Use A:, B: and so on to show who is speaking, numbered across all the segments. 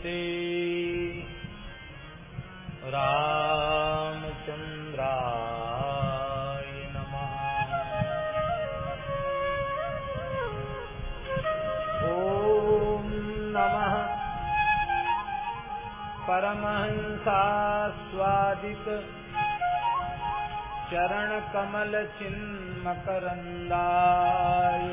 A: श्रीमते रामचन्द्राय नमः। ॐ नमः। परमहंसास्वादित चरणकमलचिन्मकरन्दाय।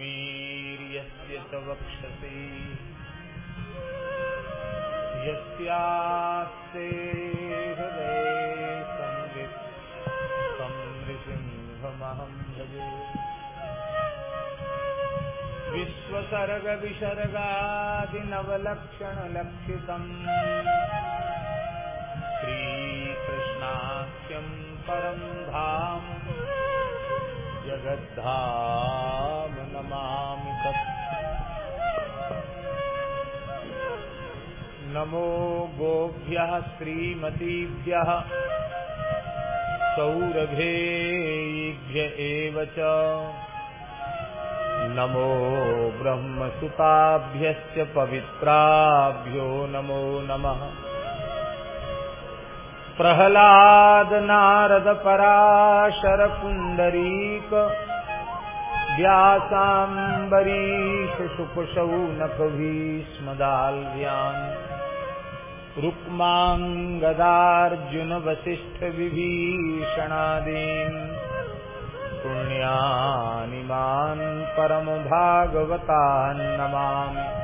A: लक्ष्मीर्यस्य च वक्षसि। यस्यास्ते हृदये संवित् तं नृसिंहमहं भजे। विश्वसर्गविसर्गादिनवलक्षणलक्षितम् श्रीकृष्णाख्यं परं धाम जगद्धाम नमामि नमो गोभ्यः श्रीमतीभ्यः। सौरभेभ्य नमो ब्रह्मसुताभ्यश्च पवित्राभ्यो नमो नमः। प्रहलाद नारद पराशर पुण्डरीक व्यासाम्बरीश सुकुशौनक भीष्मदाल्व्यान् रुक्माङ्गदार्जुन वसिष्ठ विभीषणादीन् पुण्यानिमान् परमभागवतान् नमामि।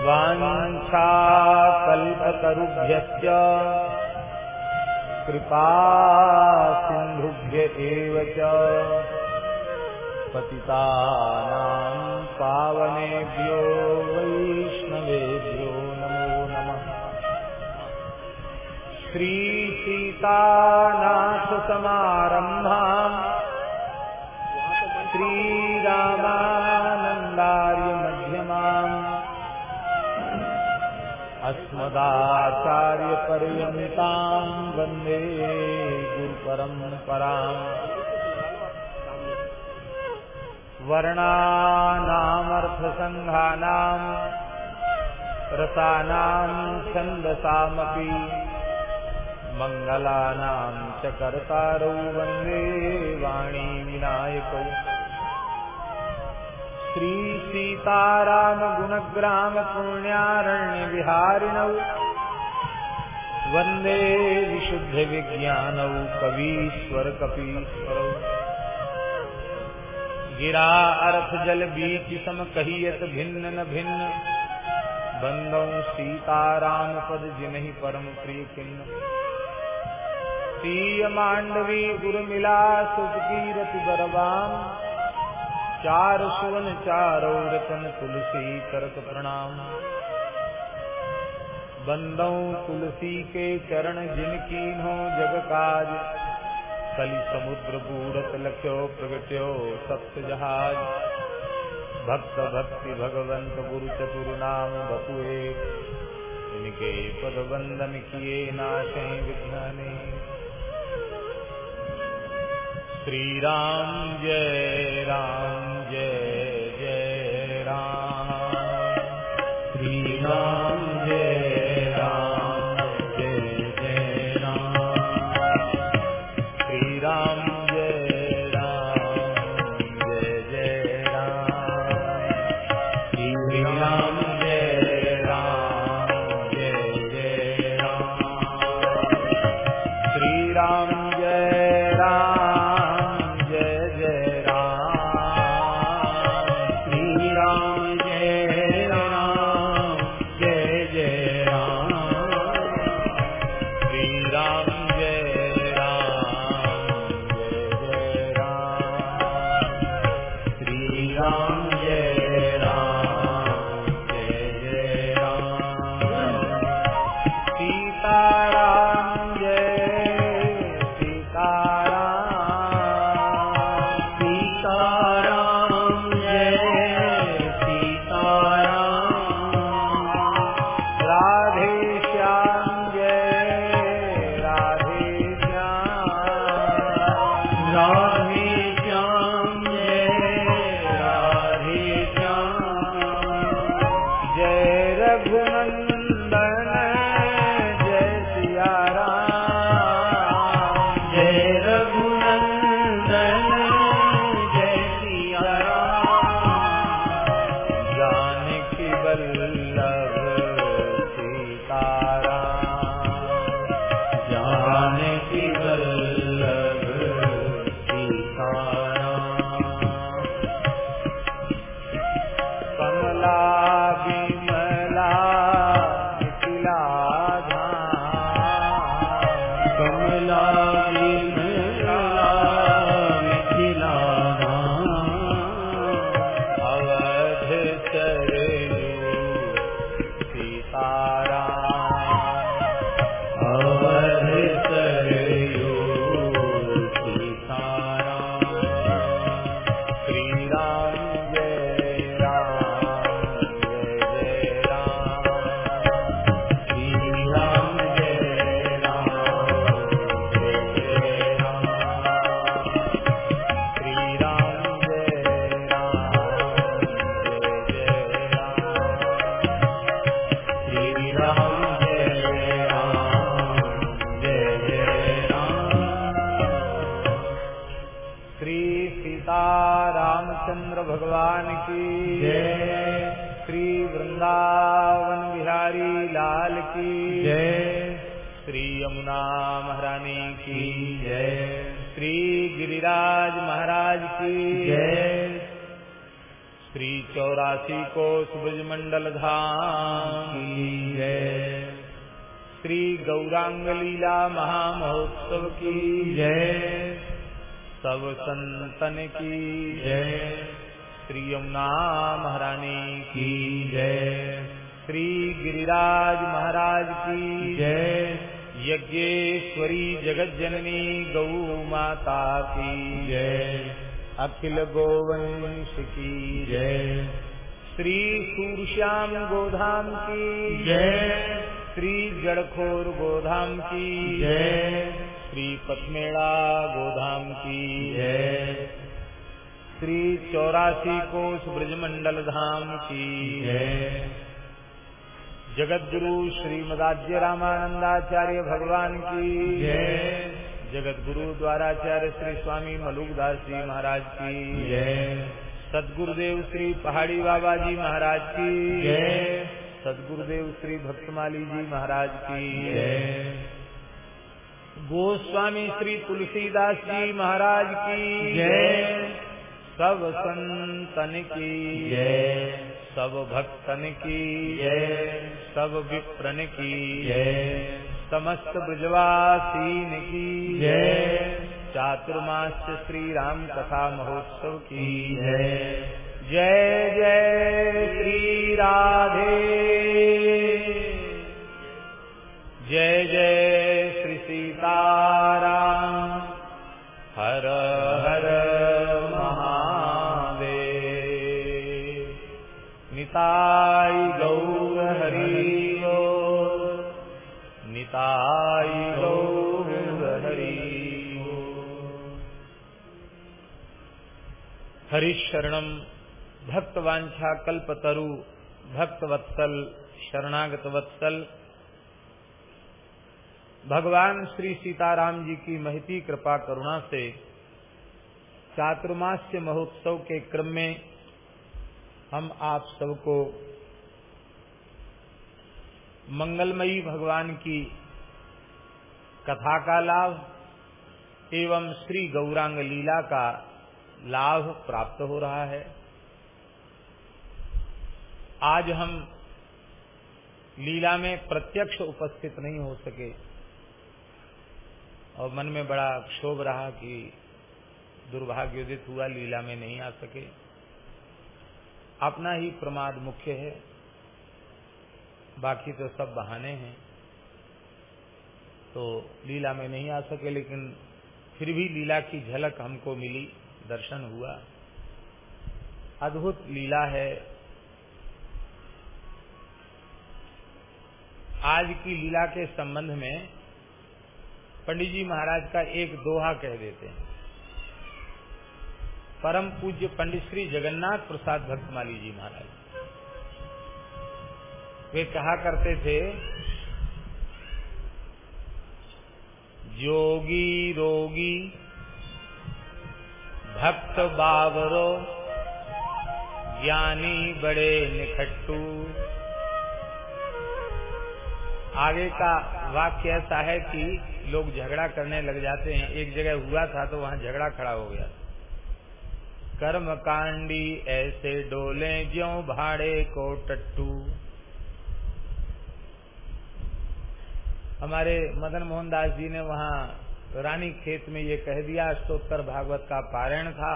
A: वाञ्छाकल्पतरुभ्यश्च। कृपा सिन्धुभ्य एव च। पतितानां पावनेभ्यो वैष्णवेभ्यो नमो नमः। श्रीसीतानाथसमारम्भाम् श्रीरामानन्दार्यमध्यमाम् अस्मदाचार्यपर्यन्ताम् वंदे गुरुपरम्पराम्। वर्णानामर्थसङ्घानाम् रसानाम् छन्दसामपि मङ्गलानां च वंदे वाणी विनायकौ श्रीसीतारामगुणग्रामपुण्यारण्यविहारिणौ वंदे विशुद्धविज्ञानौ कवीश्वरकपीश्वरौ। गिरा अर्थ जल बीच सम कहियत भिन्न न भिन्न बंदौ सीताराम पद जिनहि परम प्रिय किन्न। तीय मांडवी उर्मिला सुखकीरति बरबाम चार सुवन चारो रतन तुलसी करत प्रणाम। बंदौ तुलसी के चरण जिनकी हो जग काज, कलि समुद्र बूढ़त लख्यो, प्रगट्यो सप्त जहाज़। भक्त भक्ति भगवंत गुरु चतुर नाम बपुए इनके पद वंदन किए नाशे विज्ञाने श्री राम जय राम। संतन की जय। श्री यमुना महारानी की जय। श्री गिरिराज महाराज की जय। यज्ञेश्वरी जगत जननी गौ माता की जय। अखिल गोवंश की जय। श्री सूरश्याम गोधाम की जय। श्री जड़खोर गोधाम की जय। श्री पथमेड़ा गोधाम की जय। श्री चौरासी कोष ब्रजमंडल धाम की। जगत गुरु श्री मदाज्य रामानंदाचार्य भगवान की। जगत गुरु द्वाराचार्य श्री स्वामी मलुकदास जी महाराज की। सदगुरुदेव श्री पहाड़ी बाबा जी महाराज की। सदगुरुदेव श्री भक्तमाली जी महाराज की। गोस्वामी श्री तुलसीदास जी महाराज की। जय सब संतन की। जय। सब भक्तन की। जय। सब विप्रन की। जय। समस्त ब्रजवासीन की। जय। चातुर्मास श्री राम कथा महोत्सव की। जय। जय जय श्री राधे। जय जय श्री सीताराम। हरिशरणम भक्तवांछा कल्पतरु भक्तवत्सल शरणागत वत्सल भगवान श्री सीताराम जी की महती कृपा करुणा से चातुर्मास्य महोत्सव के क्रम में हम आप सबको मंगलमयी भगवान की कथा का लाभ एवं श्री गौरांग लीला का लाभ प्राप्त हो रहा है। आज हम लीला में प्रत्यक्ष उपस्थित नहीं हो सके। और मन में बड़ा क्षोभ रहा कि दुर्भाग्योदित हुआ, लीला में नहीं आ सके। अपना ही प्रमाद मुख्य है। बाकी तो सब बहाने हैं। तो लीला में नहीं आ सके, लेकिन फिर भी लीला की झलक हमको मिली। दर्शन हुआ। अद्भुत लीला है। आज की लीला के संबंध में पंडित जी महाराज का एक दोहा कह देते हैं। परम पूज्य पंडित श्री जगन्नाथ प्रसाद भक्तमाली जी महाराज। वे कहा करते थे, जोगी रोगी भक्त बावरो, ज्ञानी बड़े निखट्टू। आगे का वाक्य ऐसा है कि लोग झगड़ा करने लग जाते हैं। एक जगह हुआ था तो वहाँ झगड़ा खड़ा हो गया। कर्म कांडी ऐसे डोले ज्यो भाड़े को टट्टू। हमारे मदन मोहन दास जी ने वहाँ तो रानी खेत में ये कह दिया, अष्टोत्तर भागवत का पारायण था।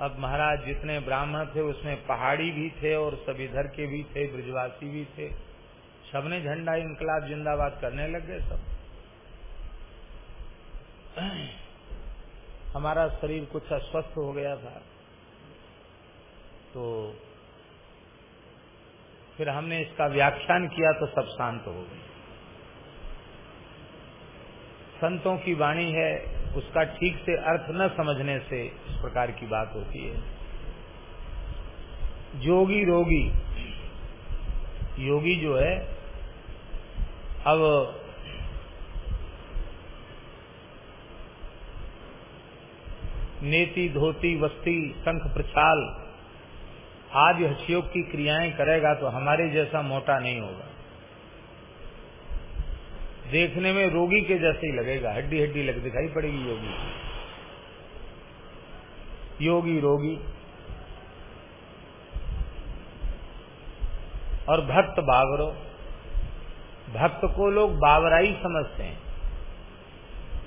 A: अब महाराज जितने ब्राह्मण थे, उसमें पहाड़ी भी थे और सब इधर के भी थे, ब्रजवासी भी थे। सबने झंडा इनकलाब जिंदाबाद करने लग गए सब। हमारा शरीर कुछ अस्वस्थ हो गया था। तो फिर हमने इसका व्याख्यान किया तो सब शांत हो गए। संतों की वाणी है, उसका ठीक से अर्थ न समझने से इस प्रकार की बात होती है। योगी रोगी, योगी जो है, अब नेति, धोती, वस्ती, शंख प्रचाल आदि हठयोग की क्रियाएँ करेगा तो हमारे जैसा मोटा नहीं होगा। देखने में रोगी के जैसे ही लगेगा हड्डी हड्डी लग दिखाई पड़ेगी योगी योगी रोगी। और भक्त बावरो। भक्त को लोग बावराई समझते हैं।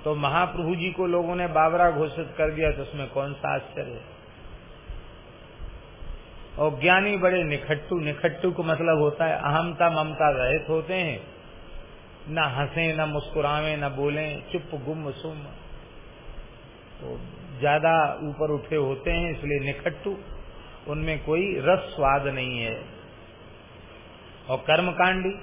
A: तो महाप्रभु जी को लोगों ने बावरा घोषित कर दिया तो उसमें कौन सा आश्चर्य और ज्ञानी बड़े निखट्टू निखट्टू को मतलब होता है अहमता ममता रहित होते हैं। न हंसे, न मुस्कुरावे, न बोले, चुप, गुम, सुम। तो ज़्यादा ऊपर उठे होते हैं, इसलिए निखट्टू। उनमें कोई रस, स्वाद नहीं है। और कर्मकांडी?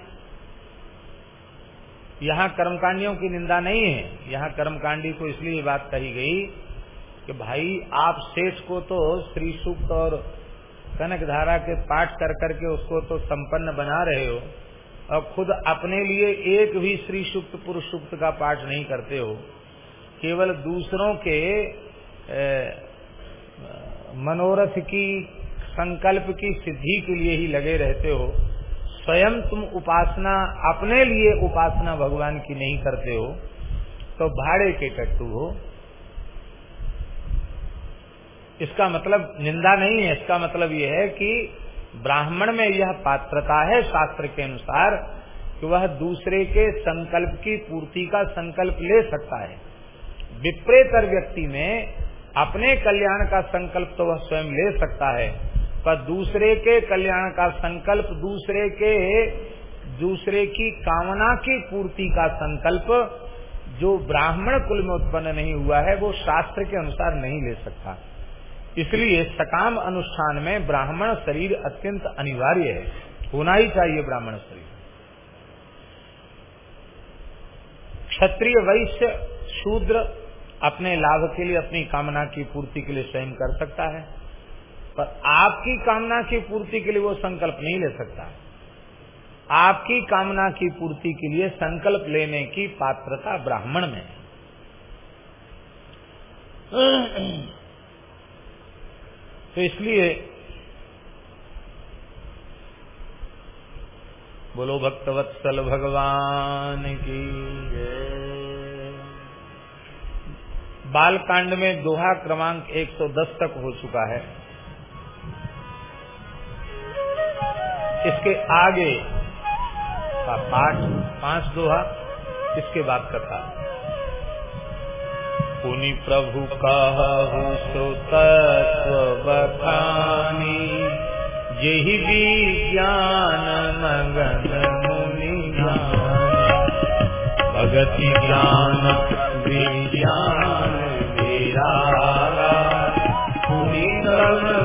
A: यहाँ कर्मकांडियों की निंदा नहीं है। यहाँ कर्मकांडी को इसलिए बात कही गई कि भाई, आप सेठ को तो श्री सूक्त और कनक धारा के पाठ कर करके उसको तो संपन्न बना रहे हो। और खुद अपने लिए एक भी श्री सुक्त, पुरुष सुक्त का पाठ नहीं करते हो। केवल दूसरों के मनोरथ की, संकल्प की सिद्धि के लिए ही लगे रहते हो। स्वयं तुम उपासना, अपने लिए उपासना भगवान की नहीं करते हो तो भाड़े के टट्टू हो। इसका मतलब निंदा नहीं है, इसका मतलब यह है कि ब्राह्मण में यह पात्रता है शास्त्र के अनुसार कि वह दूसरे के संकल्प की पूर्ति का संकल्प ले सकता है। विपरीतर व्यक्ति में अपने कल्याण का संकल्प तो वह स्वयं ले सकता है, पर दूसरे के कल्याण का संकल्प, दूसरे के, दूसरे की कामना की पूर्ति का संकल्प जो ब्राह्मण कुल में उत्पन्न नहीं हुआ है, वो शास्त्र के अनुसार नहीं ले सकता। इसलिए सकाम अनुष्ठान में ब्राह्मण शरीर अत्यंत अनिवार्य है। होना ही चाहिए ब्राह्मण शरीर। क्षत्रिय वैश्य शूद्र अपने लाभ के लिए, अपनी कामना की पूर्ति के लिए स्वयं कर सकता है, पर आपकी कामना की पूर्ति के लिए वो संकल्प नहीं ले सकता। आपकी कामना की पूर्ति के लिए संकल्प लेने की पात्रता ब्राह्मण में है। तो इसलिए बोलो, भक्तवत्सल भगवान की बाल कांड में दोहा क्रमांक 110 तक हो चुका है। इसके आगे का पाठ पाँच दोहा, इसके बाद कथा। पुनि प्रभु कहु तत्व बखानी यही विज्ञान मगन मुनि भगति ज्ञान, विज्ञान, विरागा। पुनि तब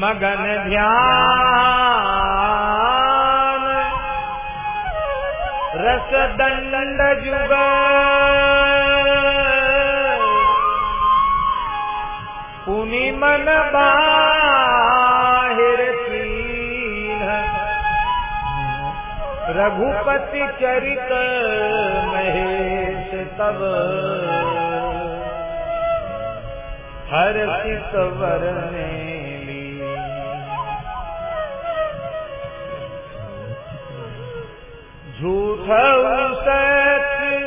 A: मगन ध्यान रस दंड जुग पुनि मन बाहिर रघुपति चरित महेश तब। हर सित वरने झूठ सत्य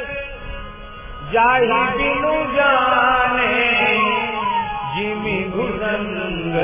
A: जाहि बिनु जाने जिमि भुजंग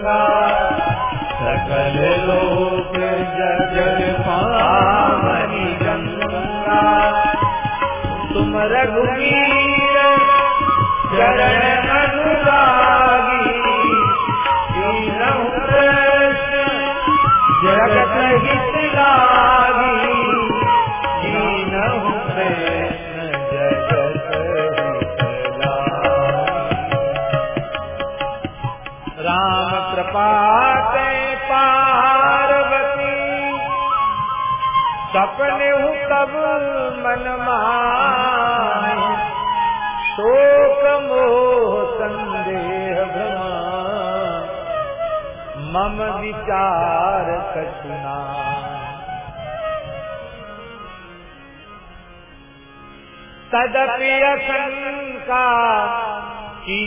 A: प्रसंगा सकल गंगा। तुम रघुवीर चरण अनुरागी जगत हित मन माय शोक मोह संदेह भ्रमा मम विचार कछुना तदपि शंका की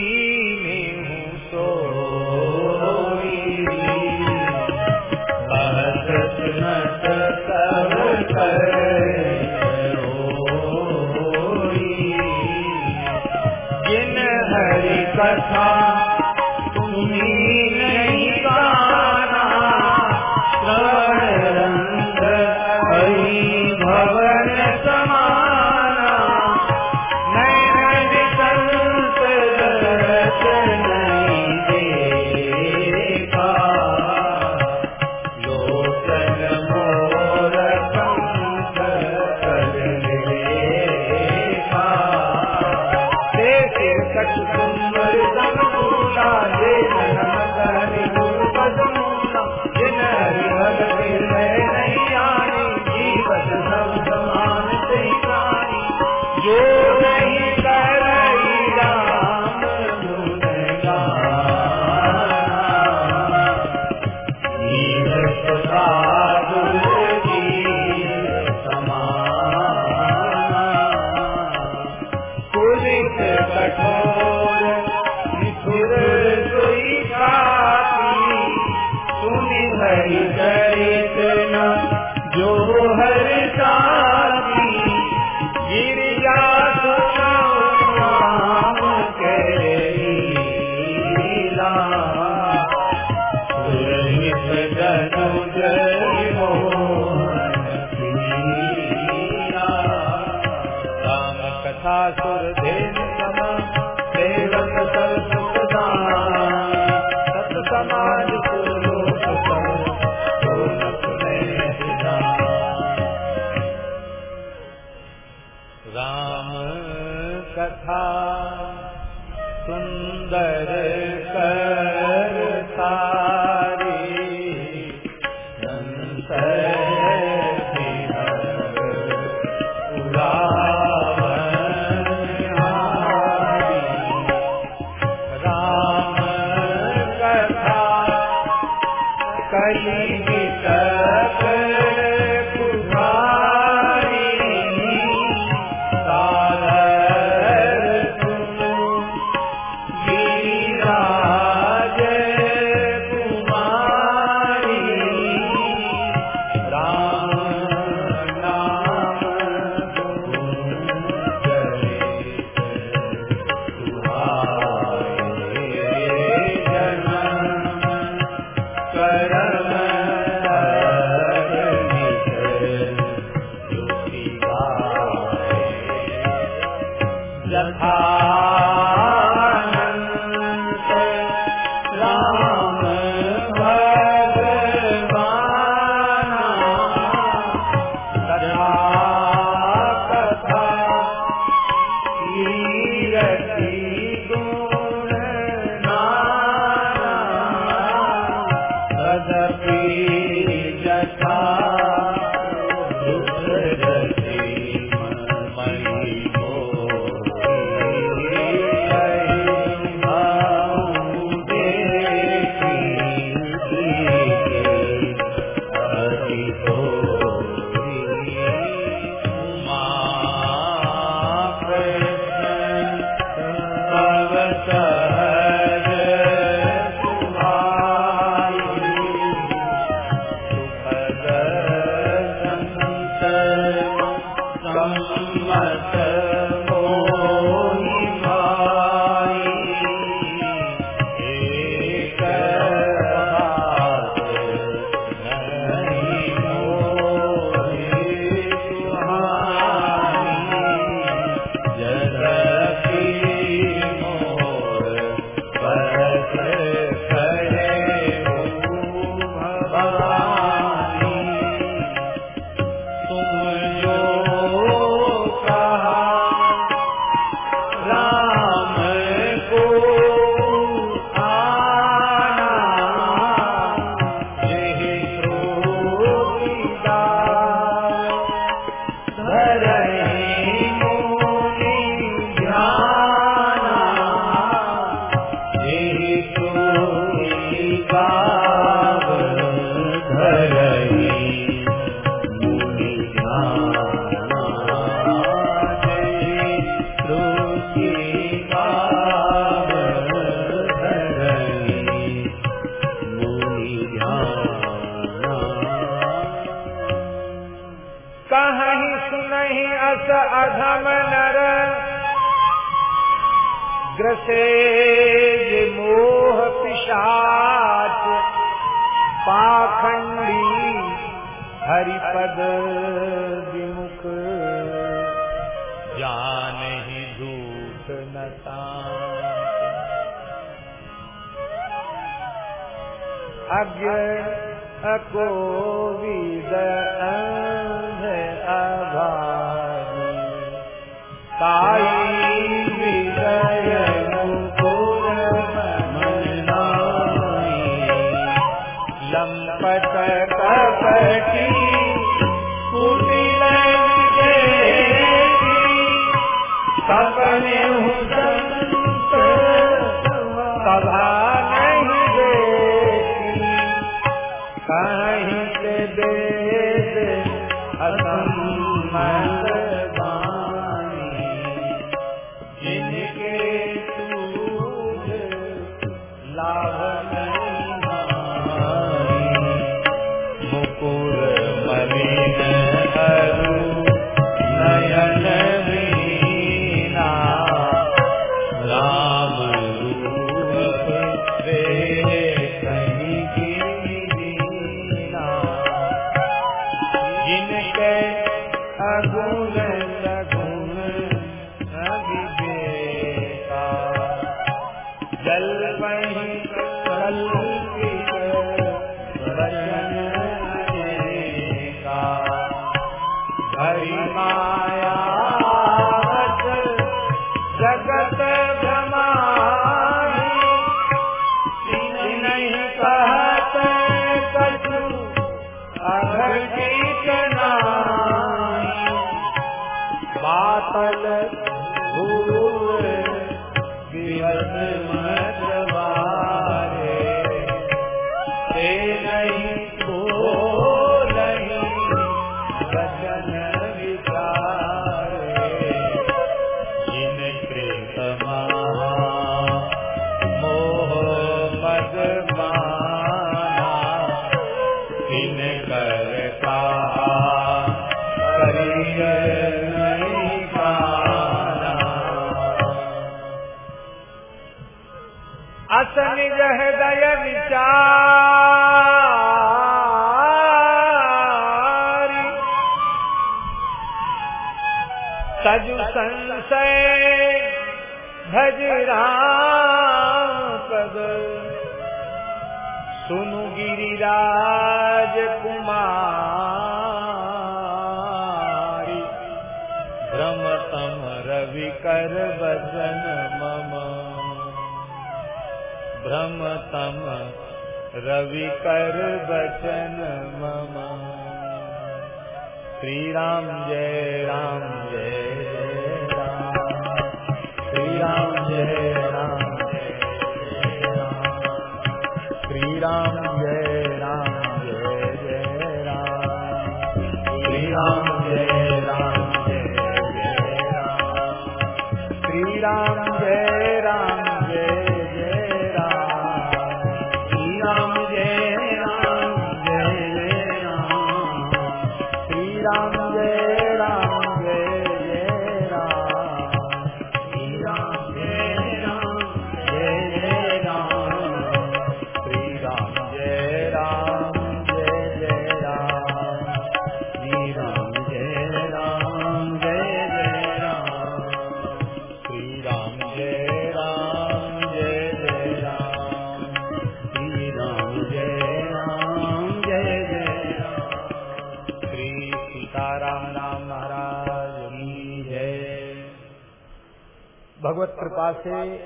A: भगवत कृपा से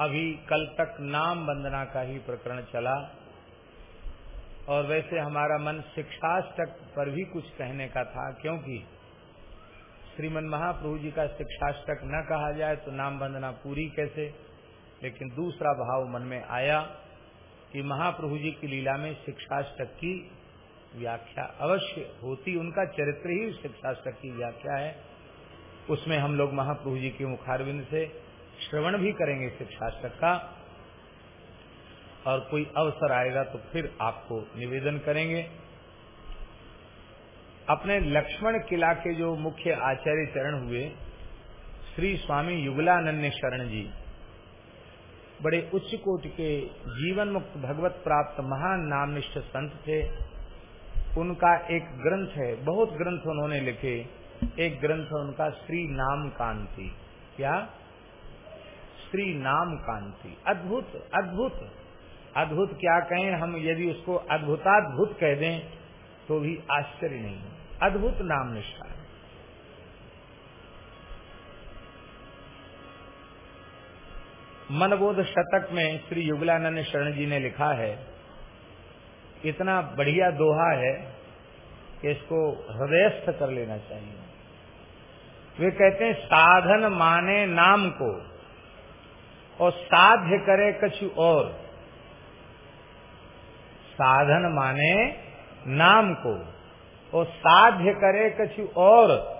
A: अभी कल तक नाम वंदना का ही प्रकरण चला। और वैसे हमारा मन शिक्षाष्टक पर भी कुछ कहने का था, क्योंकि श्रीमन महाप्रभु जी का शिक्षाष्टक न कहा जाए तो नाम वंदना पूरी कैसे? लेकिन दूसरा भाव मन में आया कि महाप्रभु जी की लीला में शिक्षाष्टक की व्याख्या अवश्य होती, उनका चरित्र ही शिक्षाष्टक की व्याख्या है। उसमें हम लोग महाप्रभु जी के मुखारविंद से श्रवण भी करेंगे शिक्षाष्टक का। और कोई अवसर आएगा तो फिर आपको निवेदन करेंगे। अपने लक्ष्मण किला के जो मुख्य आचार्य चरण हुए, श्री स्वामी युगलानंद शरण जी, बड़े उच्च कोटि के जीवन मुक्त भगवत प्राप्त महान नामनिष्ठ संत थे। उनका एक ग्रंथ है, बहुत ग्रंथ उन्होंने लिखे। एक ग्रंथ उनका, श्री नाम कांति। क्या? श्री नाम कांति। अद्भुत अद्भुत। अद्भुत क्या कहें, हम यदि उसको अद्भुताद्भुत कह दें तो भी आश्चर्य नहीं है। अद्भुत नाम निष्ठा है। मनबोध शतक में श्री युगलानंद शरण जी ने लिखा है, इतना बढ़िया दोहा है कि इसको हृदयस्थ कर लेना चाहिए। वे कहते हैं, साधन माने नाम को, और साध्य करे कछु और। साधन माने नाम को, और साध्य करे कछु और।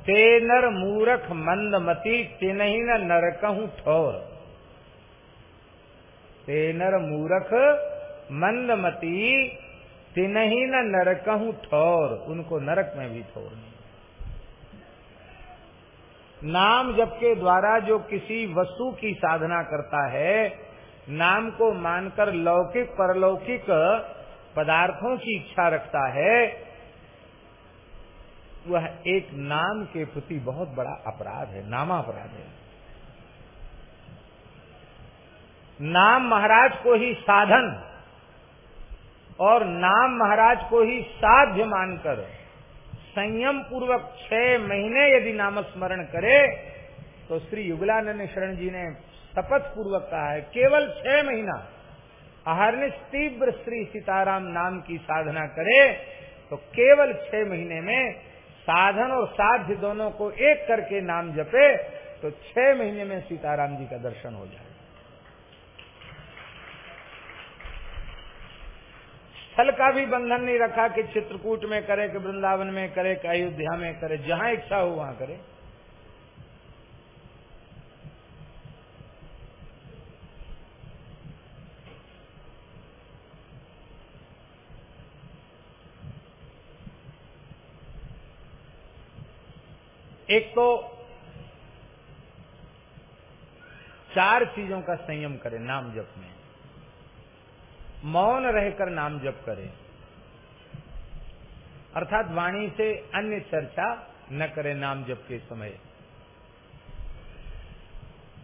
A: ते नर मूरख मंदमती, तिनही न नरकहू ठोर। ते नर मूरख मंदमती, तिनही न नरकहू ठोर। उनको नरक में भी ठोर नाम जप के द्वारा जो किसी वस्तु की साधना करता है, नाम को मानकर लौकिक, परलौकिक पदार्थों की इच्छा रखता है, वह एक नाम के प्रति बहुत बड़ा अपराध है, नामापराध है। नाम महाराज को ही साधन और नाम महाराज को ही साध्य मानकर संयम पूर्वक छह महीने यदि नाम स्मरण करे तो श्री युगलानंद शरण जी ने शपथ पूर्वक कहा है, केवल छह महीना, अहरनिश तीव्र श्री सीताराम नाम की साधना करे तो केवल छह महीने में साधन और साध्य दोनों को एक करके नाम जपे तो छह महीने में सीताराम जी का दर्शन हो जाए। स्थल का भी बंधन नहीं रखा कि चित्रकूट में करे, कि वृंदावन में करे, कि अयोध्या में करे। जहाँ इच्छा हो, वहाँ करे। एक तो चार चीज़ों का संयम करें, नाम जप में। मौन रहकर नाम जप करे। अर्थात वाणी से अन्य चर्चा न करे नाम जप के समय।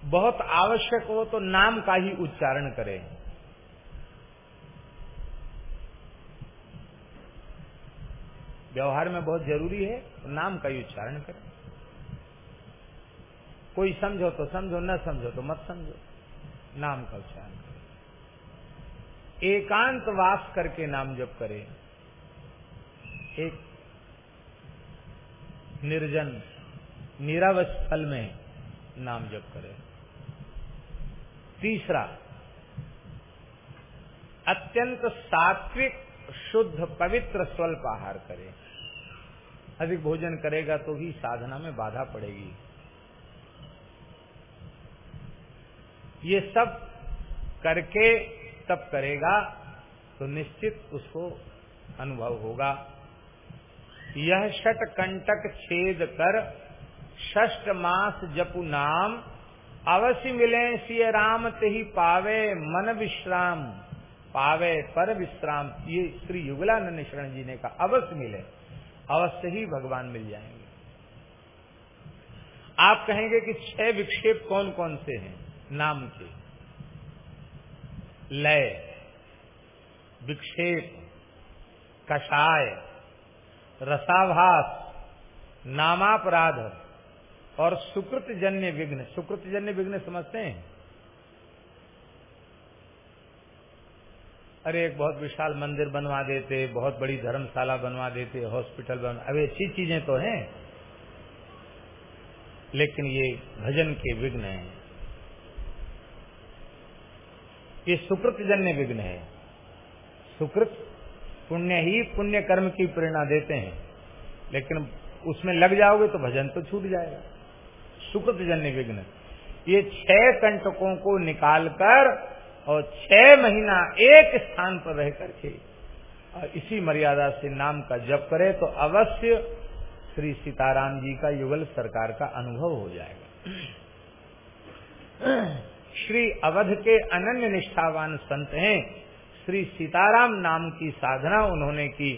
A: बहुत आवश्यक हो तो नाम का ही उच्चारण करे। व्यवहार में बहुत ज़रूरी है तो नाम का ही उच्चारण करें। कोई समझो तो समझो, न समझो तो मत समझो। नाम का उच्चारण एकांत वास करके नाम जप करे। एक निर्जन निरवच स्थल में नाम जप करे। तीसरा, अत्यंत सात्विक, शुद्ध, पवित्र स्वल्प आहार करे। अधिक भोजन करेगा तो ही साधना में बाधा पड़ेगी। ये सब करके तब करेगा तो निश्चित उसको अनुभव होगा। यह षट कंटक छेद कर षष्ट मास जपु नाम, अवश्य मिले सिय राम ही पावे मन विश्राम, पावे पर विश्राम। ये श्री युगलानंद शरण जी ने कहा, अवश्य मिले, अवश्य ही भगवान मिल जाएँगे। आप कहेंगे कि छह विक्षेप कौन कौन से हैं? नाम के। लय, विक्षेप, कषाय, रसाभास, नामापराध और सुकृत जन्य विघ्न। सुकृत जन्य विघ्न समझते हैं? अरे, एक बहुत विशाल मंदिर बनवा देते, बहुत बड़ी धर्मशाला बनवा देते, हॉस्पिटल बन, अब अच्छी चीज़ें तो हैं, लेकिन ये भजन के विघ्न हैं। ये सुकृत जन्य विघ्न है। सुकृत पुण्य ही पुण्य कर्म की प्रेरणा देते हैं। लेकिन उसमें लग जाओगे तो भजन तो छूट जाएगा। सुकृत जन्य विघ्न। ये छह कंटकों को निकालकर और छह महीना एक स्थान पर रह करके और इसी मर्यादा से नाम का जप करे तो अवश्य श्री सीताराम जी का युगल सरकार का अनुभव हो जाएगा। श्री अवध के अनन्य निष्ठावान संत हैं। श्री सीताराम नाम की साधना उन्होंने की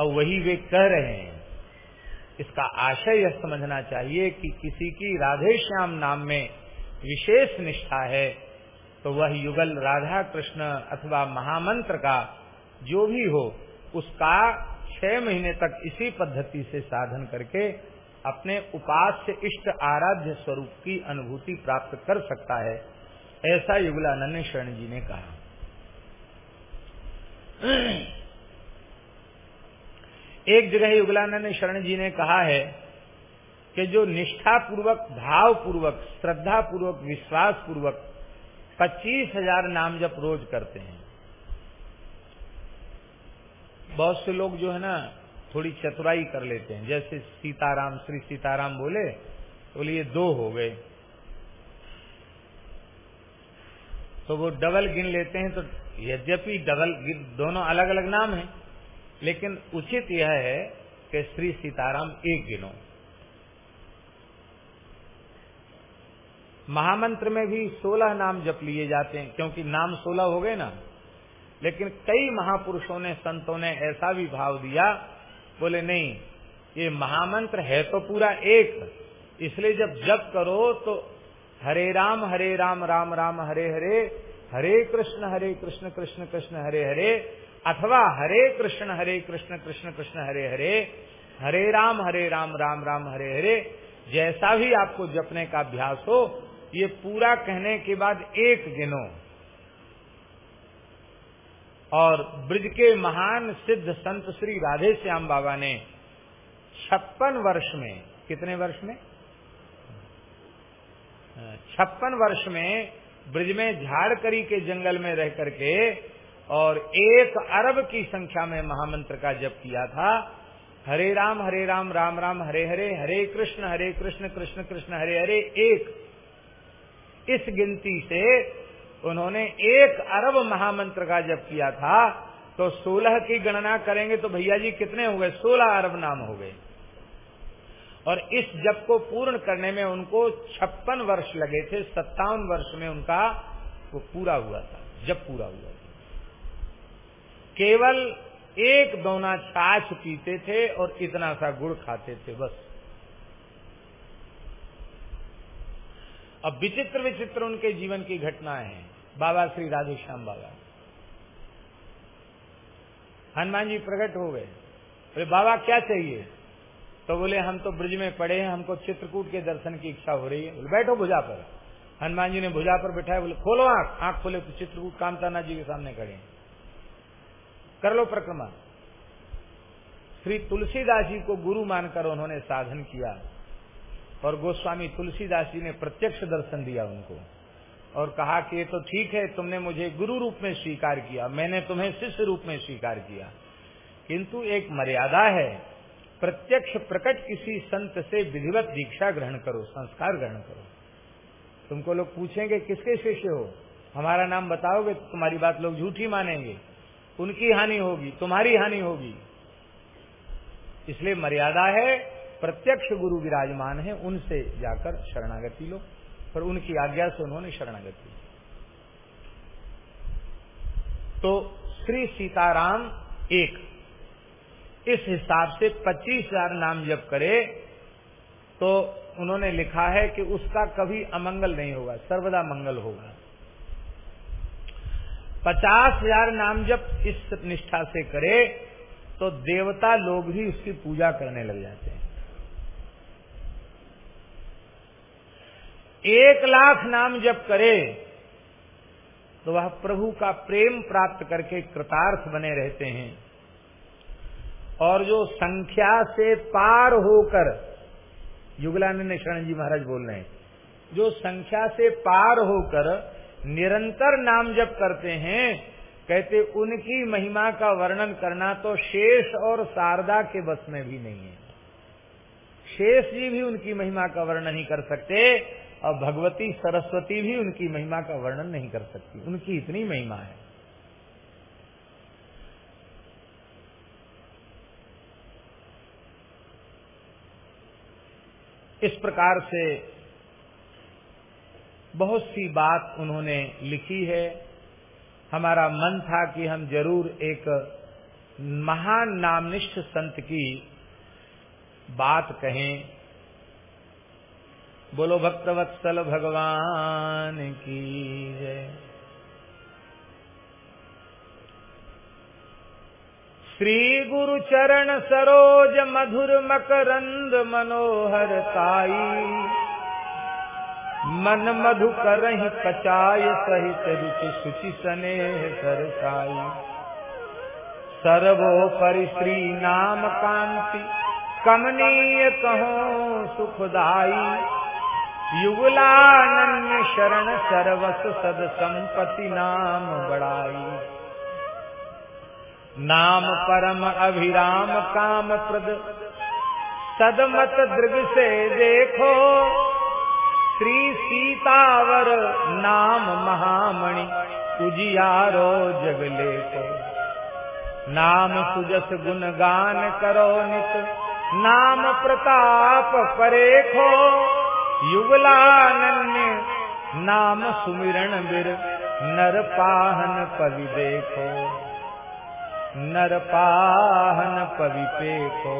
A: और वही वे कह रहे हैं। इसका आशय यह समझना चाहिए कि किसी की राधे श्याम नाम में विशेष निष्ठा है तो वह युगल राधा कृष्ण अथवा महामंत्र का जो भी हो, उसका छह महीने तक इसी पद्धति से साधन करके अपने उपास्य इष्ट आराध्य स्वरूप की अनुभूति प्राप्त कर सकता है। ऐसा युगलानंद शरण जी ने कहा। एक जगह युगलानंद शरण जी ने कहा है कि जो निष्ठा पूर्वक भाव पूर्वक श्रद्धा पूर्वक विश्वास पूर्वक पच्चीस हज़ार नाम जब रोज करते हैं। बहुत से लोग जो है ना, थोड़ी चतुराई कर लेते हैं। जैसे सीताराम, श्री सीताराम बोले तो बोले, ये दो हो गए। तो वो डबल गिन लेते हैं तो यद्यपि डबल दोनों अलग अलग नाम हैं, लेकिन उचित यह है कि श्री सीताराम एक गिनो। महामंत्र में भी सोलह नाम जप लिए जाते हैं, क्योंकि नाम सोलह हो गए ना। लेकिन कई महापुरुषों ने, संतों ने ऐसा भी भाव दिया, बोले, नहीं, ये महामंत्र है तो पूरा एक, इसलिए जब जप करो तो हरे राम हरे राम राम राम, हरे हरे हरे कृष्ण हरे कृष्ण कृष्ण कृष्ण, हरे हरे, अथवा हरे कृष्ण हरे कृष्ण कृष्ण कृष्ण, हरे हरे हरे राम हरे राम राम राम, हरे हरे, जैसा भी आपको जपने का अभ्यास हो, ये पूरा कहने के बाद एक गिनो। और ब्रज के महान सिद्ध संत श्री राधे श्याम बाबा ने छप्पन वर्ष में, कितने वर्ष में? छप्पन वर्ष में ब्रज में झाड़करी के जंगल में रह करके और एक अरब की संख्या में महामंत्र का जप किया था। हरे राम हरे राम राम राम, हरे हरे हरे कृष्ण हरे कृष्ण कृष्ण कृष्ण, हरे हरे, एक। इस गिनती से उन्होंने एक अरब महामंत्र का जप किया था। तो सोलह की गणना करेंगे तो भैया जी कितने हो गए? सोलह अरब नाम हो गए। और इस जप को पूर्ण करने में उनको छप्पन वर्ष लगे थे, सत्तावन वर्ष में उनका वो पूरा हुआ था जब पूरा हुआ था। केवल एक दोना छाछ पीते थे और इतना सा गुड़ खाते थे, बस। अब विचित्र विचित्र उनके जीवन की घटनाएँ हैं। बाबा श्री राधेश्याम बाबा। हनुमान जी प्रकट हो गए। बोले बाबा, क्या चाहिए? तो बोले, हम तो ब्रिज में पड़े हैं, हमको चित्रकूट के दर्शन की इच्छा हो रही है। बैठो भुजा पर। हनुमान जी ने भुजा पर बैठाया, बोले, खोलो आँख। आँख खोले तो चित्रकूट कामताना जी के सामने खड़े हैं। कर लो प्रक्रमा। श्री तुलसीदास जी को गुरु मानकर उन्होंने साधन किया और गोस्वामी तुलसीदास जी ने प्रत्यक्ष दर्शन दिया उनको और कहा कि, ये तो ठीक है, तुमने मुझे गुरु रूप में स्वीकार किया, मैंने तुम्हें शिष्य रूप में स्वीकार किया। किंतु एक मर्यादा है प्रत्यक्ष प्रकट किसी संत से विधिवत दीक्षा ग्रहण करो, संस्कार ग्रहण करो। तुमको लोग पूछेंगे, किसके शिष्य हो? हमारा नाम बताओगे तो तुम्हारी बात लोग झूठी मानेंगे। उनकी हानि होगी, तुम्हारी हानि होगी। इसलिए मर्यादा है, प्रत्यक्ष गुरु विराजमान है, उनसे जाकर शरणागति लो। पर उनकी आज्ञा से उन्होंने शरणागति तो श्री सीताराम एक इस हिसाब से पच्चीस हज़ार नाम जब करे तो उन्होंने लिखा है कि उसका कभी अमंगल नहीं होगा, सर्वदा मंगल होगा। पचास हज़ार नाम जब इस निष्ठा से करे तो देवता लोग भी उसकी पूजा करने लग जाते हैं। एक लाख नाम जब करे तो वह प्रभु का प्रेम प्राप्त करके कृतार्थ बने रहते हैं। और जो संख्या से पार होकर, युगलानंद शरण जी महाराज बोल रहे हैं, जो संख्या से पार होकर निरंतर नाम जप करते हैं, कहते उनकी महिमा का वर्णन करना तो शेष और शारदा के बस में भी नहीं है। शेष जी भी उनकी महिमा का वर्णन नहीं कर सकते, और भगवती सरस्वती भी उनकी महिमा का वर्णन नहीं कर सकती। उनकी इतनी महिमा है। इस प्रकार से बहुत सी बात उन्होंने लिखी है। हमारा मन था कि हम ज़रूर एक महान नामनिष्ठ संत की बात कहें। बोलो, भक्तवत्सल भगवान की जय। श्री गुरु चरण सरोज मधुर मकरंद मनोहर ताई मन मधु करही पचाय सहित रुचि सुचि स्नेह सरसाई सर्वोपरि श्री नाम कांति, कमनीय कहो सुखदाई। युगलानन्य शरण सर्वस सद संपति नाम बड़ाई नाम परम अभिराम काम प्रद। सदमत दृग से देखो, श्री सीतावर नाम महामणि उजियारो जगले को नाम सुजस गुण गान करो नित, नाम प्रताप परेखो। युगलानन्य नाम सुमिरण बिर, नर पाहन पवि देखो। नर पाहन पवि पेखो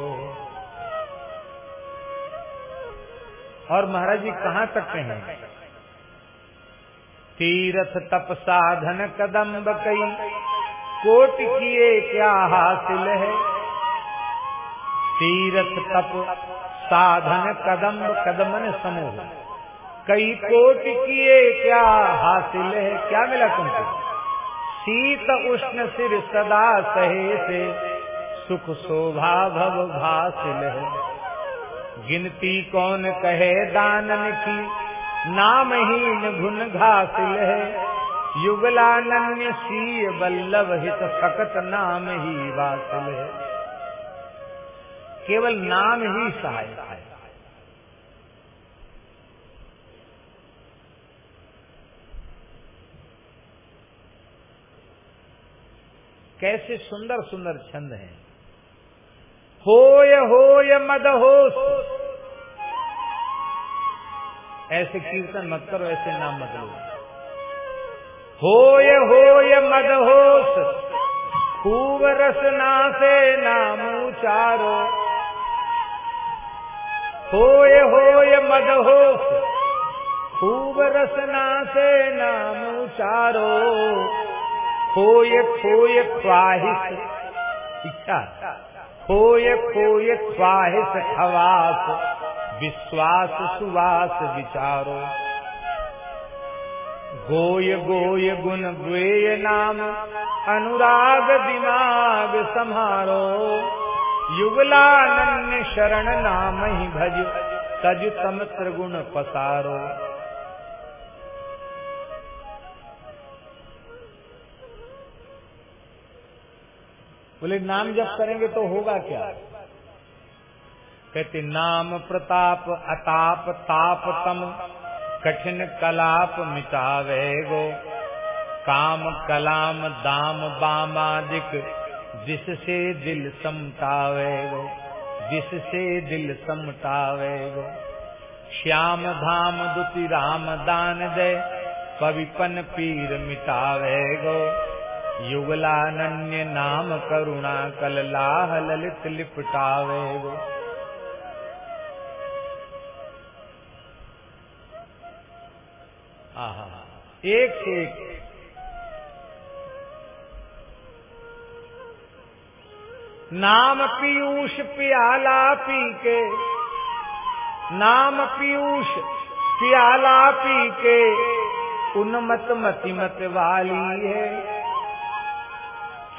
A: और महाराज जी कहाँ तक कहें? तीरथ तप साधन कदम्ब कई। कोट किए क्या हासिल है? तीरथ तप साधन कदम्ब कदमन समूह। कई कोट किए क्या हासिल है? क्या मिला तुमको? शीत उष्ण सिर सदा सहे से, सुख शोभा भव भासिल है। गिनती कौन कहे दानन की नामहीन घुन घासिल है। युगलानन्य सी बल्लभ हित सकत नाम ही वासिल है। केवल नाम ही सहायता है। कैसे सुंदर सुंदर छंद हैं। होय होय मद होश। ऐसे कीर्तन मत करो, ऐसे नाम मत लो। होय होय मद होश। खूब रसना से नाम उचारो। होय होय मद होश। खूब रसना से नाम उचारो। खोय खोय ख्वाहिश इच्छा। खोय खोय ख्वाहिश खवास। विश्वास सुवास विचारो। गोय गोय गुण गुय नाम। अनुराग दिमाग संहारो। युगलानन्य शरण नाम ही भज। तज तम त्रिगुण पसारो। बोले, नाम जब करेंगे तो होगा क्या? कहते, नाम प्रताप, अताप ताप तम कठिन कलाप मिटावे गो। काम, कलाम, दाम बामादिक जिससे दिल समटावे गो, जिससे दिल समटावे गो। श्याम धाम दुति राम दान दे, पविपन पीर मिटावे गो। युगलानन्य नाम करुणा कल लाह ललित लिपटावे आहा एक एक। नाम पीयूष पियाला पी के नाम पीयूष पियाला पी के उन्मत मति मत वाली है।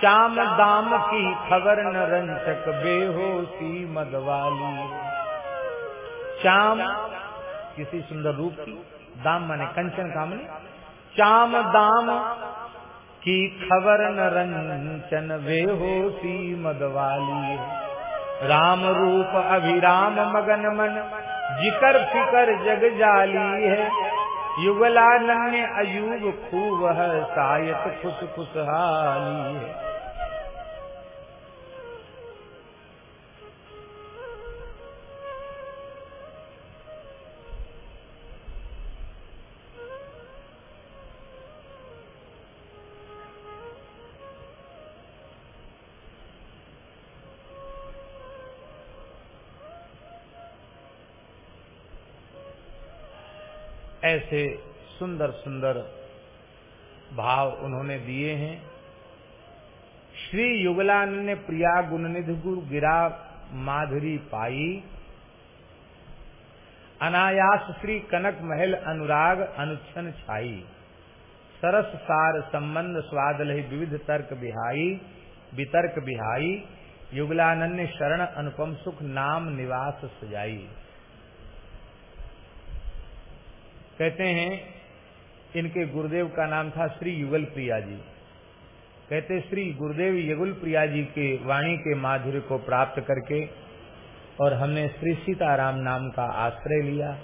A: चाम दाम की खबर न रंचक बेहोशी मदवाली। चाम, किसी सुंदर रूप की, दाम माने कंचन कामनी चाम दाम की खबर न रंचन बेहोशी मदवाली। राम रूप अभिराम मगन मन, जिकर फिकर जग जाली है। युगलानन्य अयूब खूब सायत खुश खुशहाली है। ऐसे सुंदर सुंदर भाव उन्होंने दिए हैं। श्री युगलानन्य प्रिया गुणनिधि गुरु गिरा माधुरी पाई। अनायास श्री कनक महल अनुराग अनुच्छन छाई। सरस सार संबंध स्वाद लही विविध तर्क बिहाई, वितर्क बिहाई। युगलानन्य शरण अनुपम सुख नाम निवास सजाई। कहते हैं, इनके गुरुदेव का नाम था श्री युगल प्रिया जी। कहते श्री गुरुदेव युगल प्रिया जी के वाणी के माधुर्य को प्राप्त करके और हमने श्री सीताराम नाम का आश्रय लिया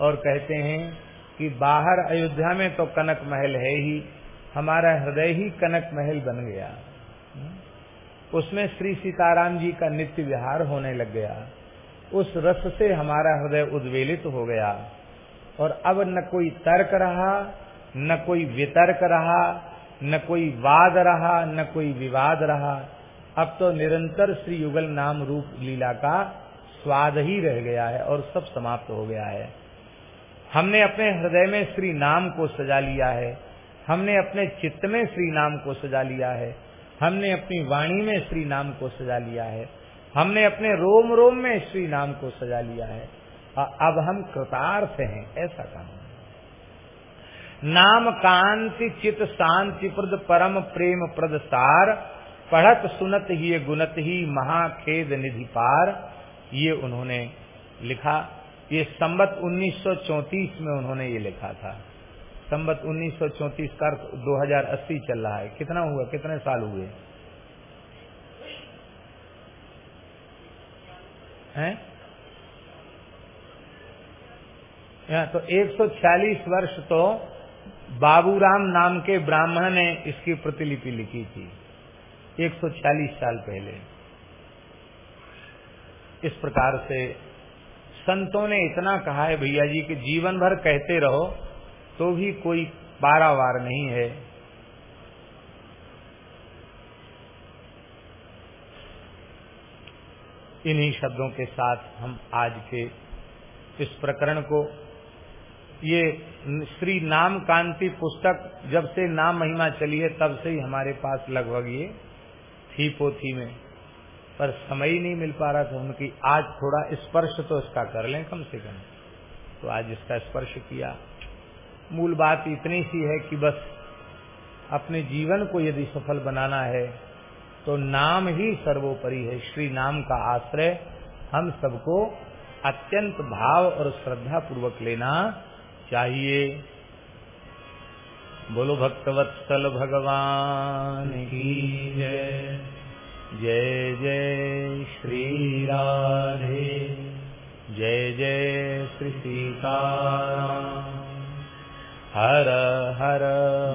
A: और कहते हैं कि बाहर अयोध्या में तो कनक महल है ही, हमारा हृदय ही कनक महल बन गया। उसमें श्री सीताराम जी का नित्य विहार होने लग गया। उस रस से हमारा हृदय उद्वेलित हो गया। और अब न कोई तर्क रहा, न कोई वितर्क रहा, न कोई वाद रहा, न कोई विवाद रहा। अब तो निरंतर श्री युगल नाम रूप लीला का स्वाद ही रह गया है और सब समाप्त हो गया है। हमने अपने हृदय में श्री नाम को सजा लिया है। हमने अपने चित्त में श्री नाम को सजा लिया है। हमने अपनी वाणी में श्री नाम को सजा लिया है। हमने अपने रोम रोम में श्री नाम को सजा लिया है। अब हम कृतार्थ हैं, ऐसा काम नाम कांति चित शांति प्रद परम प्रेम प्रद सार, पढ़त सुनत ही गुनत ही महाखेद निधि पार। ये उन्होंने लिखा। ये संबत 1934 में उन्होंने ये लिखा था। संबत 1934 का दो हज़ार अस्सी चल रहा है। कितना हुआ? कितने साल हुए? हैं यहाँ तो 146 वर्ष तो बाबूराम नाम के ब्राह्मण ने इसकी प्रतिलिपि लिखी थी 146 साल पहले। इस प्रकार से संतों ने इतना कहा है, भैया जी, कि जीवन भर कहते रहो तो भी कोई पारावार नहीं है। इन्हीं शब्दों के साथ हम आज के इस प्रकरण को ये श्री नाम कांति पुस्तक जब से नाम महिमा चली है, तब से ही हमारे पास लगभग ये थी पोथी में। पर समय ही नहीं मिल पा रहा था उनकी। आज थोड़ा स्पर्श तो इसका कर लें कम से कम। तो आज इसका स्पर्श किया। मूल बात इतनी सी है कि बस अपने जीवन को यदि सफल बनाना है तो नाम ही सर्वोपरि है। श्री नाम का आश्रय हम सबको अत्यंत भाव और श्रद्धा पूर्वक लेना चाहिए। बोलो भक्तवत्सल भगवान की जय। जय जय श्री राधे। जय जय श्री सीताराम। हर हर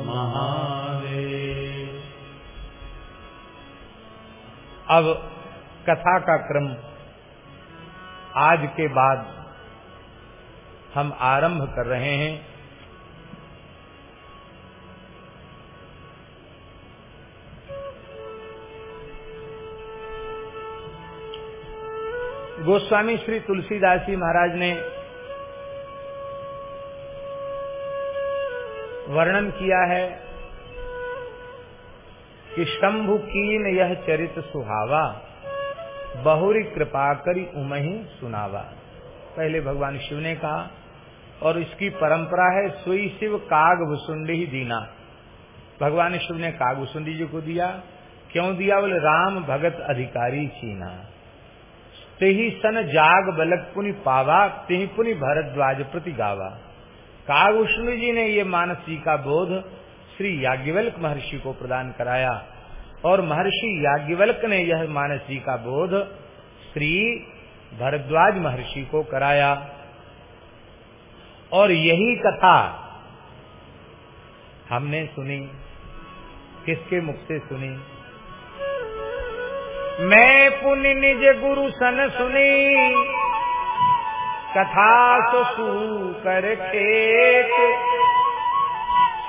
A: महादेव। अब कथा का क्रम। आज के बाद हम आरंभ कर रहे हैं। गोस्वामी श्री तुलसीदास जी महाराज ने वर्णन किया है कि शंभु कीन यह चरित सुहावा, बहुरी कृपा करी उमही सुनावा। पहले भगवान शिव ने कहा और इसकी परंपरा है, सुई शिव काग भुसुंडी ही दीना। भगवान शिव ने काग भुसुंडी जी को दिया। क्यों दिया? बोले, राम भगत अधिकारी चीना। तेही सन जाग बलक पुनि पावा, तेही पुनि भरद्वाज प्रति गावा। काग कागुष्णु जी ने ये मानस का बोध श्री याज्ञवल्क महर्षि को प्रदान कराया। और महर्षि याज्ञवल्क ने यह मानस का बोध श्री भरद्वाज महर्षि को कराया। और यही कथा हमने सुनी। किसके मुख से सुनी? मैं पुण्य निज गुरु सन सुनी। कथा सु कर खेत।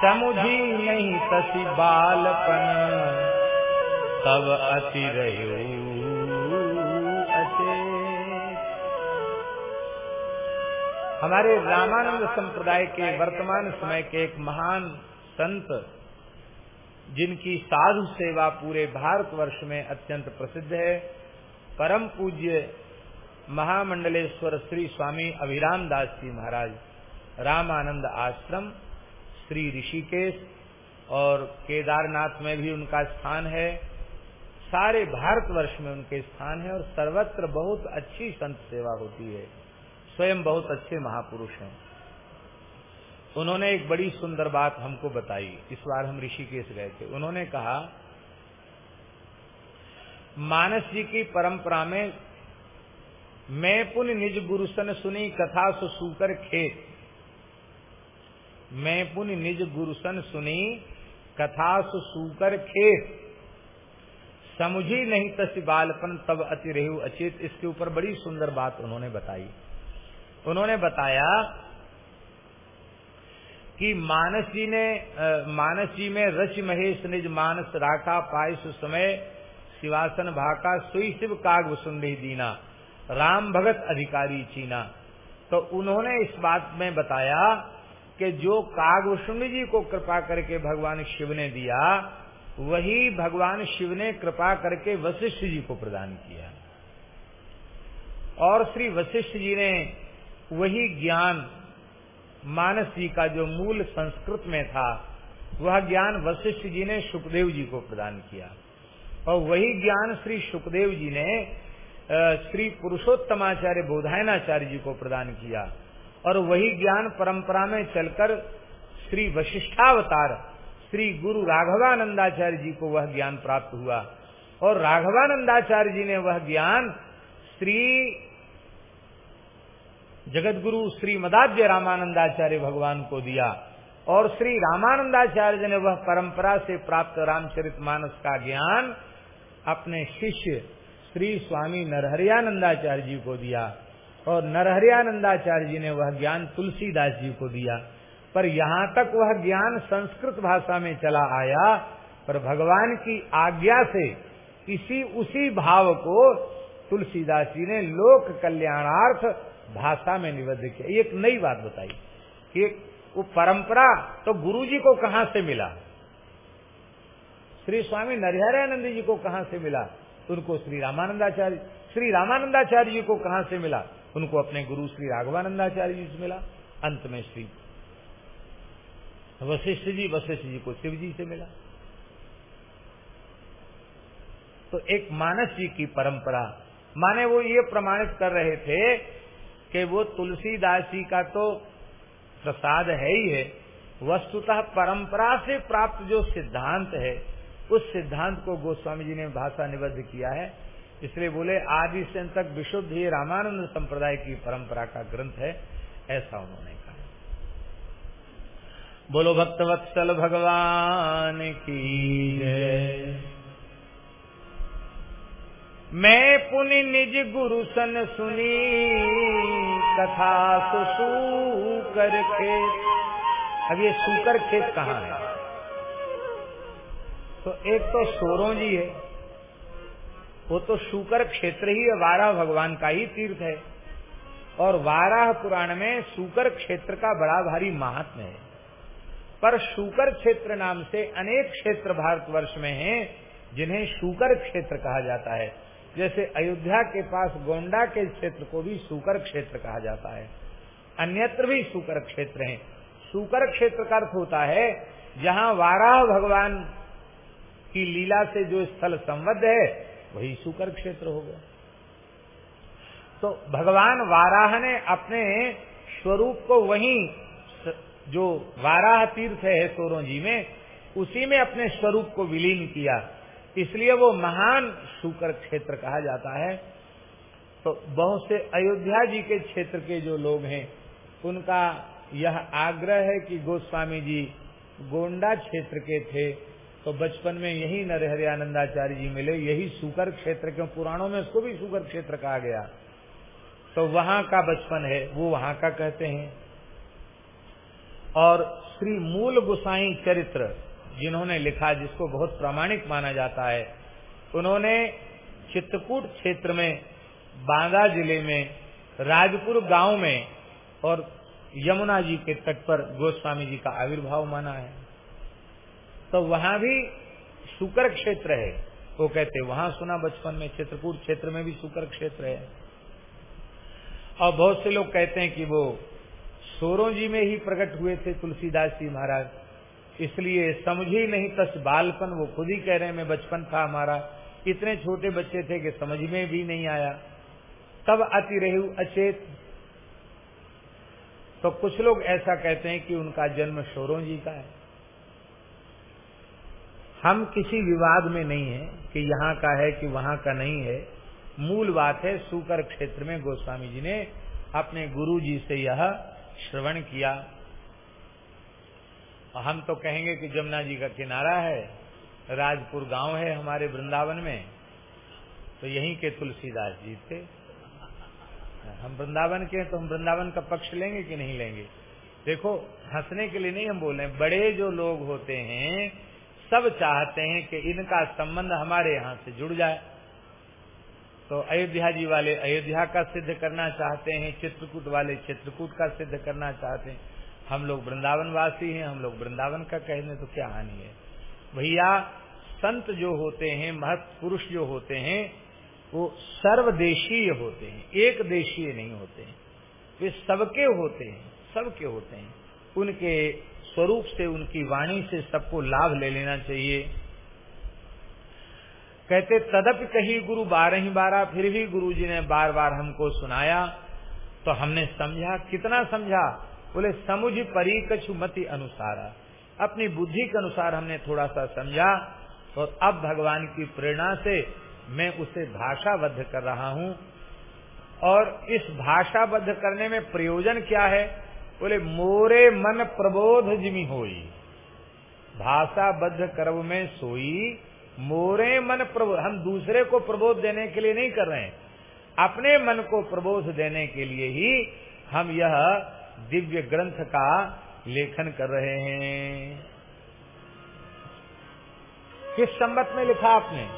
A: समुझी नहीं तसी बालपन। तब अति रहो हमारे रामानंद संप्रदाय के वर्तमान समय के एक महान संत, जिनकी साधु सेवा पूरे भारतवर्ष में अत्यंत प्रसिद्ध है, परम पूज्य महामंडलेश्वर श्री स्वामी अभिराम दास जी महाराज, रामानंद आश्रम, श्री ऋषिकेश और केदारनाथ में भी उनका स्थान है। सारे भारतवर्ष में उनके स्थान है और सर्वत्र बहुत अच्छी संत सेवा होती है। स्वयं बहुत अच्छे महापुरुष हैं। उन्होंने एक बड़ी सुंदर बात हमको बताई। इस बार हम ऋषिकेश गए थे। उन्होंने कहा, मानस जी की परंपरा में मैं पुण्य निज गुरुसन सुनी कथा सुसूकर खेत। मैं पुण्य निज गुरुसन सुनी कथा सुसूकर खेत। समुझी नहीं तस बालपन तब अति रेहु अचेत। इसके ऊपर बड़ी सुंदर बात उन्होंने बताई। उन्होंने बताया कि मानस जी ने मानस जी में रच महेश निज मानस राखा पाए समय शिवासन भाका सुई शिव काग वसुंडी दीना, राम भगत अधिकारी चीना। तो उन्होंने इस बात में बताया कि जो काग जी को कृपा करके भगवान शिव ने दिया, वही भगवान शिव ने कृपा करके वशिष्ठ जी को प्रदान किया। और श्री वशिष्ठ जी ने वही ज्ञान मानस का जो मूल संस्कृत में था, वह ज्ञान वशिष्ठ जी ने सुखदेव जी को प्रदान किया। और वही ज्ञान श्री सुखदेव जी ने श्री पुरुषोत्तमाचार्य बोधायनाचार्य जी को प्रदान किया। और वही ज्ञान परंपरा में चलकर श्री वशिष्ठावतार, श्री गुरु राघवानंदाचार्य जी को वह ज्ञान प्राप्त हुआ। और राघवानंदाचार्य जी ने वह ज्ञान श्री जगत गुरु श्री मदाद्य रामानंदाचार्य भगवान को दिया और श्री रामानंदाचार्य ने वह परंपरा से प्राप्त रामचरित मानस का ज्ञान अपने शिष्य श्री स्वामी नरहरियानंदाचार्य जी को दिया और नरहरियानंदाचार्य जी ने वह ज्ञान तुलसीदास जी को दिया। पर यहाँ तक वह ज्ञान संस्कृत भाषा में चला आया, पर भगवान की आज्ञा से इसी उसी भाव को तुलसीदास जी ने लोक कल्याणार्थ भाषा में निबद्ध किया। एक नई बात बताई कि वो परंपरा तो गुरु जी को कहाँ से मिला? श्री स्वामी नरहरानंद जी को कहाँ से मिला? उनको श्री रामानंदाचार्य श्री रामानंदाचार्य जी को कहाँ से मिला? उनको अपने गुरु श्री राघवानंदाचार्य जी से मिला। अंत में श्री वशिष्ठ जी वशिष्ठ जी को शिव जी से मिला। तो एक मानस जी की परंपरा, माने वो ये प्रमाणित कर रहे थे कि वो तुलसीदास जी का तो प्रसाद है ही है। वस्तुतः परंपरा से प्राप्त जो सिद्धांत है, उस सिद्धांत को गोस्वामी जी ने भाषा निबद्ध किया है। इसलिए बोले, आदि से तक विशुद्ध ही रामानंद संप्रदाय की परंपरा का ग्रंथ है, ऐसा उन्होंने कहा। बोलो भक्तवत्सल भगवान की मैं पुनि निज गुरु सन सुनी, कथा सुसू कर खेत। अब ये सूकर खेत कहाँ है? तो एक तो सोरो जी है, वो तो शुकर क्षेत्र ही है, वाराह भगवान का ही तीर्थ है। और वाराह पुराण में शुकर क्षेत्र का बड़ा भारी महात्म है। पर शुकर क्षेत्र नाम से अनेक क्षेत्र भारतवर्ष में हैं, जिन्हें शुकर क्षेत्र कहा जाता है। जैसे अयोध्या के पास गोंडा के क्षेत्र को भी शुकर क्षेत्र कहा जाता है। अन्यत्र भी शुकर क्षेत्र हैं। शुकर क्षेत्र का अर्थ होता है, जहाँ वाराह भगवान की लीला से जो स्थल संबद्ध है, वही सुकर क्षेत्र हो गया। तो भगवान वाराह ने अपने स्वरूप को वही जो वाराह तीर्थ है सोरों जी में, उसी में अपने स्वरूप को विलीन किया। इसलिए वो महान शुकर क्षेत्र कहा जाता है। तो बहुत से अयोध्या जी के क्षेत्र के जो लोग हैं, उनका यह आग्रह है कि गोस्वामी जी गोंडा क्षेत्र के थे तो बचपन में यही नरहरि आनंदाचार्य जी मिले, यही सुकर क्षेत्र के पुराणों में उसको भी सुकर क्षेत्र कहा गया। तो वहाँ का बचपन है, वो वहाँ का कहते हैं। और श्री मूल गुसाई चरित्र, जिन्होंने लिखा, जिसको बहुत प्रामाणिक माना जाता है उन्होंने चित्रकूट क्षेत्र में, बांदा ज़िले में, राजपुर गाँव में और यमुना जी के तट पर गोस्वामी जी का आविर्भाव माना है। तो वहाँ भी शुकर क्षेत्र है। वो कहते, वहाँ सुना बचपन में, चित्रकूट क्षेत्र में भी शुकर क्षेत्र है। और बहुत से लोग कहते हैं कि वो सोरों जी में ही प्रकट हुए थे तुलसीदास जी महाराज। इसलिए समझे नहीं, तस बालपन, वो खुद ही कह रहे हैं, मैं बचपन था हमारा। इतने छोटे बच्चे थे कि समझ में भी नहीं आया। तब अति रहे अचेत। तो कुछ लोग ऐसा कहते हैं कि उनका जन्म शोरों जी का है। हम किसी विवाद में नहीं है कि यहाँ का है कि वहाँ का नहीं है। मूल बात है, सुकर क्षेत्र में गोस्वामी जी ने अपने गुरु जी से यह श्रवण किया। हम तो कहेंगे कि जमुना जी का किनारा है। राजपुर गाँव है हमारे वृंदावन में तो यहीं के तुलसीदास जी थे। हम वृंदावन के हैं तो हम वृंदावन का पक्ष लेंगे कि नहीं लेंगे? देखो, हंसने के लिए नहीं हम बोल बड़े जो लोग होते हैं, सब चाहते हैं कि इनका संबंध हमारे यहाँ से जुड़ जाए। तो अयोध्या जी वाले अयोध्या का सिद्ध करना चाहते हैं, चित्रकूट वाले चित्रकूट का सिद्ध करना चाहते हैं। हम लोग वृंदावन वासी हैं, हम लोग वृंदावन का कहने तो क्या हानि है? भैया, संत जो होते हैं, महत पुरुष जो होते हैं, वो सर्वदेशीय होते हैं, एक देशीय नहीं होते हैं। वे सबके होते हैं, सबके होते हैं। उनके स्वरूप से, उनकी वाणी से सबको लाभ ले लेना चाहिए। कहते, तदप कही गुरु बारह ही बारह फिर भी गुरु जी ने बार बार हमको सुनाया। तो हमने समझा, कितना समझा? बोले, समुझ परी कछु मति अनुसार। अपनी बुद्धि के अनुसार हमने थोड़ा सा समझा तो अब भगवान की प्रेरणा से मैं उसे भाषाबद्ध कर रहा हूँ। और इस भाषाबद्ध करने में प्रयोजन क्या है? बोले, मोरे मन प्रबोध जिमी होई। भाषाबद्ध कर्म में सोई, मोरे मन प्रबोध। हम दूसरे को प्रबोध देने के लिए नहीं कर रहे हैं। अपने मन को प्रबोध देने के लिए ही हम यह दिव्य ग्रंथ का लेखन कर रहे हैं। किस संबत में लिखा आपने?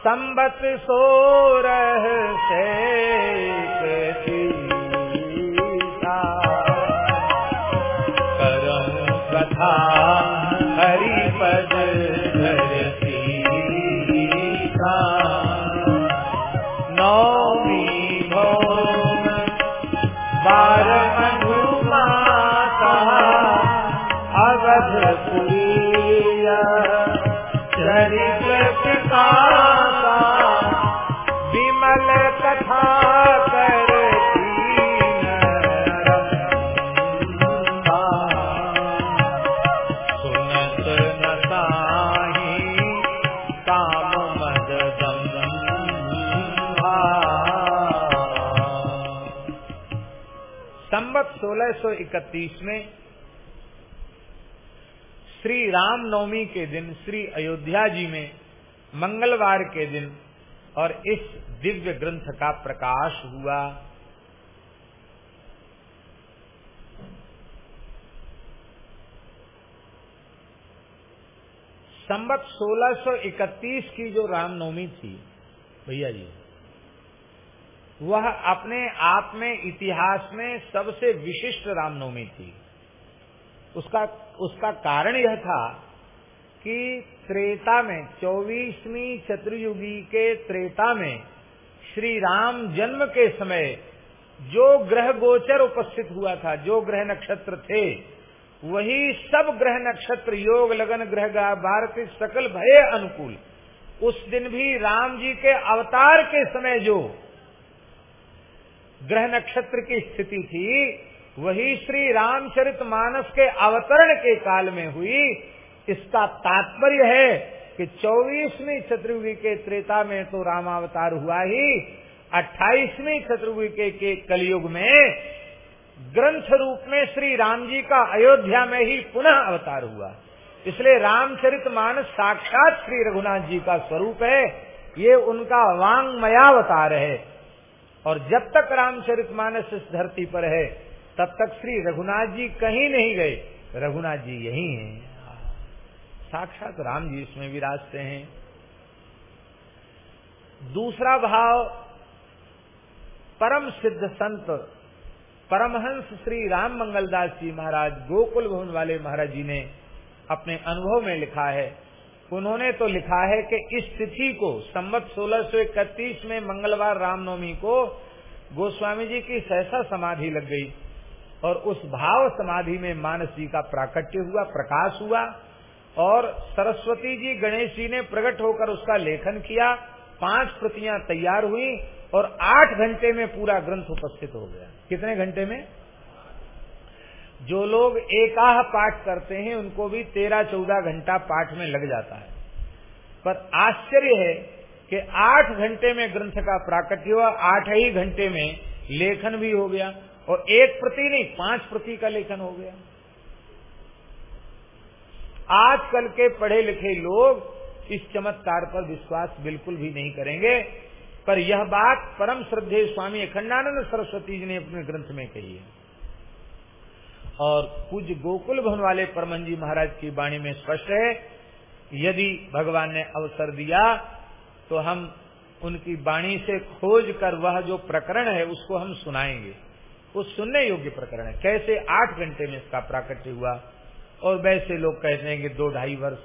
A: संबत सोरह से 1931 में श्री रामनवमी के दिन, श्री अयोध्या जी में, मंगलवार के दिन, और इस दिव्य ग्रंथ का प्रकाश हुआ। संबत 1631 की जो रामनवमी थी, भैया जी वह अपने आप में, इतिहास में सबसे विशिष्ट रामनवमी थी। उसका उसका कारण यह था कि त्रेता में, चौबीसवीं चतुर्युगी के त्रेता में श्री राम जन्म के समय जो ग्रह गोचर उपस्थित हुआ था, जो ग्रह नक्षत्र थे, वही सब ग्रह नक्षत्र, योग, लगन, ग्रह भारत, सकल, भय, अनुकूल, उस दिन भी राम जी के अवतार के समय जो ग्रह नक्षत्र की स्थिति थी वही श्री रामचरित मानस के अवतरण के काल में हुई। इसका तात्पर्य है कि चौबीसवीं चतुर्युगी के त्रेता में तो रामावतार हुआ ही अट्ठाईसवीं चतुर्वी के, के कलयुग में ग्रंथ रूप में श्री राम जी का अयोध्या में ही पुनः अवतार हुआ। इसलिए रामचरित मानस साक्षात श्री रघुनाथ जी का स्वरूप है ये उनका वांगमयावतार है। और जब तक रामचरित मानस इस धरती पर है, तब तक श्री रघुनाथ जी कहीं नहीं गए। रघुनाथ जी यही हैं। साक्षात राम जी इसमें विराजते हैं। दूसरा भाव, परम सिद्ध संत, परमहंस श्री राम मंगलदास जी महाराज गोकुल भवन वाले महाराज जी ने अपने अनुभव में लिखा है। उन्होंने तो लिखा है कि इस तिथि को, संवत सोलह सौ इकतीस में मंगलवार रामनवमी को, गोस्वामी जी की सहसा समाधि लग गई। और उस भाव समाधि में मानस जी का प्राकट्य हुआ, प्रकाश हुआ, और सरस्वती जी गणेश जी ने प्रकट होकर उसका लेखन किया, पाँच प्रतियाँ तैयार हुई, और आठ घंटे में पूरा ग्रंथ उपस्थित हो गया। कितने घंटे में? जो लोग एकाह पाठ करते हैं, उनको भी तेरह चौदह घंटा पाठ में लग जाता है। पर आश्चर्य है कि आठ घंटे में ग्रंथ का प्राकट्य हुआ, आठ ही घंटे में लेखन भी हो गया, और एक प्रति नहीं, पाँच प्रति का लेखन हो गया। आजकल के पढ़े लिखे लोग इस चमत्कार पर विश्वास बिल्कुल भी नहीं करेंगे, पर यह बात परम श्रद्धे स्वामी अखंडानंद सरस्वती जी ने अपने ग्रंथ में कही है। और पूज्य गोकुल भवन वाले परमन जी महाराज की वाणी में स्पष्ट है, यदि भगवान ने अवसर दिया तो हम उनकी वाणी से खोज कर वह जो प्रकरण है, उसको हम सुनाएँगे। वो सुनने योग्य प्रकरण है। कैसे आठ घंटे में इसका प्राकट्य हुआ? और वैसे लोग कहते हैं कि दो ढाई वर्ष,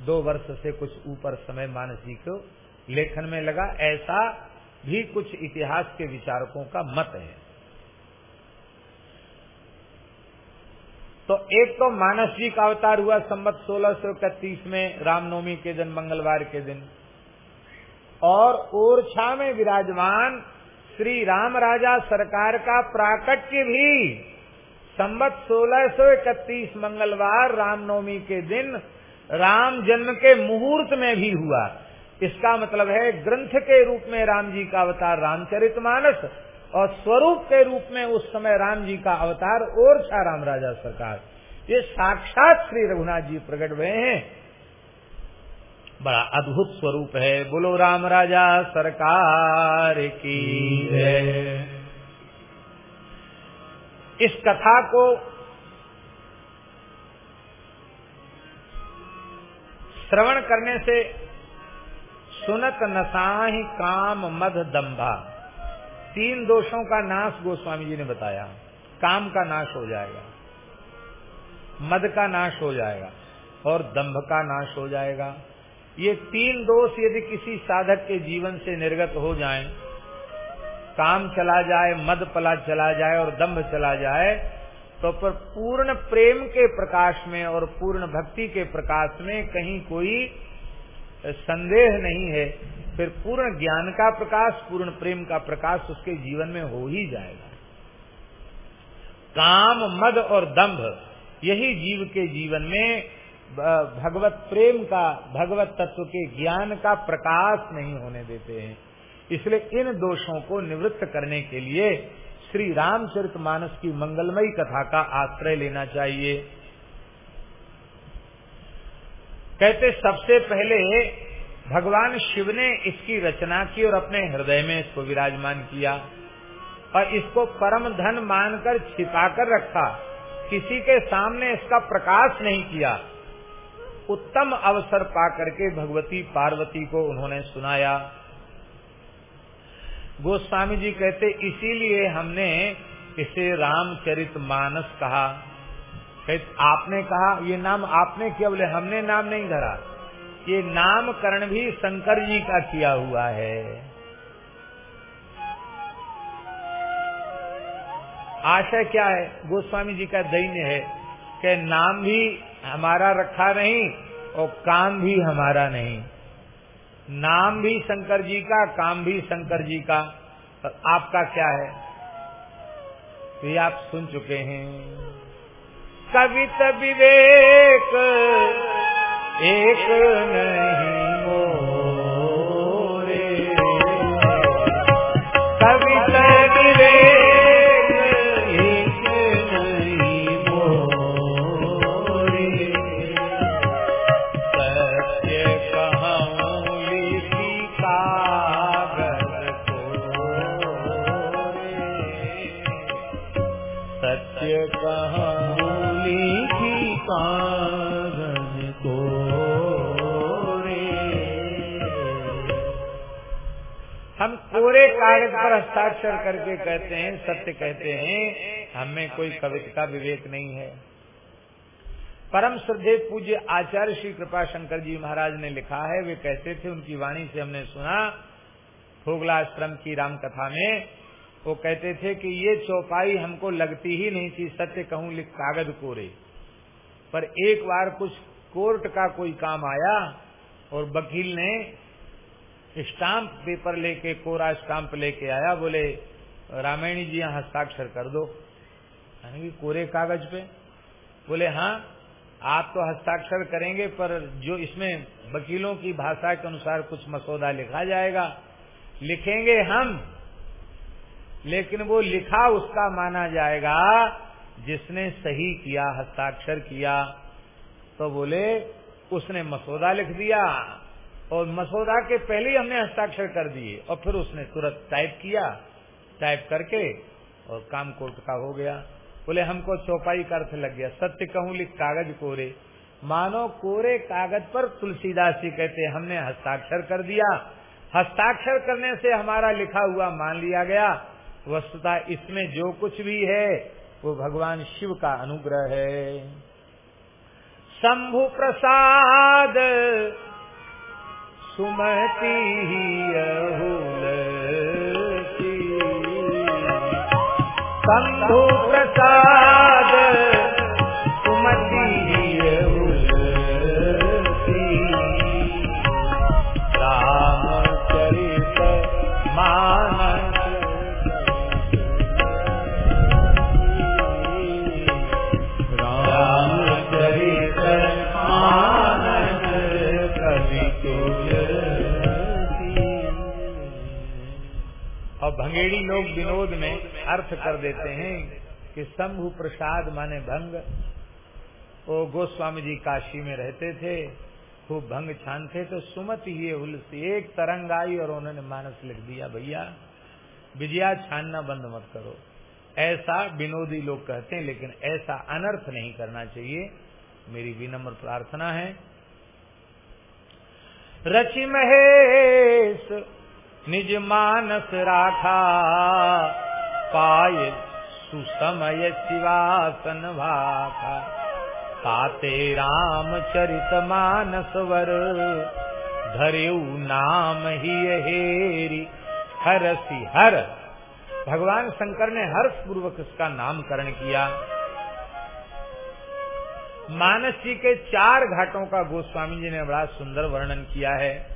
A: दो वर्ष से कुछ ऊपर समय मानस जी को लेखन में लगा। ऐसा भी कुछ इतिहास के विचारकों का मत है। तो एक तो मानस जी का अवतार हुआ संबत सोलह सौ इकतीस में, रामनवमी के दिन, मंगलवार के दिन। और ओरछा में विराजमान श्री राम राजा सरकार का प्राकट्य भी संबत सोलह सौ इकतीस मंगलवार, रामनवमी के दिन, राम जन्म के मुहूर्त में भी हुआ। इसका मतलब है ग्रंथ के रूप में राम जी का अवतार रामचरितमानस और स्वरूप के रूप में उस समय राम जी का अवतार और था राम राजा सरकार। ये साक्षात श्री रघुनाथ जी प्रकट हुए हैं। बड़ा अद्भुत स्वरूप है। बोलो राम राजा सरकार की इस कथा को श्रवण करने से सुनत नसाही काम मध दम्भा तीन दोषों का नाश गोस्वामी जी ने बताया। काम का नाश हो जाएगा। मद का नाश हो जाएगा और दंभ का नाश हो जाएगा। ये तीन दोष यदि किसी साधक के जीवन से निर्गत हो जाएँ, काम चला जाए मद पला चला जाए और दंभ चला जाए तो पर पूर्ण प्रेम के प्रकाश में और पूर्ण भक्ति के प्रकाश में कहीं कोई संदेह नहीं है, फिर पूर्ण ज्ञान का प्रकाश, पूर्ण प्रेम का प्रकाश उसके जीवन में हो ही जाएगा। काम, मद और दंभ, यही जीव के जीवन में भगवत प्रेम का, भगवत तत्व के ज्ञान का प्रकाश नहीं होने देते हैं। इसलिए इन दोषों को निवृत्त करने के लिए श्री रामचरित मानस की मंगलमयी कथा का आश्रय लेना चाहिए। कहते, सबसे पहले भगवान शिव ने इसकी रचना की और अपने हृदय में इसको विराजमान किया और इसको परम धन मानकर छिपाकर रखा। किसी के सामने इसका प्रकाश नहीं किया। उत्तम अवसर पा करके भगवती पार्वती को उन्होंने सुनाया। गोस्वामी जी कहते, इसीलिए हमने इसे रामचरित मानस कहा। आपने कहा, ये नाम आपने किया बोले, हमने नाम नहीं धरा। ये नामकरण भी शंकर जी का किया हुआ है। आशय क्या है? गोस्वामी जी का दैन्य है कि नाम भी हमारा रखा नहीं और काम भी हमारा नहीं। नाम भी शंकर जी का, काम भी शंकर जी का। तो आपका क्या है? तो ये आप सुन चुके हैं। कवित विवेक एक नहीं मोरे। कविता कागज़ पर हस्ताक्षर करके कहते हैं, सत्य कहते हैं, हमें कोई कविता का विवेक नहीं है। परम श्रद्धे पूज्य आचार्य श्री कृपा शंकर जी महाराज ने लिखा है, वे कहते थे, उनकी वाणी से हमने सुना, भोगलाश्रम की राम कथा में, वो कहते थे कि ये चौपाई हमको लगती ही नहीं थी, सत्य कहूँ लिख कागज़ कोरे। पर एक बार कुछ कोर्ट का कोई काम आया, और वकील ने स्टाम्प पेपर लेके, कोरा स्टाम्प लेके आया, बोले, रामायणी जी यहाँ हस्ताक्षर कर दो। कोरे कागज़ पे। बोले हाँ आप तो हस्ताक्षर करेंगे, पर जो इसमें वकीलों की भाषा के अनुसार कुछ मसौदा लिखा जाएगा, लिखेंगे हम। लेकिन वो लिखा उसका माना जाएगा, जिसने सही किया, हस्ताक्षर किया तो बोले, उसने मसौदा लिख दिया। और मसौदा के पहले ही हमने हस्ताक्षर कर दिए और फिर उसने तुरंत टाइप किया, टाइप करके और काम कोर्ट का हो गया। बोले, हमको चौपाई का अर्थ लग गया। सत्य कहूँ, लिख कागज़ कोरे। मानो कोरे कागज़ पर तुलसीदास जी कहते हमने हस्ताक्षर कर दिया। हस्ताक्षर करने से हमारा लिखा हुआ मान लिया गया। वस्तुता इसमें जो कुछ भी है, वो भगवान शिव का अनुग्रह है। शंभु प्रसाद सुमति अहुल शंभु प्रसाद और लोग विनोद में अर्थ कर देते हैं कि शंभु प्रसाद माने भंग। वो गोस्वामी जी काशी में रहते थे, खूब भंग छानते तो सुमत ही हुलसी एक तरंग आई और उन्होंने मानस लिख दिया, भैया, विजया छानना बंद मत करो। ऐसा विनोदी लोग कहते हैं, लेकिन ऐसा अनर्थ नहीं करना चाहिए। मेरी विनम्र प्रार्थना है। रचि महेश निज मानस राखा पाय सुसमय शिवासन भाखा। ताते राम चरित मानस वर, धरेऊ नाम ही हेरी हरसी हर। भगवान शंकर ने हर्ष पूर्वक इसका नामकरण किया। मानस जी के चार घाटों का गोस्वामी जी ने बड़ा सुंदर वर्णन किया है।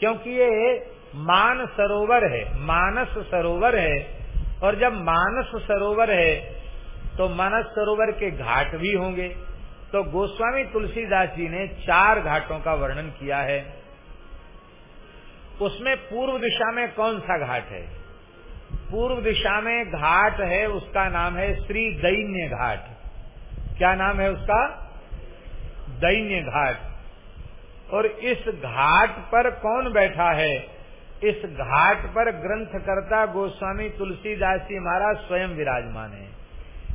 A: क्योंकि ये मान सरोवर है, मानस सरोवर है। और जब मानस सरोवर है तो मानस सरोवर के घाट भी होंगे। तो गोस्वामी तुलसीदास जी ने चार घाटों का वर्णन किया है। उसमें पूर्व दिशा में कौन सा घाट है? पूर्व दिशा में घाट है, उसका नाम है श्री दैन्य घाट। क्या नाम है उसका? दैन्य घाट। और इस घाट पर कौन बैठा है? इस घाट पर ग्रंथकर्ता गोस्वामी तुलसीदास जी महाराज स्वयं विराजमान है।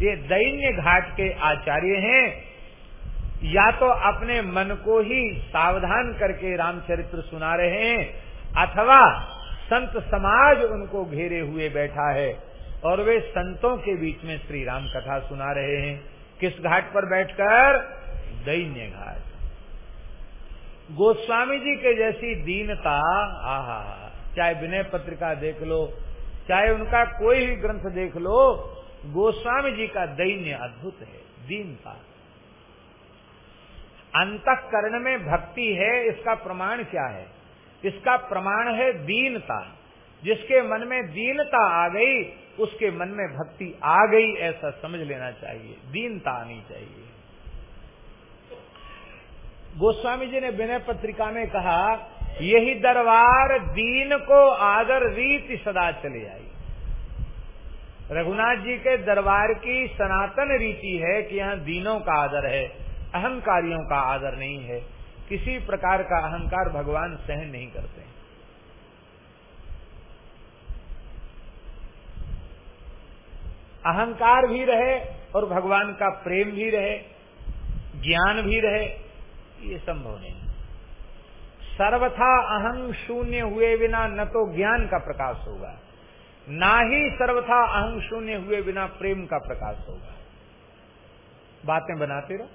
A: ये दैन्य घाट के आचार्य हैं। या तो अपने मन को ही सावधान करके रामचरित्र सुना रहे हैं, अथवा संत समाज उनको घेरे हुए बैठा है और वे संतों के बीच में श्री राम कथा सुना रहे हैं। किस घाट पर बैठकर? दैन्य घाट। गोस्वामी जी के जैसी दीनता, आहा, चाहे विनय पत्रिका देख लो, चाहे उनका कोई भी ग्रंथ देख लो, गोस्वामी जी का दैन्य अद्भुत है, दीनता। अंतकरण में भक्ति है, इसका प्रमाण क्या है? इसका प्रमाण है दीनता। जिसके मन में दीनता आ गई, उसके मन में भक्ति आ गई, ऐसा समझ लेना चाहिए। दीनता आनी चाहिए। गोस्वामी जी ने विनय पत्रिका में कहा, यही दरबार दीन को आदर रीति सदा चले आई। रघुनाथ जी के दरबार की सनातन रीति है कि यहाँ दीनों का आदर है, अहंकारियों का आदर नहीं है। किसी प्रकार का अहंकार भगवान सहन नहीं करते। अहंकार भी रहे और भगवान का प्रेम भी रहे, ज्ञान भी रहे ये संभव नहीं सर्वथा अहं शून्य हुए बिना न तो ज्ञान का प्रकाश होगा, ना ही सर्वथा अहं शून्य हुए बिना प्रेम का प्रकाश होगा। बातें बनाते रहो।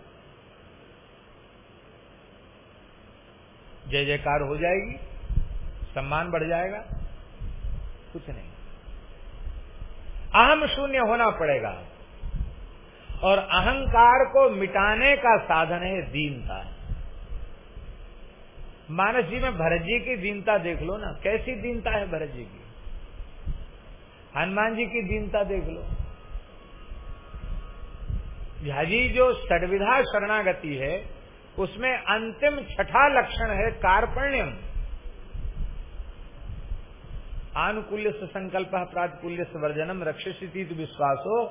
A: जय जयकार हो जाएगी, सम्मान बढ़ जाएगा, कुछ नहीं। अहम शून्य होना पड़ेगा। और अहंकार को मिटाने का साधन है दीनता। मानस जी में भरत जी की दीनता देख लो ना। कैसी दीनता है भरत जी की? हनुमान जी की दीनता देख लो। झाजी जो षडविधा शरणागति है, उसमें अंतिम छठा लक्षण है कार्पण्यम। आनुकूल्य संकल्प प्रातकूल्य वर्जनम रक्षित विश्वासो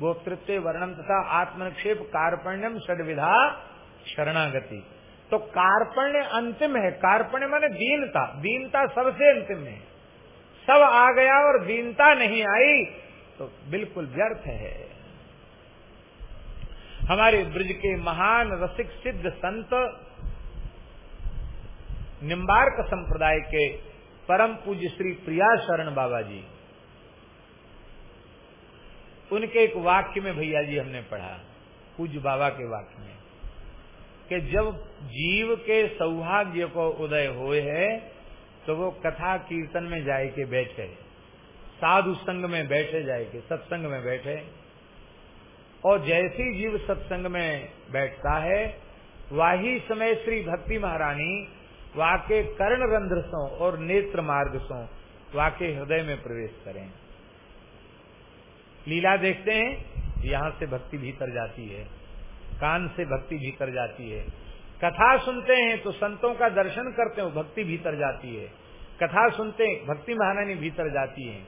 A: गोपतृत्व वर्णम तथा आत्मनिक्षेप कार्पण्यम षडविधा शरणागति। तो कार्पण्य अंतिम है। कार्पण्य माने दीनता। दीनता सबसे अंतिम है। सब आ गया और दीनता नहीं आई तो बिल्कुल व्यर्थ है। हमारे ब्रज के महान रसिक सिद्ध संत निम्बार्क संप्रदाय के परम पूज्य श्री प्रिया शरण बाबा जी, उनके एक वाक्य में भैया जी हमने पढ़ा, पूज्य बाबा के वाक्य में। कि जब जीव के सौभाग्य को उदय हुए है तो वो कथा कीर्तन में जाए के बैठे। साधु संग में बैठे जाए के सत्संग में बैठे। और जैसे जीव सत्संग में बैठता है, वही समय श्री भक्ति महारानी वाके कर्ण रंध्र सो और नेत्र मार्ग सो वाके हृदय में प्रवेश करें। लीला देखते हैं, यहाँ से भक्ति भीतर जाती है। कान से भक्ति भीतर जाती है। कथा सुनते हैं तो संतों का दर्शन करते हो, भक्ति भीतर जाती है। कथा सुनते भक्ति महारानी भीतर जाती है।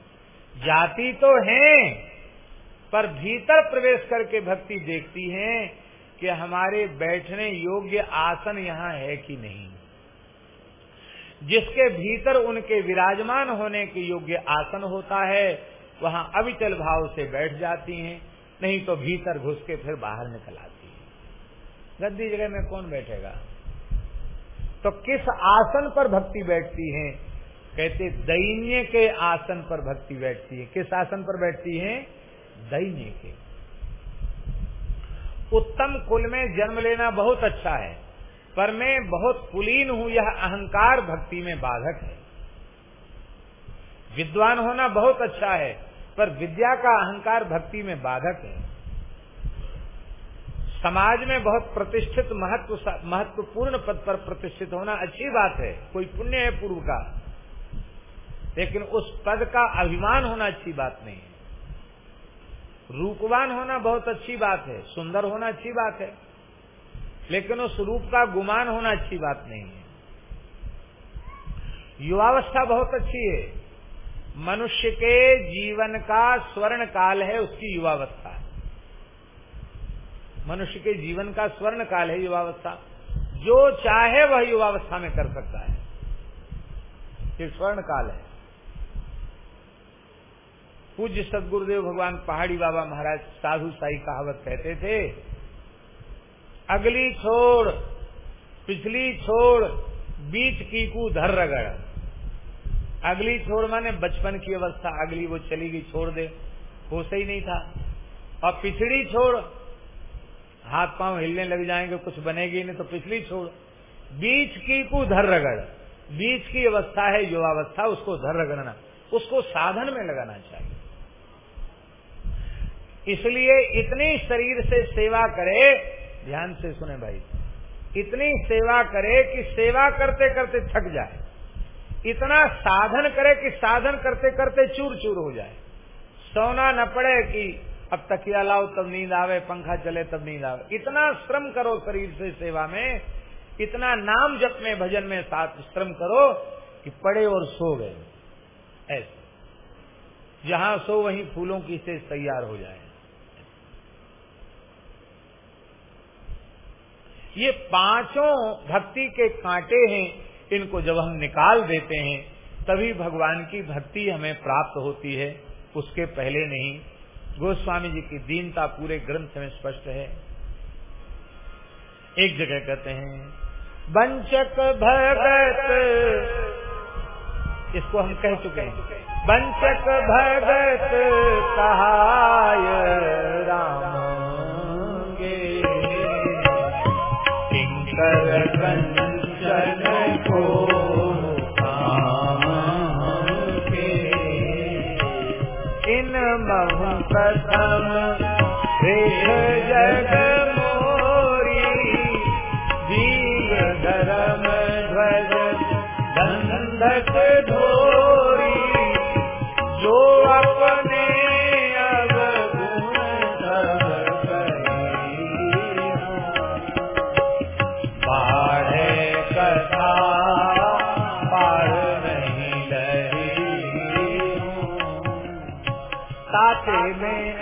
A: जाती तो हैं, पर भीतर प्रवेश करके भक्ति देखती हैं कि हमारे बैठने योग्य आसन यहाँ है कि नहीं। जिसके भीतर उनके विराजमान होने के योग्य आसन होता है, वहाँ अविचल भाव से बैठ जाती हैं, नहीं तो भीतर घुस के फिर बाहर निकल आती है। गद्दी जगह में कौन बैठेगा? तो किस आसन पर भक्ति बैठती है? कहते, दैन्य के आसन पर भक्ति बैठती है। किस आसन पर बैठती है? दैन्य के। उत्तम कुल में जन्म लेना बहुत अच्छा है, पर मैं बहुत कुलीन हूँ, यह अहंकार भक्ति में बाधक है। विद्वान होना बहुत अच्छा है, पर विद्या का अहंकार भक्ति में बाधक है। समाज में बहुत प्रतिष्ठित महत्व महत्वपूर्ण पद पर प्रतिष्ठित होना अच्छी बात है, कोई पुण्य है पूर्व का। लेकिन उस पद का अभिमान होना अच्छी बात नहीं है। रूपवान होना बहुत अच्छी बात है, सुंदर होना अच्छी बात है, लेकिन उस रूप का गुमान होना अच्छी बात नहीं है। युवावस्था बहुत अच्छी है। मनुष्य के जीवन का स्वर्ण काल है, उसकी युवावस्था। मनुष्य के जीवन का स्वर्ण काल है युवावस्था। जो चाहे वह युवावस्था में कर सकता है। ये स्वर्ण काल है। पूज्य सदगुरुदेव भगवान पहाड़ी बाबा महाराज साधु साई कहावत कहते थे, अगली छोड़, पिछली छोड़, बीच की कु धर रगड़। अगली छोड़ माने बचपन की अवस्था। अगली वो चली गई, छोड़ दे। हो सही नहीं था। और पिछड़ी छोड़ हाथ पाँव हिलने लग जाएँगे, कुछ बनेगी नहीं तो पिछली छोड़। बीच की को धर रगड़। बीच की अवस्था है युवावस्था उसको धर रगड़ना। उसको साधन में लगाना चाहिए। इसलिए इतनी शरीर से सेवा करे, ध्यान से सुने भाई, इतनी सेवा करे कि सेवा करते करते थक जाए। इतना साधन करे कि साधन करते करते चूर चूर हो जाए। सोना न पड़े कि अब तकिया लाओ तब नींद आवे, पंखा चले तब नींद आवे। इतना श्रम करो शरीर से सेवा में, इतना नाम जप में, भजन में साथ श्रम करो कि पड़े और सो गए। ऐसे। जहाँ सो वहीं फूलों की से तैयार हो जाए। ये पाँचों भक्ति के कांटे हैं, इनको जब हम निकाल देते हैं, तभी भगवान की भक्ति हमें प्राप्त होती है, उसके पहले नहीं। गोस्वामी जी की दीनता पूरे ग्रंथ में स्पष्ट है। एक जगह कहते हैं, वंचक भगत इसको हम कह चुके हैं। वंचक भगत कहाय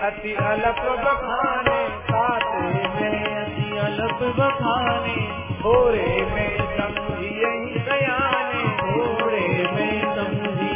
A: अति अलप बखाने काते में अति अलप बखाने, भोरे में समझी यही सयाने भोरे में समझी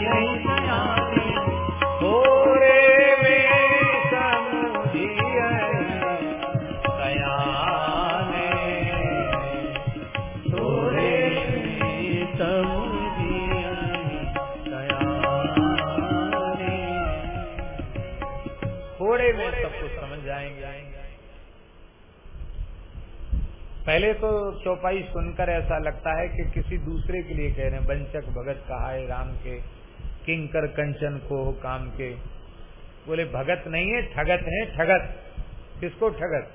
A: पहले तो चौपाई सुनकर ऐसा लगता है कि किसी दूसरे के लिए कह रहे हैं बंचक भगत कहा है राम के, किंकर कंचन को काम के। बोले, भगत नहीं है, ठगत है, ठगत। किसको ठगत?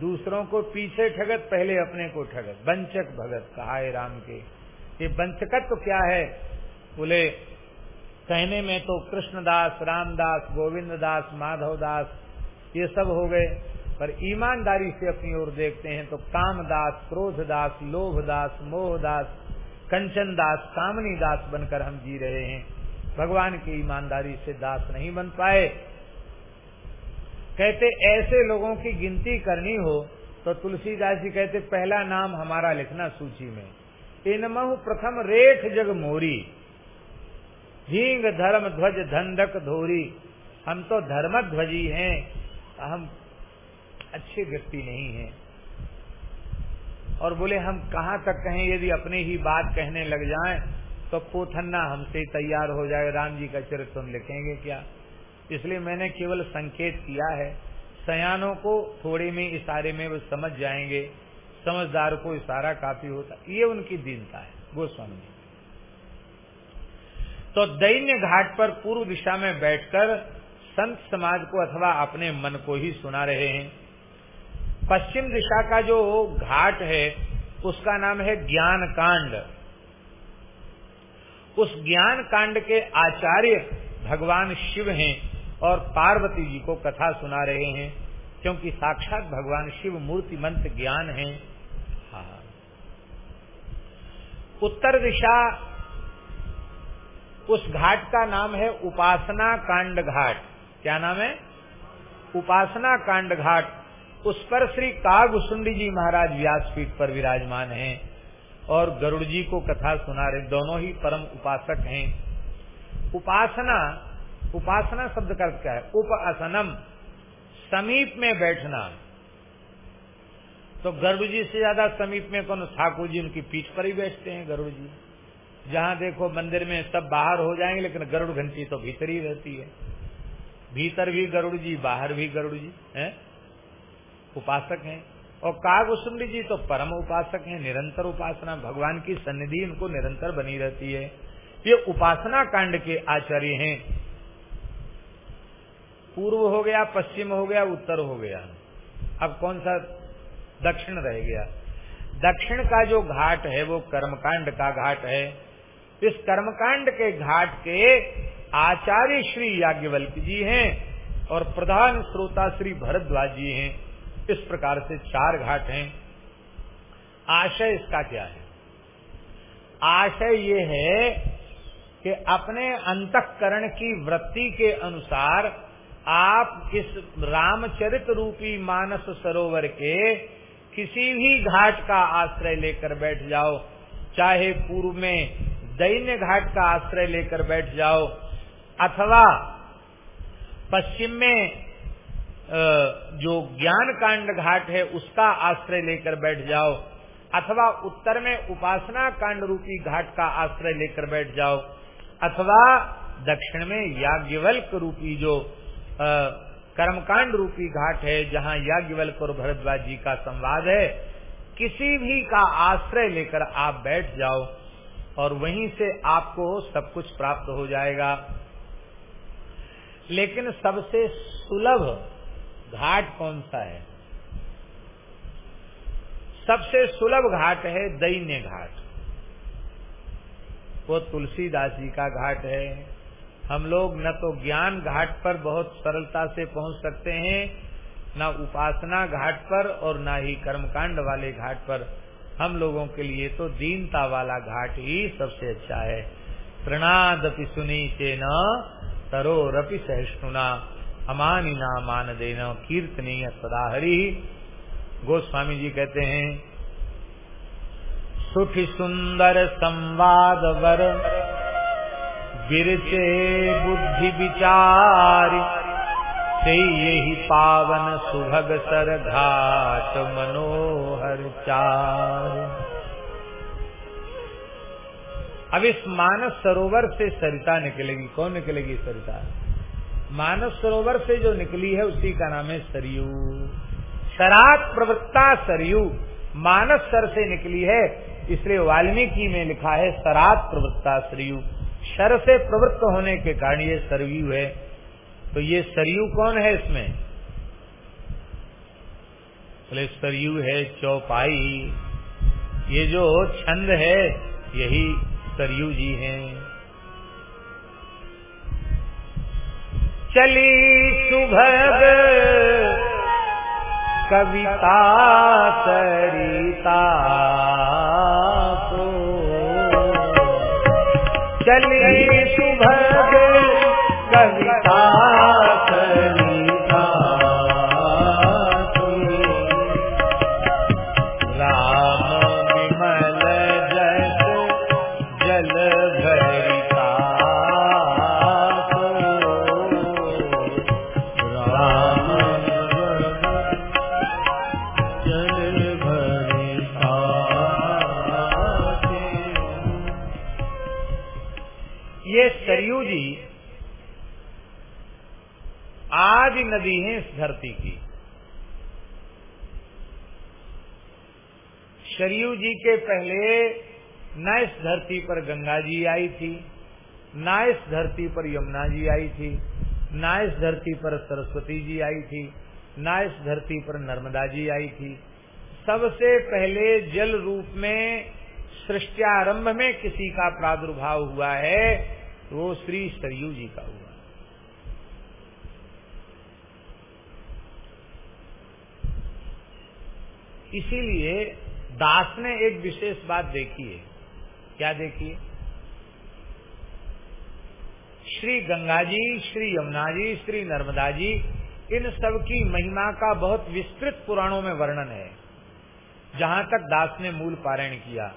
A: दूसरों को पीछे ठगत, पहले अपने को ठगत। बंचक भगत कहा है राम के। ये बंचकत तो क्या है? बोले, कहने में तो कृष्णदास, रामदास गोविंद दास माधव दास ये सब हो गए। पर ईमानदारी से अपनी ओर देखते हैं तो कामदास, क्रोधदास, लोभदास, मोहदास कंचन दास कामनी दास बनकर हम जी रहे हैं। भगवान की ईमानदारी से दास नहीं बन पाए। कहते, ऐसे लोगों की गिनती करनी हो तो तुलसीदास जी कहते, पहला नाम हमारा लिखना सूची में। इनमहु प्रथम रेख जग मोरी। झींग धर्म ध्वज धंधक धोरी। हम तो धर्म ध्वजी हैं। हम अच्छे व्यक्ति नहीं हैं। और बोले, हम कहाँ तक कहें, यदि अपने ही बात कहने लग जाएँ तो पोथन्ना हमसे तैयार हो जाए। राम जी का चरित्र हम लिखेंगे क्या? इसलिए मैंने केवल संकेत किया है, सयानों को थोड़े में इशारे में वो समझ जाएँगे। समझदार को इशारा काफ़ी होता ये उनकी दीनता है, गोस्वामी जी। तो दैन्य घाट पर पूर्व दिशा में बैठकर संत समाज को अथवा अपने मन को ही सुना रहे हैं। पश्चिम दिशा का जो घाट है, उसका नाम है ज्ञान कांड उस ज्ञान कांड के आचार्य भगवान शिव हैं और पार्वती जी को कथा सुना रहे हैं, क्योंकि साक्षात भगवान शिव मूर्तिमंत ज्ञान है। हाँ। उत्तर दिशा, उस घाट का नाम है उपासना कांड घाट। क्या नाम है? उपासना कांड घाट। उस पर श्री कागुसुंडी जी महाराज व्यासपीठ पर विराजमान हैं और गरुड़ जी को कथा सुना रहे। दोनों ही परम उपासक हैं। उपासना उपासना शब्द का क्या है? उप असनम समीप में बैठना। तो गरुड़ जी से ज़्यादा समीप में कौन? ठाकुर जी उनकी पीठ पर ही बैठते हैं गरुड़ जी। जहाँ देखो मंदिर में सब बाहर हो जाएँगे, लेकिन गरुड़ घंटी तो भीतर ही रहती है। भीतर भी गरुड़ जी, बाहर भी गरुड़ जी, है? उपासक हैं। और कागुसुंडी जी तो परम उपासक हैं, निरंतर उपासना। भगवान की सन्निधि उनको निरंतर बनी रहती है। ये उपासना कांड के आचार्य हैं। पूर्व हो गया, पश्चिम हो गया, उत्तर हो गया। अब कौन सा दक्षिण रह गया? दक्षिण का जो घाट है, वो कर्मकांड का घाट है। इस कर्मकांड के घाट के आचार्य श्री याज्ञवल्क जी हैं और प्रधान श्रोता श्री भरद्वाज जी हैं। इस प्रकार से चार घाट हैं। आशय इसका क्या है? आशय ये है कि अपने अंतकरण की वृत्ति के अनुसार आप इस रामचरित रूपी मानस सरोवर के किसी भी घाट का आश्रय लेकर बैठ जाओ। चाहे पूर्व में दैन्य घाट का आश्रय लेकर बैठ जाओ अथवा पश्चिम में जो ज्ञान कांड घाट है, उसका आश्रय लेकर बैठ जाओ। अथवा उत्तर में उपासना कांड रूपी घाट का आश्रय लेकर बैठ जाओ। अथवा दक्षिण में याज्ञवल्क रूपी जो कर्मकांड रूपी घाट है, जहाँ याज्ञवल्क और भरद्वाज जी का संवाद है, किसी भी का आश्रय लेकर आप बैठ जाओ और वहीं से आपको सब कुछ प्राप्त हो जाएगा। लेकिन सबसे सुलभ घाट कौन सा है? सबसे सुलभ घाट है दैन्य घाट। वो तुलसीदास जी का घाट है। हम लोग न तो ज्ञान घाट पर बहुत सरलता से पहुँच सकते हैं, न उपासना घाट पर और न ही कर्मकांड वाले घाट पर। हम लोगों के लिए तो दीनता वाला घाट ही सबसे अच्छा है। प्रणादपि सुनी से न तरोरपि सहिष्णुना। अमानी ना मान देना कीर्तनीय सदा हरि गोस्वामी जी कहते हैं, सुख सुंदर संवाद वर बिरचे बुद्धि विचार, से यही पावन सुभग सर घाट मनोहर चार। अब इस मानस सरोवर से सरिता निकलेगी। कौन निकलेगी सरिता? मानस सरोवर से जो निकली है, उसी का नाम है सरयू। शरात प्रवृत्ता सरयू मानस सर से निकली है, इसलिए वाल्मीकि में लिखा है सरात प्रवृत्ता सरयू। शर से प्रवृत्त होने के कारण ये सरयू है। तो ये सरयू कौन है इसमें? बोले, सरयू है चौपाई। ये जो छंद है, यही सरयू जी हैं। चली सुभग। कविता सरिता को। चली सुभग। आदि नदी है इस धरती की। सरयू जी के पहले न इस धरती पर गंगा जी आई थी, न इस धरती पर यमुना जी आई थी, न इस धरती पर सरस्वती जी आई थी, न इस धरती पर नर्मदा जी आई थी। सबसे पहले जल रूप में सृष्टियारंभ में किसी का प्रादुर्भाव हुआ है, वो श्री सरयू जी का हुआ। इसीलिए दास ने एक विशेष बात देखी है। क्या देखी है? श्री गंगा जी श्री यमुना जी श्री नर्मदा जी इन सब की महिमा का बहुत विस्तृत पुराणों में वर्णन है। जहाँ तक दास ने मूल पारायण किया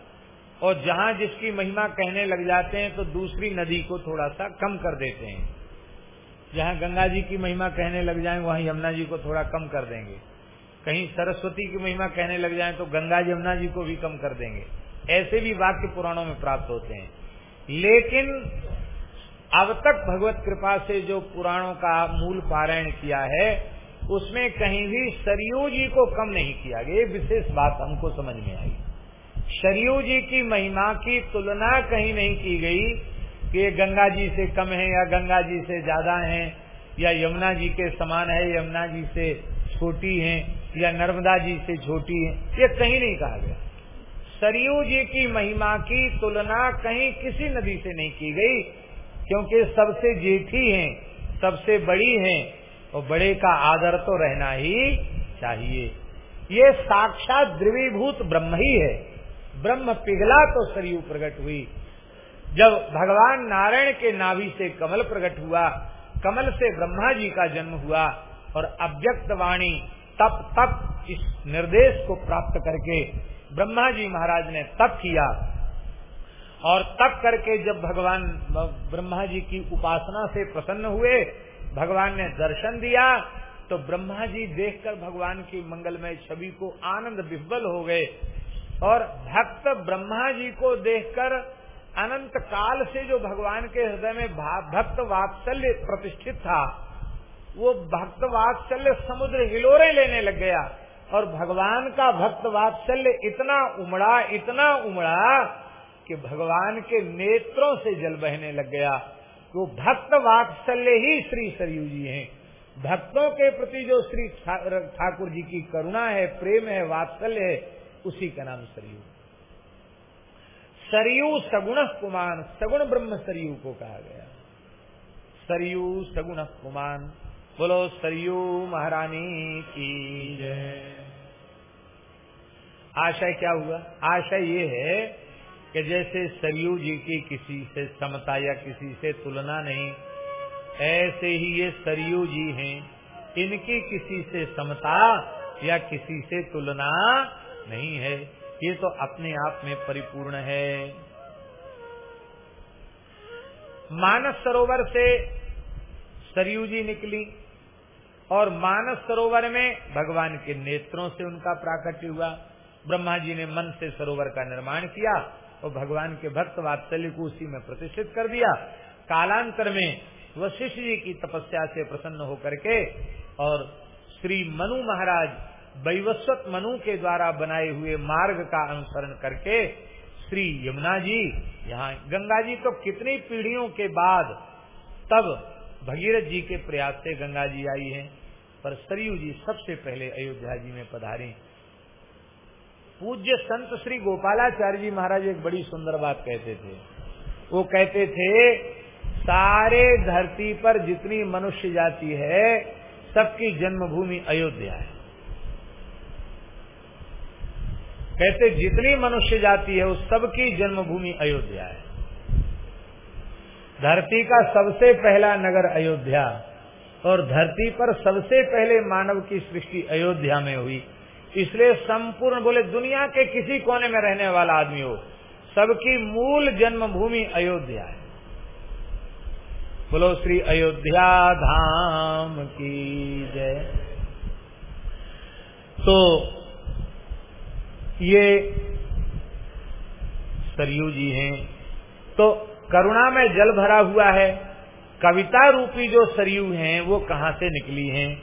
A: और जहाँ जिसकी महिमा कहने लग जाते हैं तो दूसरी नदी को थोड़ा सा कम कर देते हैं। जहाँ गंगा जी की महिमा कहने लग जाए, वहाँ यमुना जी को थोड़ा कम कर देंगे। कहीं सरस्वती की महिमा कहने लग जाए तो गंगा यमुना जी को भी कम कर देंगे। ऐसे भी वाक्य पुराणों में प्राप्त होते हैं। लेकिन अब तक भगवत कृपा से जो पुराणों का मूल पारायण किया है, उसमें कहीं भी सरयू जी को कम नहीं किया गया। ये विशेष बात हमको समझ में आई। सरयू जी की महिमा की तुलना कहीं नहीं की गई कि ये गंगा जी से कम है या गंगा जी से ज़्यादा है या यमुना जी के समान है, यमुना जी से छोटी है। या नर्मदा जी से छोटी है, ये कहीं नहीं कहा गया। सरयू जी की महिमा की तुलना कहीं किसी नदी से नहीं की गई, क्योंकि सबसे जेठी हैं, सबसे बड़ी हैं, और बड़े का आदर तो रहना ही चाहिए। ये साक्षात द्रवीभूत ब्रह्म ही है। ब्रह्म पिघला तो सरयू प्रकट हुई। जब भगवान नारायण के नाभि से कमल प्रकट हुआ, कमल से ब्रह्मा जी का जन्म हुआ, और अव्यक्त वाणी तप तप इस निर्देश को प्राप्त करके ब्रह्मा जी महाराज ने तप किया। और तप करके जब भगवान ब्रह्मा जी की उपासना से प्रसन्न हुए, भगवान ने दर्शन दिया तो ब्रह्मा जी देखकर भगवान की मंगलमय छवि को आनंद विह्वल हो गए। और भक्त ब्रह्मा जी को देखकर अनंत काल से जो भगवान के हृदय में भक्त वात्सल्य प्रतिष्ठित था वो भक्त वात्सल्य समुद्र हिलोरे लेने लग गया। और भगवान का भक्त वात्सल्य इतना उमड़ा इतना उमड़ा कि भगवान के नेत्रों से जल बहने लग गया। वो तो भक्त वात्सल्य ही श्री सरयू जी हैं। भक्तों के प्रति जो श्री ठाकुर जी की करुणा है, प्रेम है, वात्सल्य है, उसी का नाम सरयू। सरयू सगुण कुमान सगुण ब्रह्म सरयू को कहा गया। सरयू सगुण कुमान बोलो, सरयू महारानी की आशय क्या हुआ? आशय ये है कि जैसे सरयू जी की किसी से समता या किसी से तुलना नहीं, ऐसे ही ये सरयू जी हैं। इनकी किसी से समता या किसी से तुलना नहीं है। ये तो अपने आप में परिपूर्ण है। मानस सरोवर से सरयू जी निकली। और मानस सरोवर में भगवान के नेत्रों से उनका प्राकट्य हुआ। ब्रह्मा जी ने मन से सरोवर का निर्माण किया और भगवान के भक्त वात्सल्य को उसी में प्रतिष्ठित कर दिया। कालांतर में वशिष्ठ जी की तपस्या से प्रसन्न होकर के और श्री मनु महाराज वैवस्वत मनु के द्वारा बनाए हुए मार्ग का अनुसरण करके श्री यमुना जी, यहाँ गंगा जी तो कितनी पीढ़ियों के बाद तब भगीरथ जी के प्रयास से गंगा जी आई हैं। पर सरयू जी सबसे पहले अयोध्या जी में पधारे। पूज्य संत श्री गोपालाचार्य जी महाराज एक बड़ी सुंदर बात कहते थे। वो कहते थे, सारे धरती पर जितनी मनुष्य जाति है, सबकी जन्मभूमि अयोध्या है। कहते, जितनी मनुष्य जाति है उस सबकी जन्मभूमि अयोध्या है। धरती का सबसे पहला नगर अयोध्या। और धरती पर सबसे पहले मानव की सृष्टि अयोध्या में हुई। इसलिए संपूर्ण बोले, दुनिया के किसी कोने में रहने वाला आदमी हो, सबकी मूल जन्मभूमि अयोध्या है। बोलो, श्री अयोध्या धाम की जय। तो ये सरयू जी हैं। तो करुणा में जल भरा हुआ है। कविता रूपी जो सरयू हैं, वो कहाँ से निकली हैं?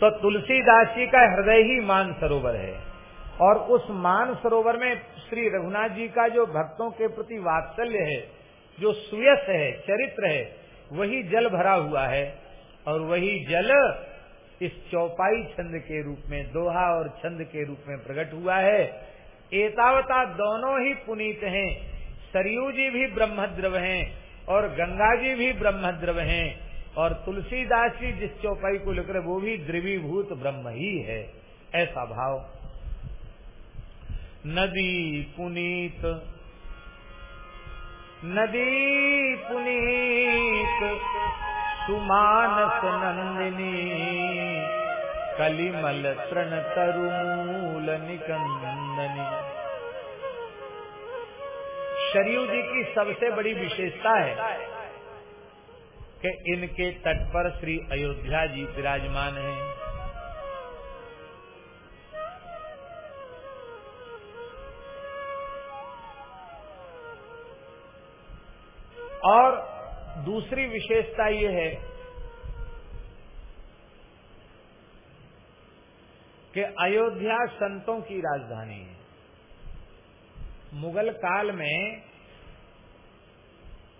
A: तो तुलसीदास जी का हृदय ही मान सरोवर है। और उस मान सरोवर में श्री रघुनाथ जी का जो भक्तों के प्रति वात्सल्य है, जो सुयस है, चरित्र है, वही जल भरा हुआ है। और वही जल इस चौपाई छंद के रूप में, दोहा और छंद के रूप में प्रकट हुआ है। एतावता दोनों ही पुनीत हैं। सरयू जी भी ब्रह्मद्रव हैं। और गंगा जी भी ब्रह्मद्रव है, और तुलसीदास जी जिस चौपाई को लेकर वो भी द्रवीभूत ब्रह्म ही है। ऐसा भाव। नदी पुनीत नदी पुनीत, सुमानस नंदिनी, कलिमल तृण तरुमूल निकंदनी। शरीय जी की सबसे बड़ी विशेषता है कि इनके तट पर श्री अयोध्या जी विराजमान हैं। और दूसरी विशेषता ये है कि अयोध्या संतों की राजधानी है। मुगल काल में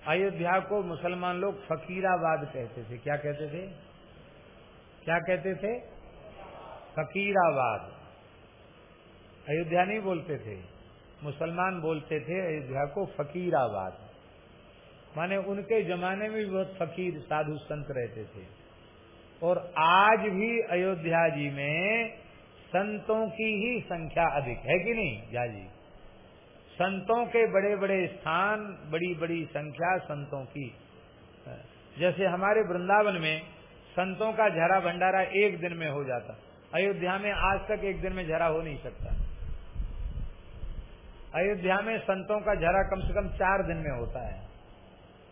A: अयोध्या को मुसलमान लोग फकीराबाद कहते थे। क्या कहते थे? क्या कहते थे? फकीराबाद। अयोध्या नहीं बोलते थे। मुसलमान बोलते थे अयोध्या को फकीराबाद। माने उनके जमाने में भी बहुत फकीर, साधु संत रहते थे। और आज भी अयोध्या जी में संतों की ही संख्या अधिक। है कि नहीं, जाजी? संतों के बड़े बड़े स्थान बड़ी बड़ी संख्या संतों की। जैसे हमारे वृंदावन में संतों का झरा भंडारा एक दिन में हो जाता। अयोध्या में आज तक एक दिन में झरा हो नहीं सकता। अयोध्या में संतों का झरा कम से कम चार दिन में होता है।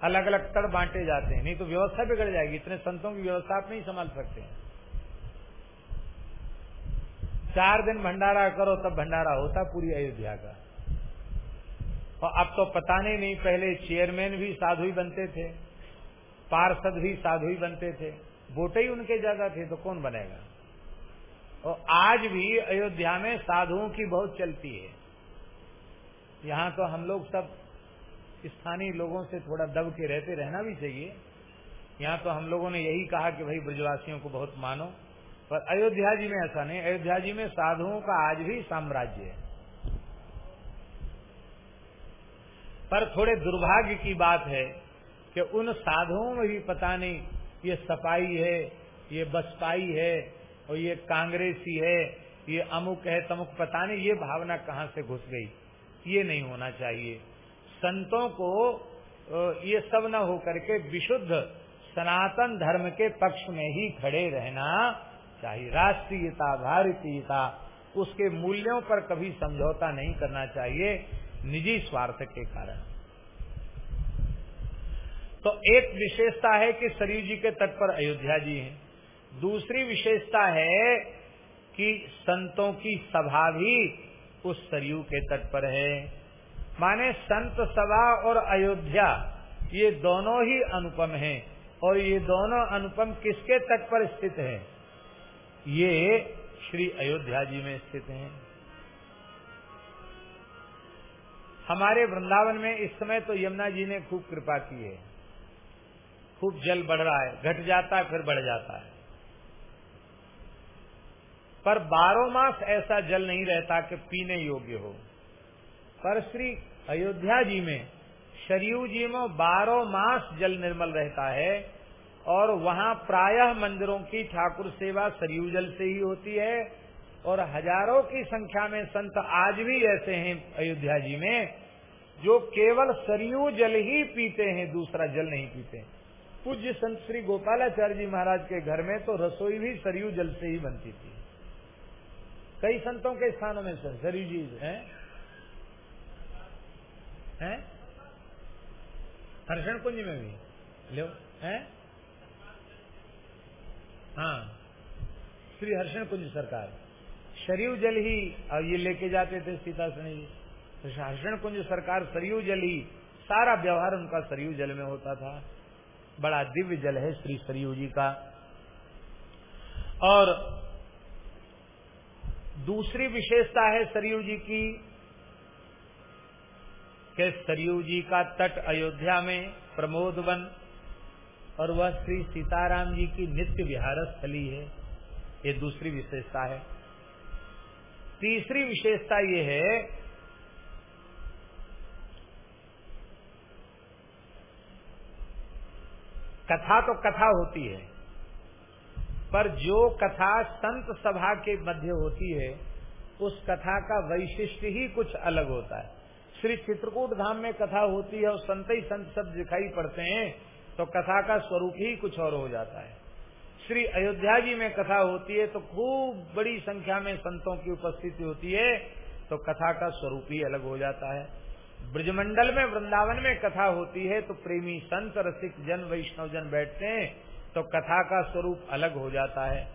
A: अलग अलग तड़ बांटे जाते हैं, नहीं तो व्यवस्था बिगड़ जाएगी। इतने संतों की व्यवस्था आप नहीं संभाल सकते चार दिन भंडारा करो, तब भंडारा होता पूरी अयोध्या का। और अब तो पता नहीं नहीं, पहले चेयरमैन भी साधु ही बनते थे, पार्षद भी साधु ही बनते थे, वोटे ही उनके ज़्यादा थे तो कौन बनेगा? और आज भी अयोध्या में साधुओं की बहुत चलती है। यहाँ तो हम लोग सब स्थानीय लोगों से थोड़ा दब के रहते, रहना भी चाहिए। यहाँ तो हम लोगों ने यही कहा कि भाई, ब्रजवासियों को बहुत मानो। पर अयोध्या जी में ऐसा नहीं, अयोध्या जी में साधुओं का आज भी साम्राज्य है। पर थोड़े दुर्भाग्य की बात है कि उन साधुओं में भी पता नहीं, ये सपाई है, ये बसपाई है, और ये कांग्रेसी है, ये अमुक है, तमुक, पता नहीं, ये भावना कहाँ से घुस गई। ये नहीं होना चाहिए। संतों को ये सब न हो करके विशुद्ध सनातन धर्म के पक्ष में ही खड़े रहना चाहिए। राष्ट्रीयता, भारतीयता, उसके मूल्यों पर कभी समझौता नहीं करना चाहिए। निजी स्वार्थ के कारण। तो एक विशेषता है कि सरयू जी के तट पर अयोध्या जी हैं। दूसरी विशेषता है कि संतों की सभा भी उस सरयू के तट पर है। माने संत सभा और अयोध्या, ये दोनों ही अनुपम हैं। और ये दोनों अनुपम किसके तट पर स्थित हैं? ये श्री अयोध्या जी में स्थित हैं। हमारे वृंदावन में इस समय तो यमुना जी ने खूब कृपा की है। खूब जल बढ़ रहा है, घट जाता है, फिर बढ़ जाता है। पर बारह मास ऐसा जल नहीं रहता कि पीने योग्य हो। पर श्री अयोध्या जी में शरीय जी में बारह मास जल निर्मल रहता है और वहाँ प्रायः मंदिरों की ठाकुर सेवा सरयू जल से ही होती है। और हज़ारों की संख्या में संत आज भी ऐसे हैं अयोध्या जी में, जो केवल सरयू जल ही पीते हैं, दूसरा जल नहीं पीते। पूज्य संत श्री गोपालाचार्य जी महाराज के घर में तो रसोई भी सरयू जल से ही बनती थी। कई संतों के स्थानों में सर, सरयू जी, हैं? हैं? हर्षण कुंज में भी। लो, हैं? हाँ। श्री हर्षण कुंज सरकार। सरयू जल ही। और ये लेके जाते थे सीता सनी जी। तो हर्षण कुंज सरकार सरयू जल ही। सारा व्यवहार उनका सरयू जल में होता था। बड़ा दिव्य जल है श्री सरयू जी का। और दूसरी विशेषता है सरयू जी की कि सरयू जी का तट अयोध्या में प्रमोद वन और वह श्री सीताराम जी की नित्य विहार स्थली है। ये दूसरी विशेषता है। तीसरी विशेषता ये है कथा तो कथा होती है, पर जो कथा संत सभा के मध्य होती है, उस कथा का वैशिष्ट ही कुछ अलग होता है। श्री चित्रकूट धाम में कथा होती है और संत ही संत सब दिखाई पड़ते हैं तो कथा का स्वरूप ही कुछ और हो जाता है। श्री अयोध्या जी में कथा होती है तो खूब बड़ी संख्या में संतों की उपस्थिति होती है तो कथा का स्वरूप ही अलग हो जाता है। ब्रजमंडल में, वृंदावन में कथा होती है तो प्रेमी संत रसिक जन, वैष्णव जन बैठते हैं तो कथा का स्वरूप अलग हो जाता है।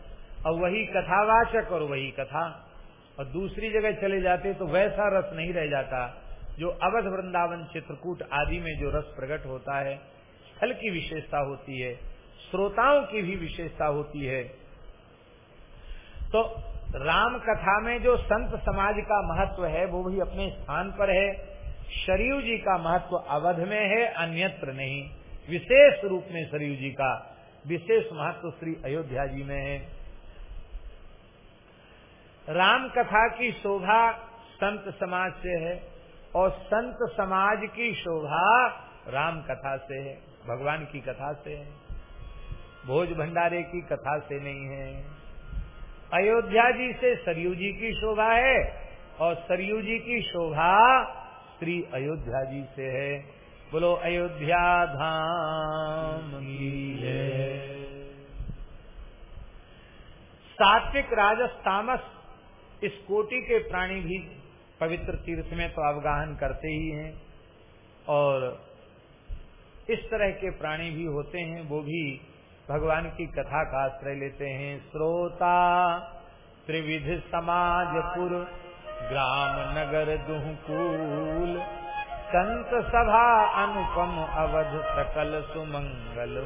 A: और वही कथावाचक और वही कथा। और दूसरी जगह चले जाते तो वैसा रस नहीं रह जाता, जो अवध वृंदावन, चित्रकूट आदि में जो रस प्रकट होता है, स्थल की विशेषता होती है। श्रोताओं की भी विशेषता होती है। तो राम कथा में जो संत समाज का महत्व है, वो भी अपने स्थान पर है। शरीव जी का महत्व अवध में है, अन्यत्र नहीं। विशेष रूप में शरीव जी का विशेष महत्व श्री अयोध्या जी में है। राम कथा की शोभा संत समाज से है और संत समाज की शोभा राम कथा से है, भगवान की कथा से है। भोज भंडारे की कथा से नहीं है। अयोध्या जी से सरयू जी की शोभा है और सरयू जी की शोभा श्री अयोध्या जी से है। बोलो, अयोध्या धाम सात्विक राजस तामस इस कोटि के प्राणी भी पवित्र तीर्थ में तो अवगाहन करते ही हैं और इस तरह के प्राणी भी होते हैं, वो भी भगवान की कथा का आश्रय लेते हैं। श्रोता, त्रिविध समाजपुर ग्राम नगर दुहकूल। संत सभा अनुपम अवध सकल सुमंगल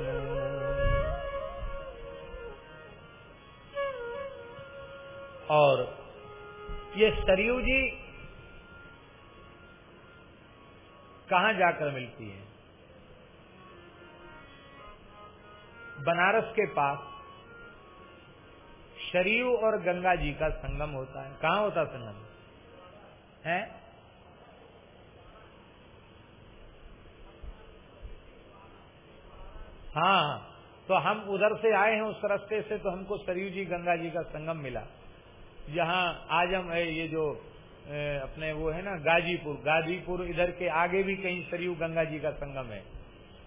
A: और ये सरयू जी कहा जाकर मिलती है? बनारस के पास शरीव और गंगा जी का संगम होता है। कहाँ होता संगम? है? हाँ तो हम उधर से आए हैं, उस रास्ते से तो हमको सरयू जी, गंगा जी का संगम मिला। जहाँ आज़म है ये जो अपने वो है ना, गाजीपुर। गाजीपुर इधर के आगे भी कहीं सरयू गंगा जी का संगम है।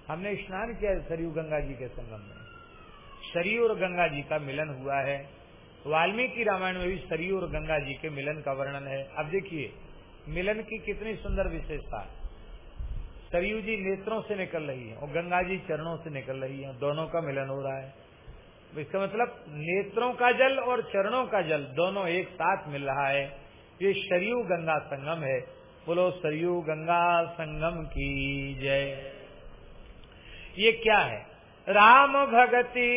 A: हमने स्नान किया सरयू गंगा जी के संगम में। सरयू और गंगा जी का मिलन हुआ है। वाल्मीकि रामायण में भी सरयू और गंगा जी के मिलन का वर्णन है। अब देखिए, मिलन की कितनी सुंदर विशेषता। सरयू जी नेत्रों से निकल रही है और गंगा जी चरणों से निकल रही है। दोनों का मिलन हो रहा है। इसका मतलब नेत्रों का जल और चरणों का जल दोनों एक साथ मिल रहा है। ये सरयू गंगा संगम है। बोलो, सरयू गंगा संगम की जय। ये क्या है? राम भगति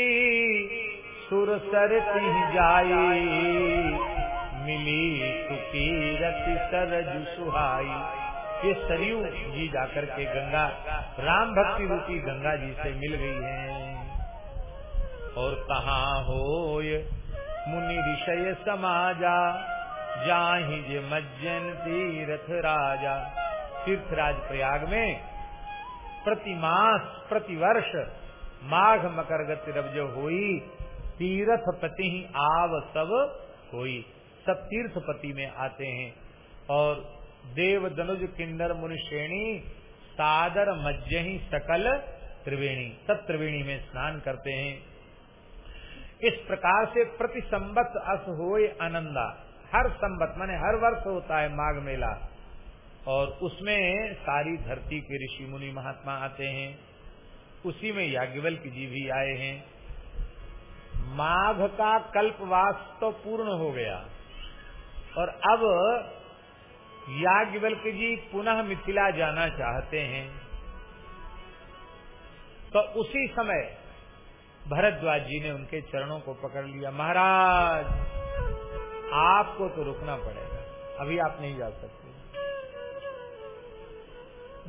A: सुर सरती जाई, मिली सुकीरति सरज सुहाई। ये सरयू जी जाकर के गंगा, राम भक्ति रूपी गंगा जी से मिल गई है। और कहा हो ये मुनि ऋषय समाजा, जाहि जे मज्जन तीर्थ राजा। तीर्थराज प्रयाग में प्रतिमास, प्रतिवर्ष माघ मकर गति रब जो हुई तीर्थ पति ही आव सब हुई। सब तीर्थपति में आते हैं। और देव दनुज किन्नर मुनि श्रेणी, सादर मज्ज ही सकल त्रिवेणी। सब त्रिवेणी में स्नान करते हैं। इस प्रकार से प्रति संबत अस होए आनंदा। हर संबत माने हर वर्ष होता है माघ मेला। और उसमें सारी धरती के ऋषि मुनि महात्मा आते हैं। उसी में याज्ञवल्क जी भी आए हैं। माघ का कल्पवास तो पूर्ण हो गया। और अब याज्ञवल्क जी पुनः मिथिला जाना चाहते हैं। तो उसी समय भरद्वाज जी ने उनके चरणों को पकड़ लिया। महाराज, आपको तो रुकना पड़ेगा। अभी आप नहीं जा सकते।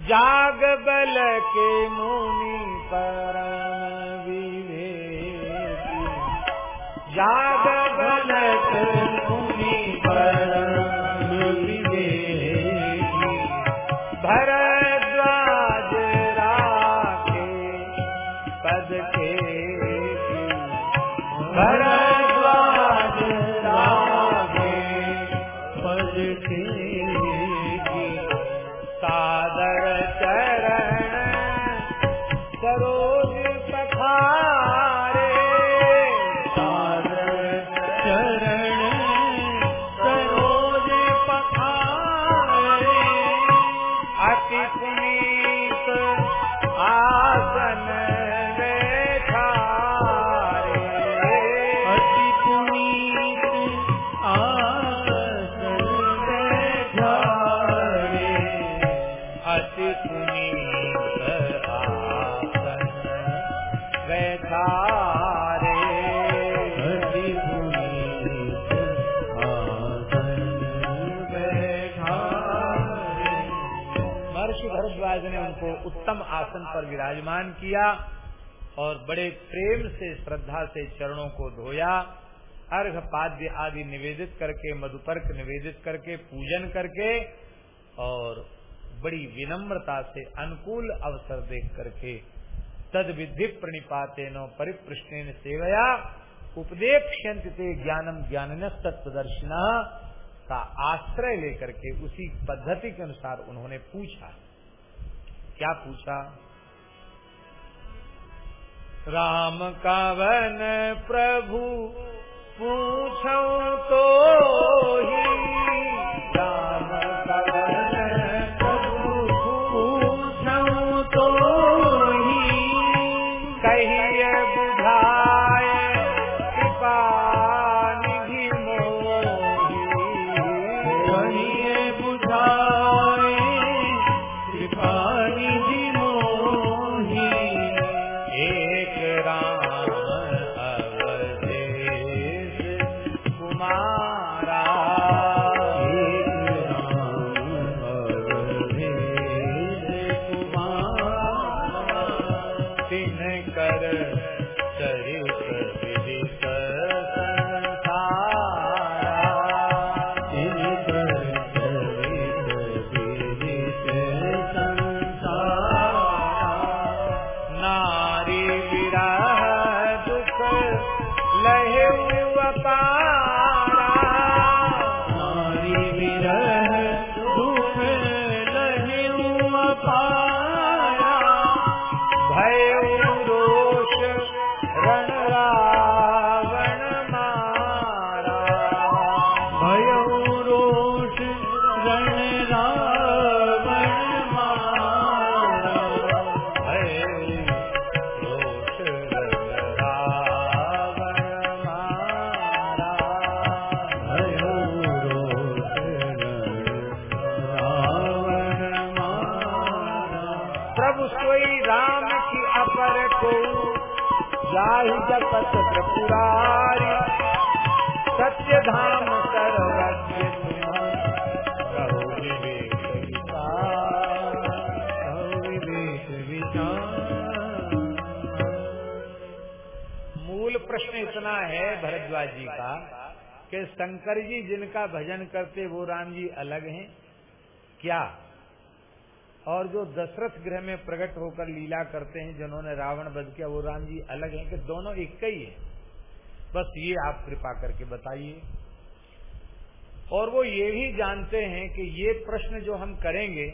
A: जाग बल के मुनि परम विवेक। जाग उत्तम आसन पर विराजमान किया और बड़े प्रेम से, श्रद्धा से चरणों को धोया, अर्घ पाद्य आदि निवेदित करके, मधुपर्क निवेदित करके, पूजन करके और बड़ी विनम्रता से अनुकूल अवसर देख करके तद विधि प्रणिपाते नो परिपृष्ण सेवया उपदेक्षंत ते ज्ञानम ज्ञान तत्वदर्शिना का आश्रय लेकर के उसी पद्धति के अनुसार उन्होंने पूछा। क्या पूछा? राम का वन प्रभु पूछो तो ही राम इतना है भरद्वाज जी का कि शंकर जी जिनका भजन करते, वो राम जी अलग हैं। क्या? और जो दशरथ गृह में प्रकट होकर लीला करते हैं, जिन्होंने रावण वध किया, वो राम जी अलग हैं कि दोनों एक ही है। बस ये आप कृपा करके बताइए। और वो ये भी जानते हैं कि ये प्रश्न जो हम करेंगे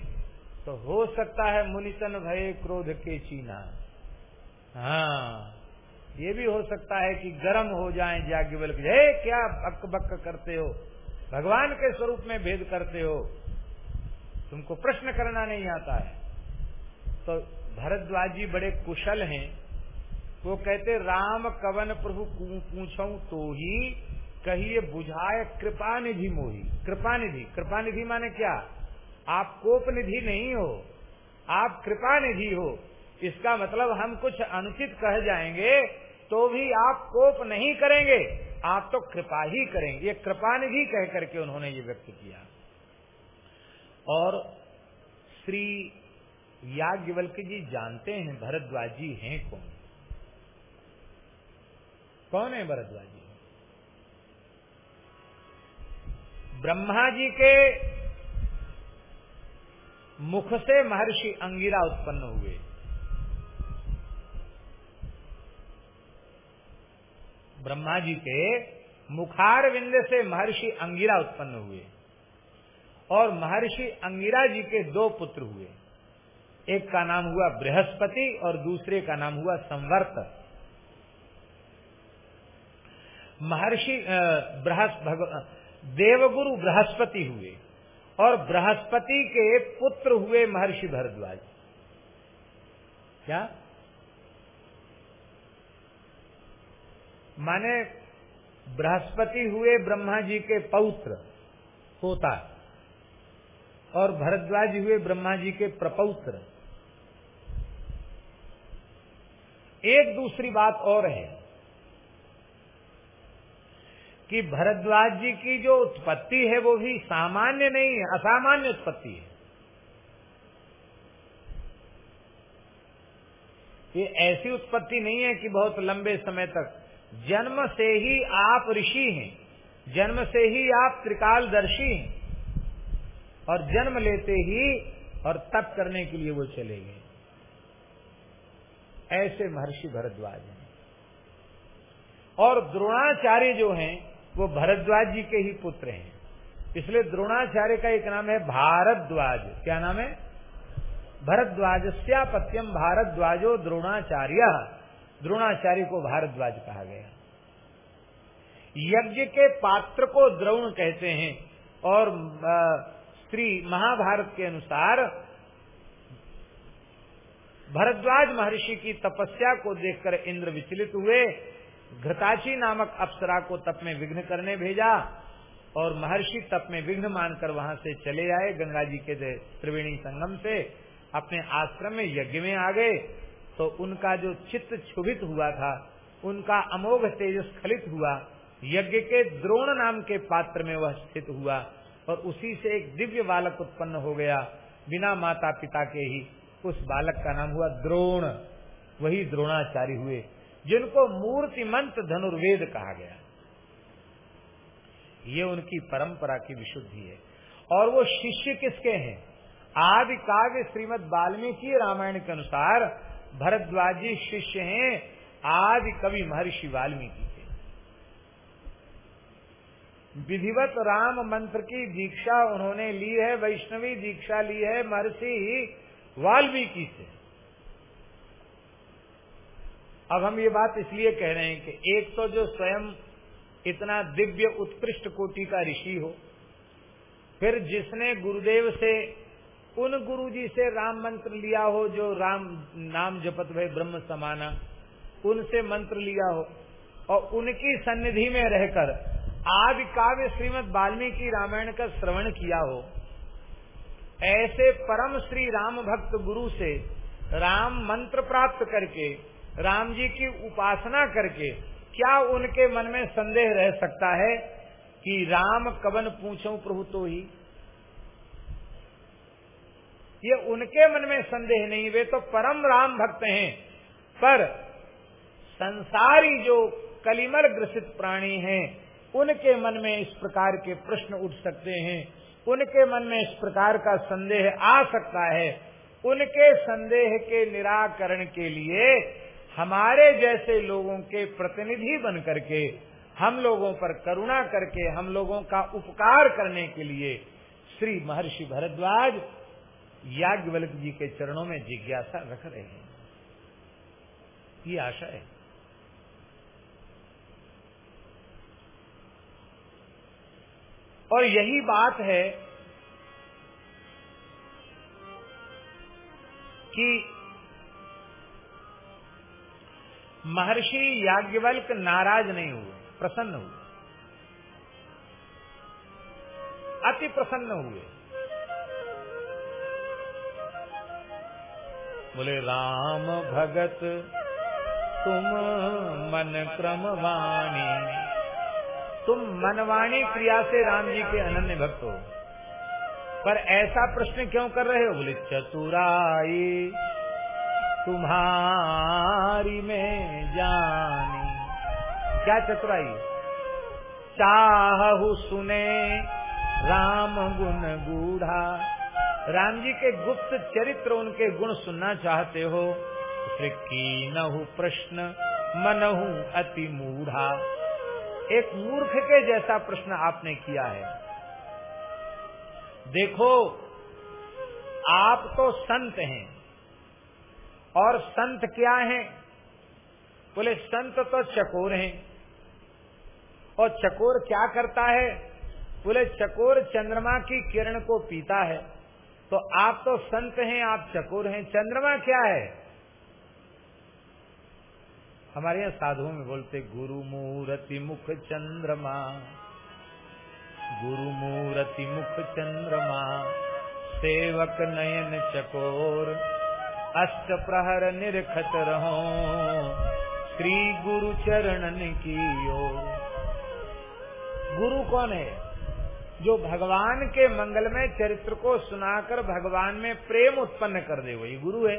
A: तो हो सकता है मुनितन भय क्रोध के चीना। हाँ। ये भी हो सकता है कि गर्म हो जाए जाग्ञवल हे, क्या बक बक करते हो? भगवान के स्वरूप में भेद करते हो? तुमको प्रश्न करना नहीं आता है। तो भरद्वाज जी बड़े कुशल हैं। वो कहते, राम कवन प्रभु पूछो तो ही कहिए बुझाए कृपा निधि मोही। कृपा निधि कृपा निधि माने क्या? आप कोप निधि नहीं हो। आप कृपा निधि हो। इसका मतलब हम कुछ अनुचित कह जाएँगे तो भी आप कोप नहीं करेंगे, आप तो कृपा ही करेंगे। ये कृपा निधि कह करके उन्होंने ये व्यक्त किया। और श्री याज्ञवल्क जी जानते हैं भरद्वाज हैं कौन? कौन है भरद्वाज? ब्रह्मा जी के मुख से महर्षि अंगिरा उत्पन्न हुए। ब्रह्मा जी के मुखार विंद से महर्षि अंगिरा उत्पन्न हुए और महर्षि अंगिरा जी के दो पुत्र हुए। एक का नाम हुआ बृहस्पति और दूसरे का नाम हुआ संवर्त। महर्षि देवगुरु बृहस्पति हुए और बृहस्पति के पुत्र हुए महर्षि भरद्वाज। क्या? माने बृहस्पति हुए ब्रह्मा जी के पौत्र होता और भरद्वाज हुए ब्रह्मा जी के प्रपौत्र। एक दूसरी बात और है कि भरद्वाज जी की जो उत्पत्ति है वो भी सामान्य नहीं है, असामान्य उत्पत्ति है। ये ऐसी उत्पत्ति नहीं है कि बहुत लंबे समय तक जन्म से ही आप ऋषि हैं, जन्म से ही आप त्रिकालदर्शी हैं, और जन्म लेते ही और तप करने के लिए वो चले गए। ऐसे महर्षि भरद्वाज हैं। और द्रोणाचार्य जो हैं, वो भरद्वाज जी के ही पुत्र हैं। इसलिए द्रोणाचार्य का एक नाम है भारद्वाज। क्या नाम है? भरद्वाज सत्यम भारद्वाजो द्रोणाचार्य। द्रोणाचार्य को भारद्वाज कहा गया। यज्ञ के पात्र को द्रोण कहते हैं और श्री महाभारत के अनुसार भरद्वाज महर्षि की तपस्या को देखकर इंद्र विचलित हुए, घृताची नामक अप्सरा को तप में विघ्न करने भेजा और महर्षि तप में विघ्न मानकर वहाँ से चले आए गंगा जी के त्रिवेणी संगम से, अपने आश्रम में यज्ञ में आ गए। तो उनका जो चित्त क्षुभित हुआ था, उनका अमोघ तेज स्खलित हुआ, यज्ञ के द्रोण नाम के पात्र में वह स्थित हुआ और उसी से एक दिव्य बालक उत्पन्न हो गया बिना माता पिता के ही। उस बालक का नाम हुआ द्रोण। वही द्रोणाचार्य हुए, जिनको मूर्तिमंत धनुर्वेद कहा गया। ये उनकी परंपरा की विशुद्धि है। और वो शिष्य किसके हैं? आदि काव्य श्रीमद वाल्मीकि रामायण के अनुसार भरद्वाजी शिष्य हैं, आदि कवि महर्षि वाल्मीकि के। विधिवत राम मंत्र की दीक्षा उन्होंने ली है, वैष्णवी दीक्षा ली है महर्षि वाल्मीकि से। अब हम ये बात इसलिए कह रहे हैं कि एक तो जो स्वयं इतना दिव्य उत्कृष्ट कोटि का ऋषि हो, फिर जिसने गुरुदेव से उन गुरु जी से राम मंत्र लिया हो जो राम नाम जपत भय ब्रह्म समाना, उनसे मंत्र लिया हो और उनकी सन्निधि में रहकर आदि काव्य श्रीमद वाल्मीकि रामायण का श्रवण किया हो। ऐसे परम श्री राम भक्त गुरु से राम मंत्र प्राप्त करके, राम जी की उपासना करके क्या उनके मन में संदेह रह सकता है कि राम कवन पूछो प्रभु तो ही ये उनके मन में संदेह नहीं, वे तो परम राम भक्त हैं। पर संसारी जो कलिमल ग्रसित प्राणी हैं, उनके मन में इस प्रकार के प्रश्न उठ सकते हैं। उनके मन में इस प्रकार का संदेह आ सकता है। उनके संदेह के निराकरण के लिए हमारे जैसे लोगों के प्रतिनिधि बन करके, हम लोगों पर करुणा करके, हम लोगों का उपकार करने के लिए श्री महर्षि भरद्वाज याज्ञवल्क जी के चरणों में जिज्ञासा रख रहे हैं। ये आशा है। और यही बात है कि महर्षि याज्ञवल्क नाराज़ नहीं हुए, प्रसन्न हुए। अति प्रसन्न हुए। बोले, राम भगत, तुम मन क्रम वाणी तुम मनवाणी क्रिया से राम जी के अनन्य भक्त हो। पर ऐसा प्रश्न क्यों कर रहे हो? बोले, चतुराई तुम्हारी में जानी। क्या चतुराई? चाहु सुने राम गुण गूढ़ा। राम जी के गुप्त चरित्र, उनके गुण सुनना चाहते हो? की नहु प्रश्न, मनहु अति मूढ़ा। एक मूर्ख के जैसा प्रश्न आपने किया है। देखो, आप तो संत हैं। और संत क्या हैं? बोले, संत तो चकोर हैं। और चकोर क्या करता है? बोले, चकोर चंद्रमा की किरण को पीता है। तो आप तो संत हैं, आप चकोर हैं। चंद्रमा क्या है? हमारे यहाँ साधुओं में बोलते, गुरु मूर्ति मुख चंद्रमा, गुरु मूर्ति मुख चंद्रमा, सेवक नयन चकोर, अष्ट प्रहर निरखत रहो, श्री गुरु चरणन की ओर गुरु कौन है? जो भगवान के मंगलमय चरित्र को सुनाकर भगवान में प्रेम उत्पन्न कर दे, वही गुरु है।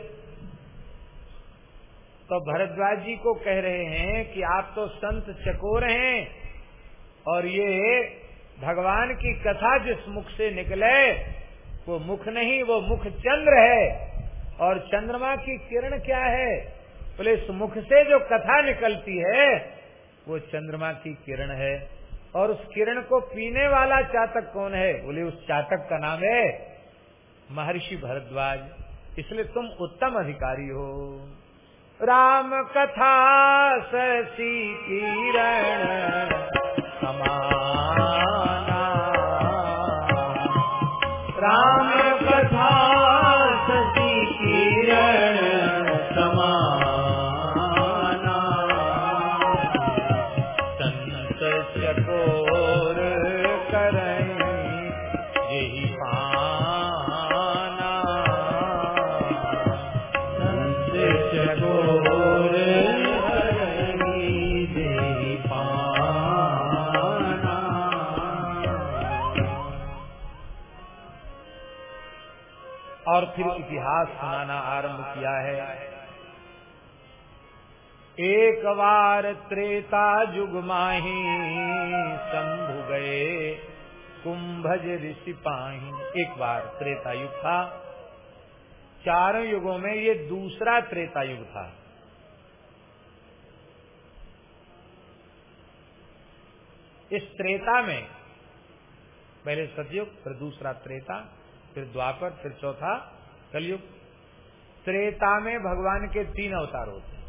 A: तो भरद्वाज जी को कह रहे हैं कि आप तो संत चकोर हैं और ये भगवान की कथा जिस मुख से निकले, वो मुख नहीं, वो मुख चंद्र है। और चंद्रमा की किरण क्या है? बोले, इस मुख से जो कथा निकलती है, वो चंद्रमा की किरण है। और उस किरण को पीने वाला चातक कौन है? बोले, उस चातक का नाम है महर्षि भरद्वाज। इसलिए तुम उत्तम अधिकारी हो। राम कथा सी किरण समाना इतिहास सुनाना आरंभ किया है। एक बार त्रेता युग माही शंभु गए, कुंभज ऋषि पाही। एक बार त्रेता युग था। चारों युगों में ये दूसरा त्रेता युग था। इस त्रेता में, पहले सतयुग, फिर दूसरा त्रेता, फिर द्वापर, फिर चौथा कलयुग। त्रेता में भगवान के तीन अवतार होते हैं।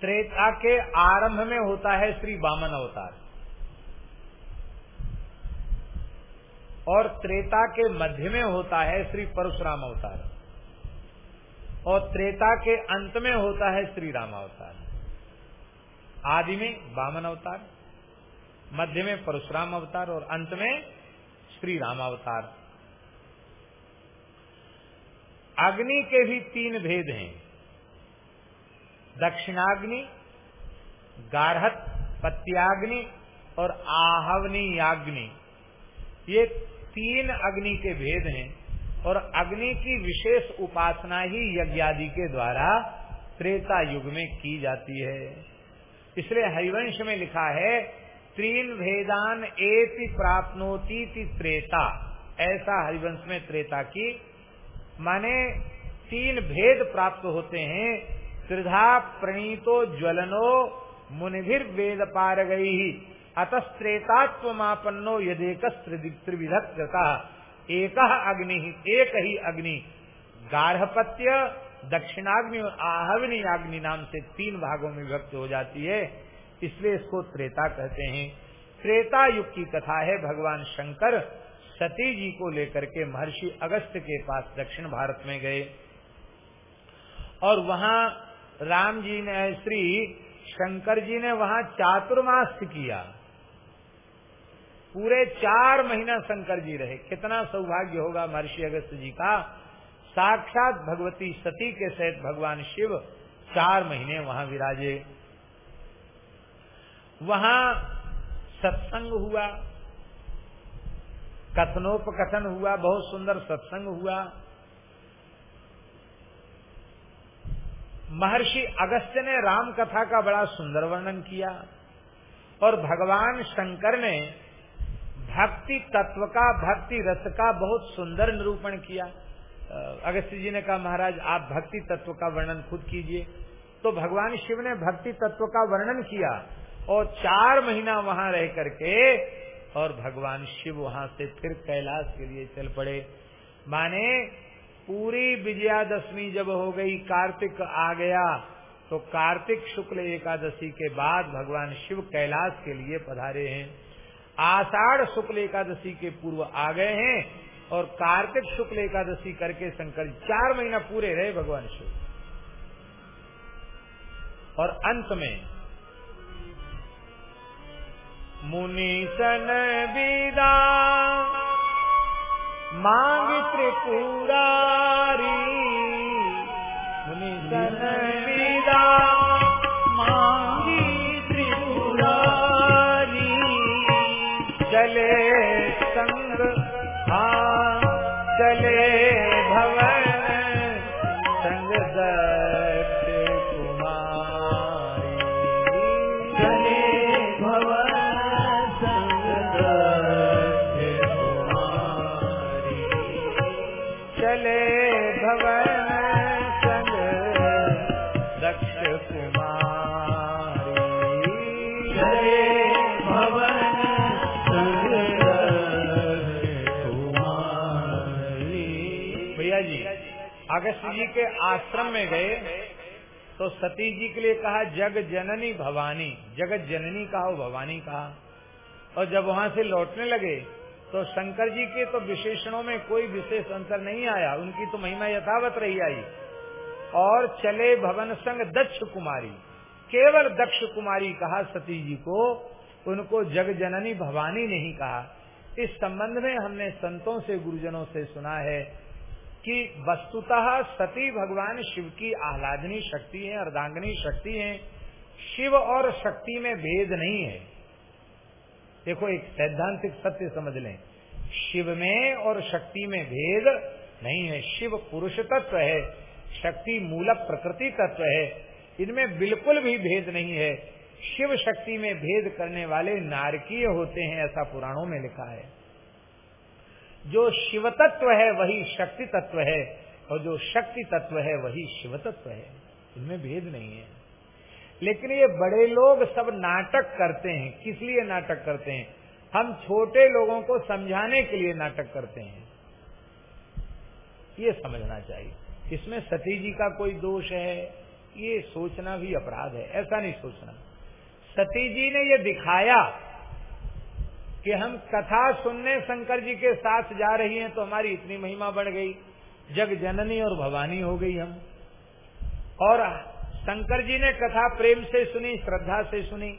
A: त्रेता के आरंभ में होता है श्री वामन अवतार। और त्रेता के मध्य में होता है श्री परशुराम अवतार। और त्रेता के अंत में होता है श्री राम अवतार। आदि में वामन अवतार, मध्य में परशुराम अवतार और अंत में श्री राम अवतार अग्नि के भी तीन भेद हैं। दक्षिणाग्नि गारहत पत्याग्नि और आहवनी याग्नि ये तीन अग्नि के भेद हैं और अग्नि की विशेष उपासना ही यज्ञादि के द्वारा त्रेता युग में की जाती है। इसलिए हरिवंश में लिखा है तीन भेदान एति प्राप्नोति त्रेता। ऐसा हरिवंश में त्रेता की। माने तीन भेद प्राप्त होते हैं। त्रिधा प्रणीतो ज्वलनो मुनिभिर वेद पार गई अतस्त्रेतात्मापन्नो यदेक त्रिविधता एक अग्नि, एक ही अग्नि। गार्हपत्य, दक्षिणाग्नि और आहवनी अग्नि नाम से तीन भागों में विभक्त हो जाती है। इसलिए इसको त्रेता कहते हैं। त्रेता युग की कथा है, भगवान शंकर सती जी को लेकर के महर्षि अगस्त के पास दक्षिण भारत में गए। और वहाँ राम जी ने, श्री शंकर जी ने वहाँ चातुर्मास किया। पूरे चार महीना शंकर जी रहे। कितना सौभाग्य होगा महर्षि अगस्त जी का। साक्षात भगवती सती के सहित भगवान शिव चार महीने वहाँ विराजे। वहाँ सत्संग हुआ, कथनोपकथन हुआ, बहुत सुंदर सत्संग हुआ। महर्षि अगस्त्य ने राम कथा का बड़ा सुंदर वर्णन किया और भगवान शंकर ने भक्ति तत्व का, भक्ति रस का बहुत सुंदर निरूपण किया। अगस्त्य जी ने कहा, महाराज, आप भक्ति तत्व का वर्णन खुद कीजिए। तो भगवान शिव ने भक्ति तत्व का वर्णन किया। और चार महीना वहाँ रह करके, और भगवान शिव वहाँ से फिर कैलाश के लिए चल पड़े। माने, पूरी विजयादशमी जब हो गई, कार्तिक आ गया तो कार्तिक शुक्ल एकादशी के बाद भगवान शिव कैलाश के लिए पधारे हैं। आषाढ़ शुक्ल एकादशी के पूर्व आ गए हैं, और कार्तिक शुक्ल एकादशी करके शंकर चार महीना पूरे रहे भगवान शिव। और अंत में मुनिशन विदा। मांग त्रिपुरारी अगस्त जी के आश्रम में गए तो सती जी के लिए कहा, जग जननी भवानी। जगत जननी कहा भवानी कहा। और जब वहाँ से लौटने लगे तो शंकर जी के तो विशेषणों में कोई विशेष अंतर नहीं आया। उनकी तो महिमा यथावत रही आई। और चले भवन संग दक्ष कुमारी। केवल दक्ष कुमारी कहा सती जी को, उनको जग जननी भवानी नहीं कहा। इस संबंध में हमने संतों से, गुरुजनों से सुना है। कि वस्तुतः सती भगवान शिव की आह्लादनी शक्ति है अर्धांगनी शक्ति है। शिव और शक्ति में भेद नहीं है। देखो, एक सैद्धांतिक सत्य समझ लें। शिव में और शक्ति में भेद नहीं है। शिव पुरुष तत्व है, शक्ति मूल प्रकृति तत्व है। इनमें बिल्कुल भी भेद नहीं है। शिव शक्ति में भेद करने वाले नारकीय होते हैं, ऐसा पुराणों में लिखा है। जो शिव तत्व है, वही शक्ति तत्व है, और जो शक्ति तत्व है, वही शिव तत्व है। इनमें भेद नहीं है। लेकिन ये बड़े लोग सब नाटक करते हैं। किस लिए नाटक करते हैं? हम छोटे लोगों को समझाने के लिए नाटक करते हैं। ये समझना चाहिए। इसमें सती जी का कोई दोष है? ये सोचना भी अपराध है। ऐसा नहीं सोचना। सती जी ने ये दिखाया कि हम कथा सुनने शंकर जी के साथ जा रही हैं तो हमारी इतनी महिमा बढ़ गई। जग जननी और भवानी हो गई हम। और शंकर जी ने कथा प्रेम से सुनी, श्रद्धा से सुनी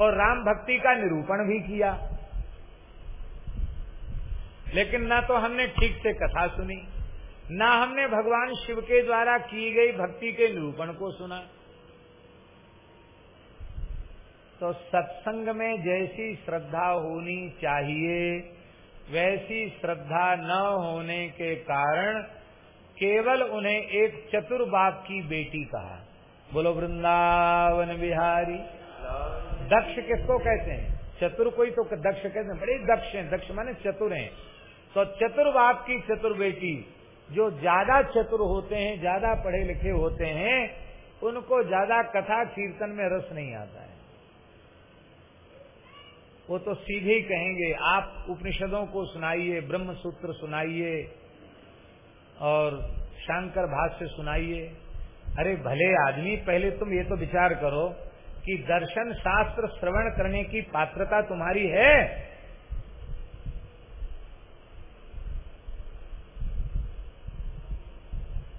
A: और राम भक्ति का निरूपण भी किया। लेकिन ना तो हमने ठीक से कथा सुनी, ना हमने भगवान शिव के द्वारा की गई भक्ति के निरूपण को सुना। तो सत्संग में जैसी श्रद्धा होनी चाहिए, वैसी श्रद्धा न होने के कारण केवल उन्हें एक चतुर बाप की बेटी कहा। बोलो, वृंदावन बिहारी। दक्ष किसको कहते हैं? चतुर कोई तो दक्ष कहते हैं। बड़े दक्ष हैं। दक्ष माने चतुर हैं। तो चतुर बाप की चतुर बेटी, जो ज़्यादा चतुर होते हैं, ज़्यादा पढ़े लिखे होते हैं, उनको ज़्यादा कथा कीर्तन में रस नहीं आता। वो तो सीधे ही कहेंगे, आप उपनिषदों को सुनाइए ब्रह्म सूत्र सुनाइए और शंकर भाष्य सुनाइए। अरे भले आदमी, पहले तुम ये तो विचार करो कि दर्शन शास्त्र श्रवण करने की पात्रता तुम्हारी है।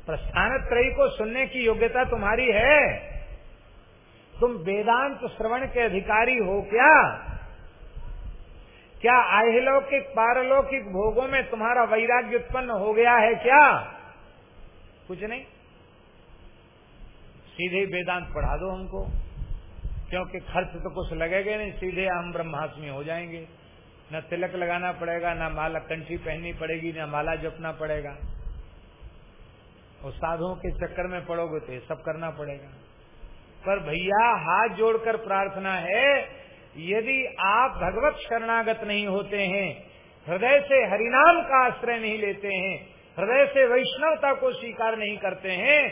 A: प्रस्थान त्रयी को सुनने की योग्यता तुम्हारी है। तुम वेदांत श्रवण के अधिकारी हो क्या? क्या अहिलौकिक पारलौकिक भोगों में तुम्हारा वैराग्य उत्पन्न हो गया है क्या? कुछ नहीं। सीधे वेदांत पढ़ा दो हमको। क्योंकि खर्च तो कुछ लगेगा नहीं, सीधे हम ब्रह्मास्मी हो जाएँगे। न तिलक लगाना पड़ेगा, न माला कंठी पहननी पड़ेगी, न माला जपना पड़ेगा। और साधुओं के चक्कर में पड़ोगे तो सब करना पड़ेगा। पर भैया हाथ जोड़कर प्रार्थना है यदि आप भगवत शरणागत नहीं होते हैं, हृदय से हरिनाम का आश्रय नहीं लेते हैं, हृदय से वैष्णवता को स्वीकार नहीं करते हैं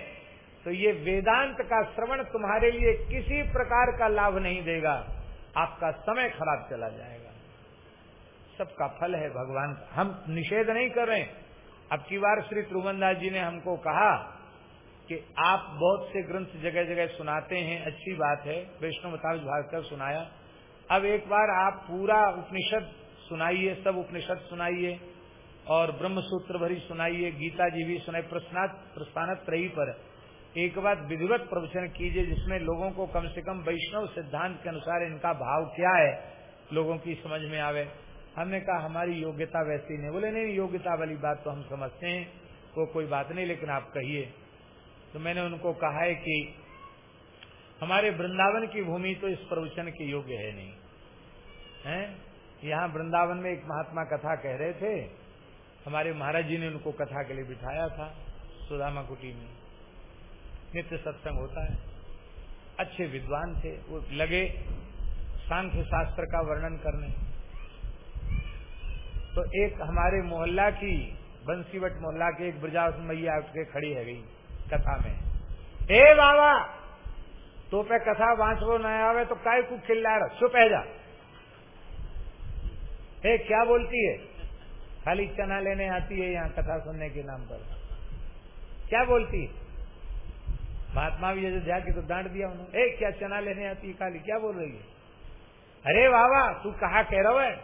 A: तो ये वेदांत का श्रवण तुम्हारे लिए किसी प्रकार का लाभ नहीं देगा। आपका समय खराब चला जाएगा। सबका फल है भगवान का। हम निषेध नहीं कर रहे अब की बार श्री त्रुवनदास जी ने हमको कहा कि आप बहुत से ग्रंथ जगह जगह सुनाते हैं। अच्छी बात है। वैष्णव भास्कर सुनाया। अब एक बार आप पूरा उपनिषद सुनाइए, सब उपनिषद सुनाइए और ब्रह्म सूत्र भरी सुनाइए, गीता जी भी सुनाई प्रश्नात प्रस्थान त्रयी पर। एक बार विधिवत प्रवचन कीजिए जिसमें लोगों को कम से कम वैष्णव सिद्धांत के अनुसार इनका भाव क्या है, लोगों की समझ में आवे। हमने कहा, हमारी योग्यता वैसी नहीं। बोले नहीं, योग्यता वाली बात तो हम समझते हैं, वो कोई बात नहीं, लेकिन आप कहिए। तो मैंने उनको कहा है कि हमारे वृंदावन की भूमि तो इस प्रवचन के योग्य है नहीं। है? यहाँ वृंदावन में एक महात्मा कथा कह रहे थे। हमारे महाराज जी ने उनको कथा के लिए बिठाया था सुदामा कुटी में। नित्य सत्संग होता है। अच्छे विद्वान थे। वो लगे सांख्य शास्त्र का वर्णन करने। तो एक हमारे मोहल्ला की, बंसीवट मोहल्ला के एक ब्रजावत मैया उठ के खड़ी है गई कथा में। हे बाबा! तो पे कथा वो न आवे तो काय को खिल्ला रहा चुप है जा। हे, क्या बोलती है? खाली चना लेने आती है यहाँ कथा सुनने के नाम पर। क्या बोलती है? महात्मा भी अयोध्या की तो डांट दिया उन्होंने। ए क्या चना लेने आती है खाली? क्या बोल रही है? अरे बाबा तू कहा कह रहा है?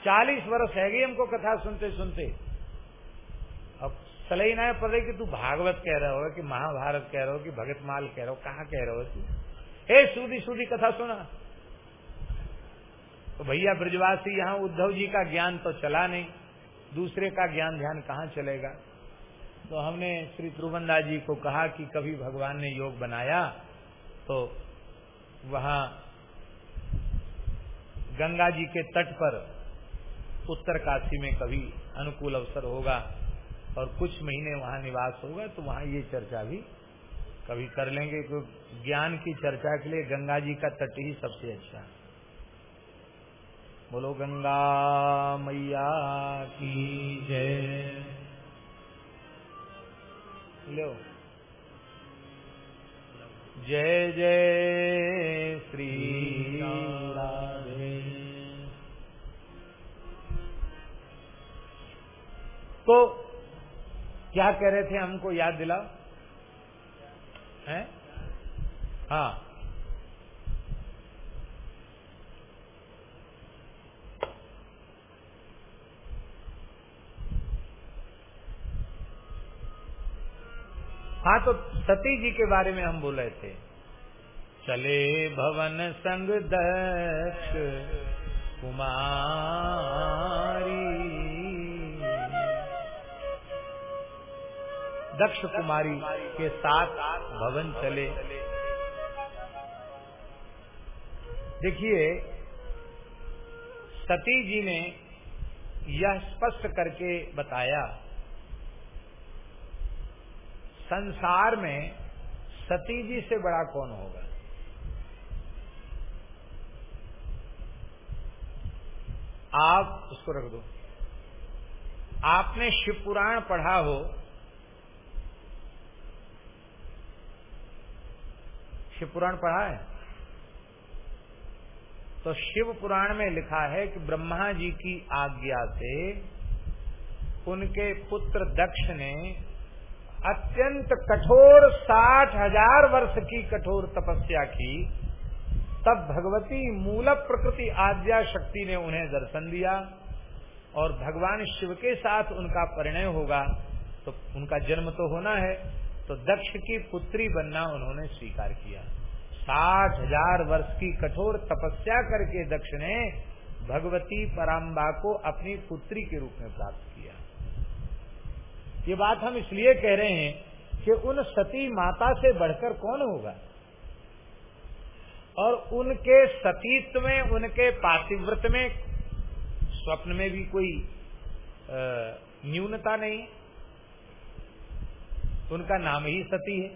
A: चालीस वर्ष है गई हमको कथा सुनते सुनते सलही ना पड़े कि तू भागवत कह रहे हो, कि महाभारत कह रहे हो, कि भगत माल कह रहे हो, कहा कह रहे हो तू? हे सूदी सूदी कथा सुना। तो भैया ब्रजवासी, यहाँ उद्धव जी का ज्ञान तो चला नहीं, दूसरे का ज्ञान ध्यान कहाँ चलेगा? तो हमने श्री त्रुवंदा जी को कहा कि कभी भगवान ने योग बनाया तो वहाँ गंगा जी के तट पर उत्तर काशी में कभी अनुकूल अवसर होगा। और कुछ महीने वहाँ निवास होगा तो वहाँ ये चर्चा भी कभी कर लेंगे, क्योंकि ज्ञान की चर्चा के लिए गंगा जी का तट ही सबसे अच्छा है। बोलो, गंगा मैया की जय। लो जय जय श्री राधे। तो क्या कह रहे थे हमको याद दिलाओ? हैं? हाँ। हाँ तो सती जी के बारे में हम बोल थे। चले भवन संग दक्ष कुमारी। दक्ष कुमारी के साथ भवन चले। देखिए, सती जी ने यह स्पष्ट करके बताया, संसार में सती जी से बड़ा कौन होगा? आप उसको रख दो। आपने शिव पुराण पढ़ा हो शिव पुराण पढ़ा है? तो शिव पुराण में लिखा है कि ब्रह्मा जी की आज्ञा से उनके पुत्र दक्ष ने अत्यंत कठोर साठ हज़ार वर्ष की कठोर तपस्या की, तब भगवती मूल प्रकृति आद्या शक्ति ने उन्हें दर्शन दिया और भगवान शिव के साथ उनका परिणय होगा तो उनका जन्म तो होना है। तो दक्ष की पुत्री बनना उन्होंने स्वीकार किया। साठ हज़ार वर्ष की कठोर तपस्या करके दक्ष ने भगवती पराम्बा को अपनी पुत्री के रूप में प्राप्त किया। ये बात हम इसलिए कह रहे हैं कि उन सती माता से बढ़कर कौन होगा? और उनके सतीत्व में, उनके पातिव्रत में, स्वप्न में भी कोई न्यूनता नहीं उनका नाम ही सती है।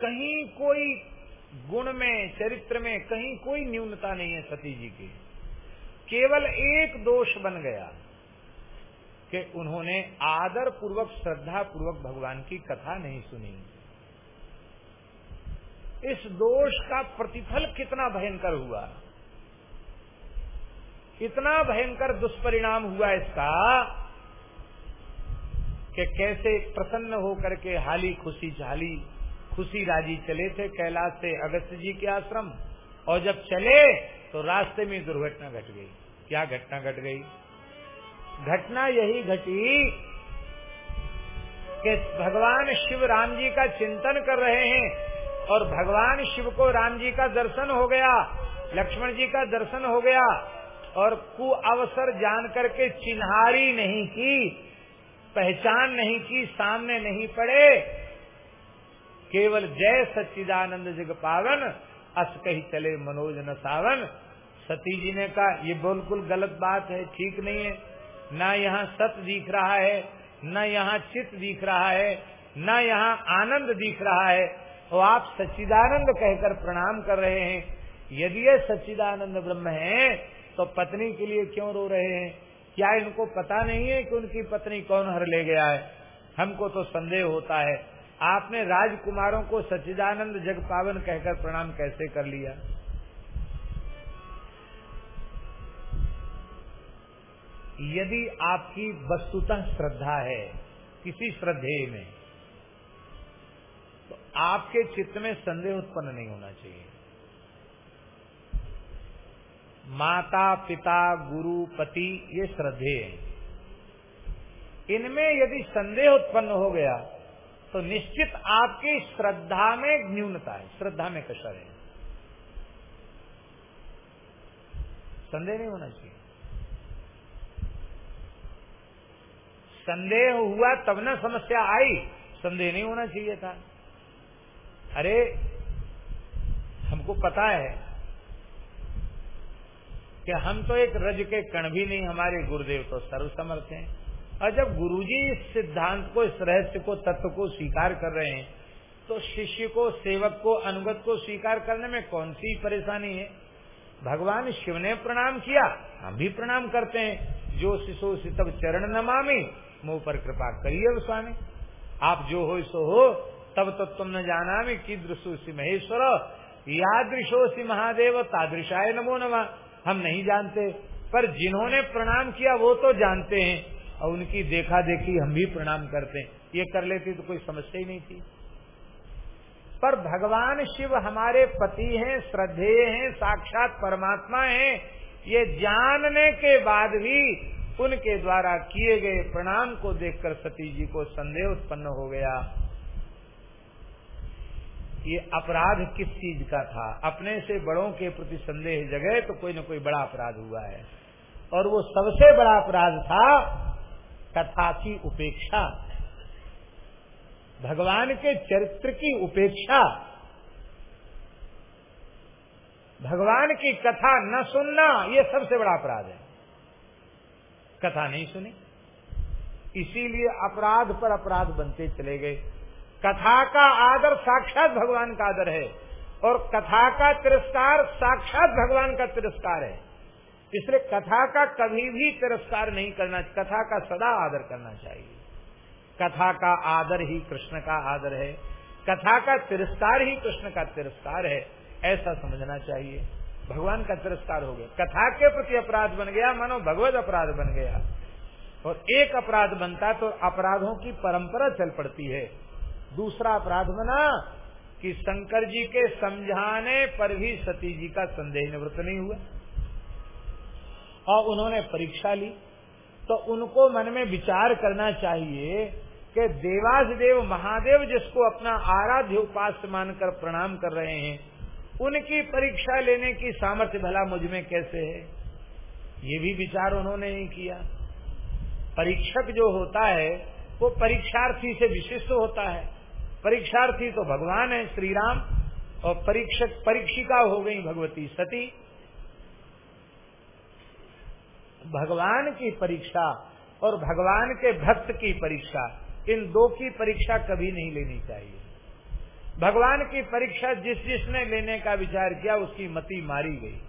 A: कहीं कोई गुण में, चरित्र में कहीं कोई न्यूनता नहीं है सती जी की। केवल एक दोष बन गया कि उन्होंने आदर पूर्वक श्रद्धा पूर्वक भगवान की कथा नहीं सुनी। इस दोष का प्रतिफल कितना भयंकर हुआ। इतना भयंकर दुष्परिणाम हुआ इसका कि कैसे प्रसन्न होकर के हाली खुशी झाली, खुशी राज़ी चले थे कैलाश से अगस्त जी के आश्रम। और जब चले तो रास्ते में दुर्घटना घट गई। क्या घटना घट गई? घटना यही घटी कि भगवान शिव राम जी का चिंतन कर रहे हैं और भगवान शिव को राम जी का दर्शन हो गया, लक्ष्मण जी का दर्शन हो गया और कु अवसर जान करके चिन्हारी नहीं की। पहचान नहीं की, सामने नहीं पड़े। केवल जय सच्चिदानंद जग पावन, अस कही चले मनोज न सावन। सती जी ने कहा, ये बिल्कुल गलत बात है, ठीक नहीं है। न यहाँ सत दिख रहा है, न यहाँ चित दिख रहा है, न यहाँ आनंद दिख रहा है। और आप सच्चिदानंद कहकर प्रणाम कर रहे हैं। यदि ये सच्चिदानंद ब्रह्म है तो पत्नी के लिए क्यों रो रहे हैं? क्या इनको पता नहीं है कि उनकी पत्नी कौन हर ले गया है? हमको तो संदेह होता है। आपने राजकुमारों को सच्चिदानंद जग पावन कहकर प्रणाम कैसे कर लिया? यदि आपकी वस्तुतः श्रद्धा है, किसी श्रद्धे में तो आपके चित्त में संदेह उत्पन्न नहीं होना चाहिए। माता, पिता, गुरु, पति, ये श्रद्धे हैं। इनमें यदि संदेह उत्पन्न हो गया तो निश्चित आपकी श्रद्धा में न्यूनता है, श्रद्धा में कसर है। संदेह नहीं होना चाहिए। संदेह हुआ तब न समस्या आई, संदेह नहीं होना चाहिए था। अरे, हमको पता है कि हम तो एक रज के कण भी नहीं, हमारे गुरुदेव तो सर्वसमर्थ हैं। और जब गुरुजी इस सिद्धांत को, इस रहस्य को, तत्व को स्वीकार कर रहे हैं तो शिष्य को, सेवक को, अनुगत को स्वीकार करने में कौन सी परेशानी है? भगवान शिव ने प्रणाम किया, हम भी प्रणाम करते हैं। जो शिशु तब चरण नमामि, मुँह पर कृपा करिए स्वामी। आप जो हो, सो हो, तब तो तुम न जाना में कीदृशो सी महेश्वर। यादृशो सी महादेव, तादृशाय नमो नमा। हम नहीं जानते, पर जिन्होंने प्रणाम किया वो तो जानते हैं, और उनकी देखा देखी हम भी प्रणाम करते हैं। ये कर लेती तो कोई समस्या ही नहीं थी। पर भगवान शिव हमारे पति हैं, श्रद्धेय हैं, साक्षात परमात्मा हैं, ये जानने के बाद भी उनके द्वारा किए गए प्रणाम को देखकर सती जी को संदेह उत्पन्न हो गया। ये अपराध किस चीज़ का था? अपने से बड़ों के प्रति संदेह जगह तो कोई न कोई बड़ा अपराध हुआ है। और वो सबसे बड़ा अपराध था कथा की उपेक्षा। भगवान के चरित्र की उपेक्षा। भगवान की कथा न सुनना, ये सबसे बड़ा अपराध है। कथा नहीं सुनी। इसीलिए अपराध पर अपराध बनते चले गए। कथा का आदर साक्षात भगवान का आदर है और कथा का तिरस्कार साक्षात भगवान का तिरस्कार है। इसलिए कथा का कभी भी तिरस्कार नहीं करना कथा का सदा आदर करना चाहिए। कथा का आदर ही कृष्ण का आदर है। कथा का तिरस्कार ही कृष्ण का तिरस्कार है। ऐसा समझना चाहिए। भगवान का तिरस्कार हो गया। कथा के प्रति अपराध बन गया, मानो भगवत अपराध बन गया। और एक अपराध बनता तो अपराधों की परंपरा चल पड़ती है। दूसरा अपराध बना कि शंकर जी के समझाने पर भी सती जी का संदेह निवृत्त नहीं हुआ। और उन्होंने परीक्षा ली। तो उनको मन में विचार करना चाहिए कि देवास देव महादेव जिसको अपना आराध्य उपास्य मानकर प्रणाम कर रहे हैं, उनकी परीक्षा लेने की सामर्थ्य भला मुझमें कैसे है? ये भी विचार उन्होंने ही किया। परीक्षक जो होता है, वो परीक्षार्थी से विशिष्ट होता है। परीक्षार्थी तो भगवान है श्री राम और परीक्षक परीक्षिका हो गई भगवती सती। भगवान की परीक्षा और भगवान के भक्त की परीक्षा, इन दो की परीक्षा कभी नहीं लेनी चाहिए। भगवान की परीक्षा जिस जिसने लेने का विचार किया, उसकी मति मारी गई।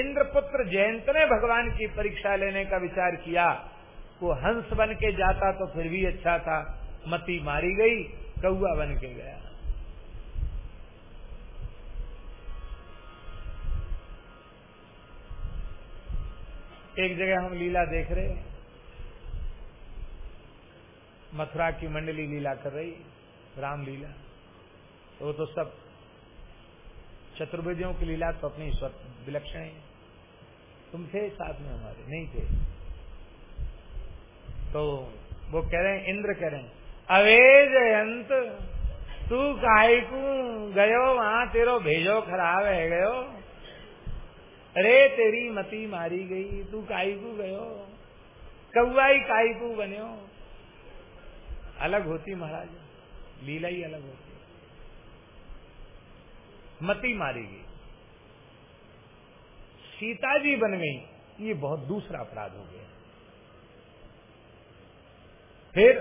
A: इंद्रपुत्र जयंत ने भगवान की परीक्षा लेने का विचार किया। वो हंस बन के जाता तो फिर भी अच्छा था। मती मारी गई, कौआ बन के गया। एक जगह हम लीला देख रहे हैं। मथुरा की मंडली लीला कर रही, राम लीला। वो तो सब चतुर्वेदियों की लीला तो अपनी विलक्षण है। तुम थे साथ में हमारे, नहीं थे। तो वो कह रहे हैं, इंद्र कह रहे हैं अवे जयंत तू काई को गयो, वहाँ तेरो भेजो, खराब है गयो। अरे, तेरी मती मारी गई, तू काई को गयो? कौआई काई को बनो अलग होती महाराज, लीला ही अलग होती मती मारी गई। सीता जी बन गई, ये बहुत दूसरा अपराध हो गया। फिर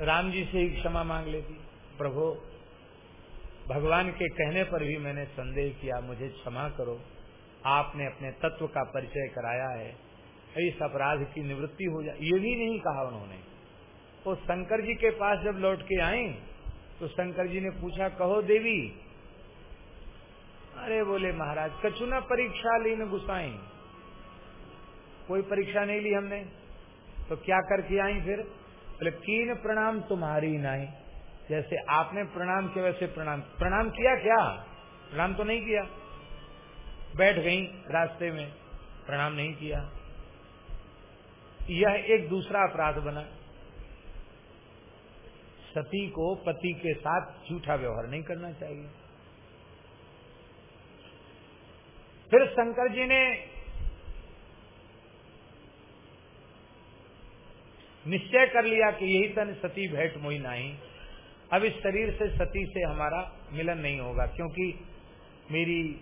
A: राम जी से ही क्षमा मांग लेती, प्रभु, भगवान के कहने पर भी मैंने संदेह किया, मुझे क्षमा करो। आपने अपने तत्व का परिचय कराया है। इस अपराध की निवृत्ति हो जाए ये भी नहीं कहा उन्होंने। वो शंकर जी के पास जब लौट के आए तो शंकर जी ने पूछा, कहो देवी। अरे, बोले, महाराज, कछु ना परीक्षा ली न गुसाई। कोई परीक्षा नहीं ली हमने? तो क्या करके आई फिर? बोले, कीन प्रणाम तुम्हारी नहीं जैसे आपने प्रणाम किया, वैसे प्रणाम। प्रणाम किया क्या? प्रणाम तो नहीं किया। बैठ गई रास्ते में, प्रणाम नहीं किया। यह एक दूसरा अपराध बना। सती को पति के साथ झूठा व्यवहार नहीं करना चाहिए। फिर शंकर जी ने निश्चय कर लिया कि यही तन सती भेंट मोई नहीं। अब इस शरीर से सती से हमारा मिलन नहीं होगा, क्योंकि मेरी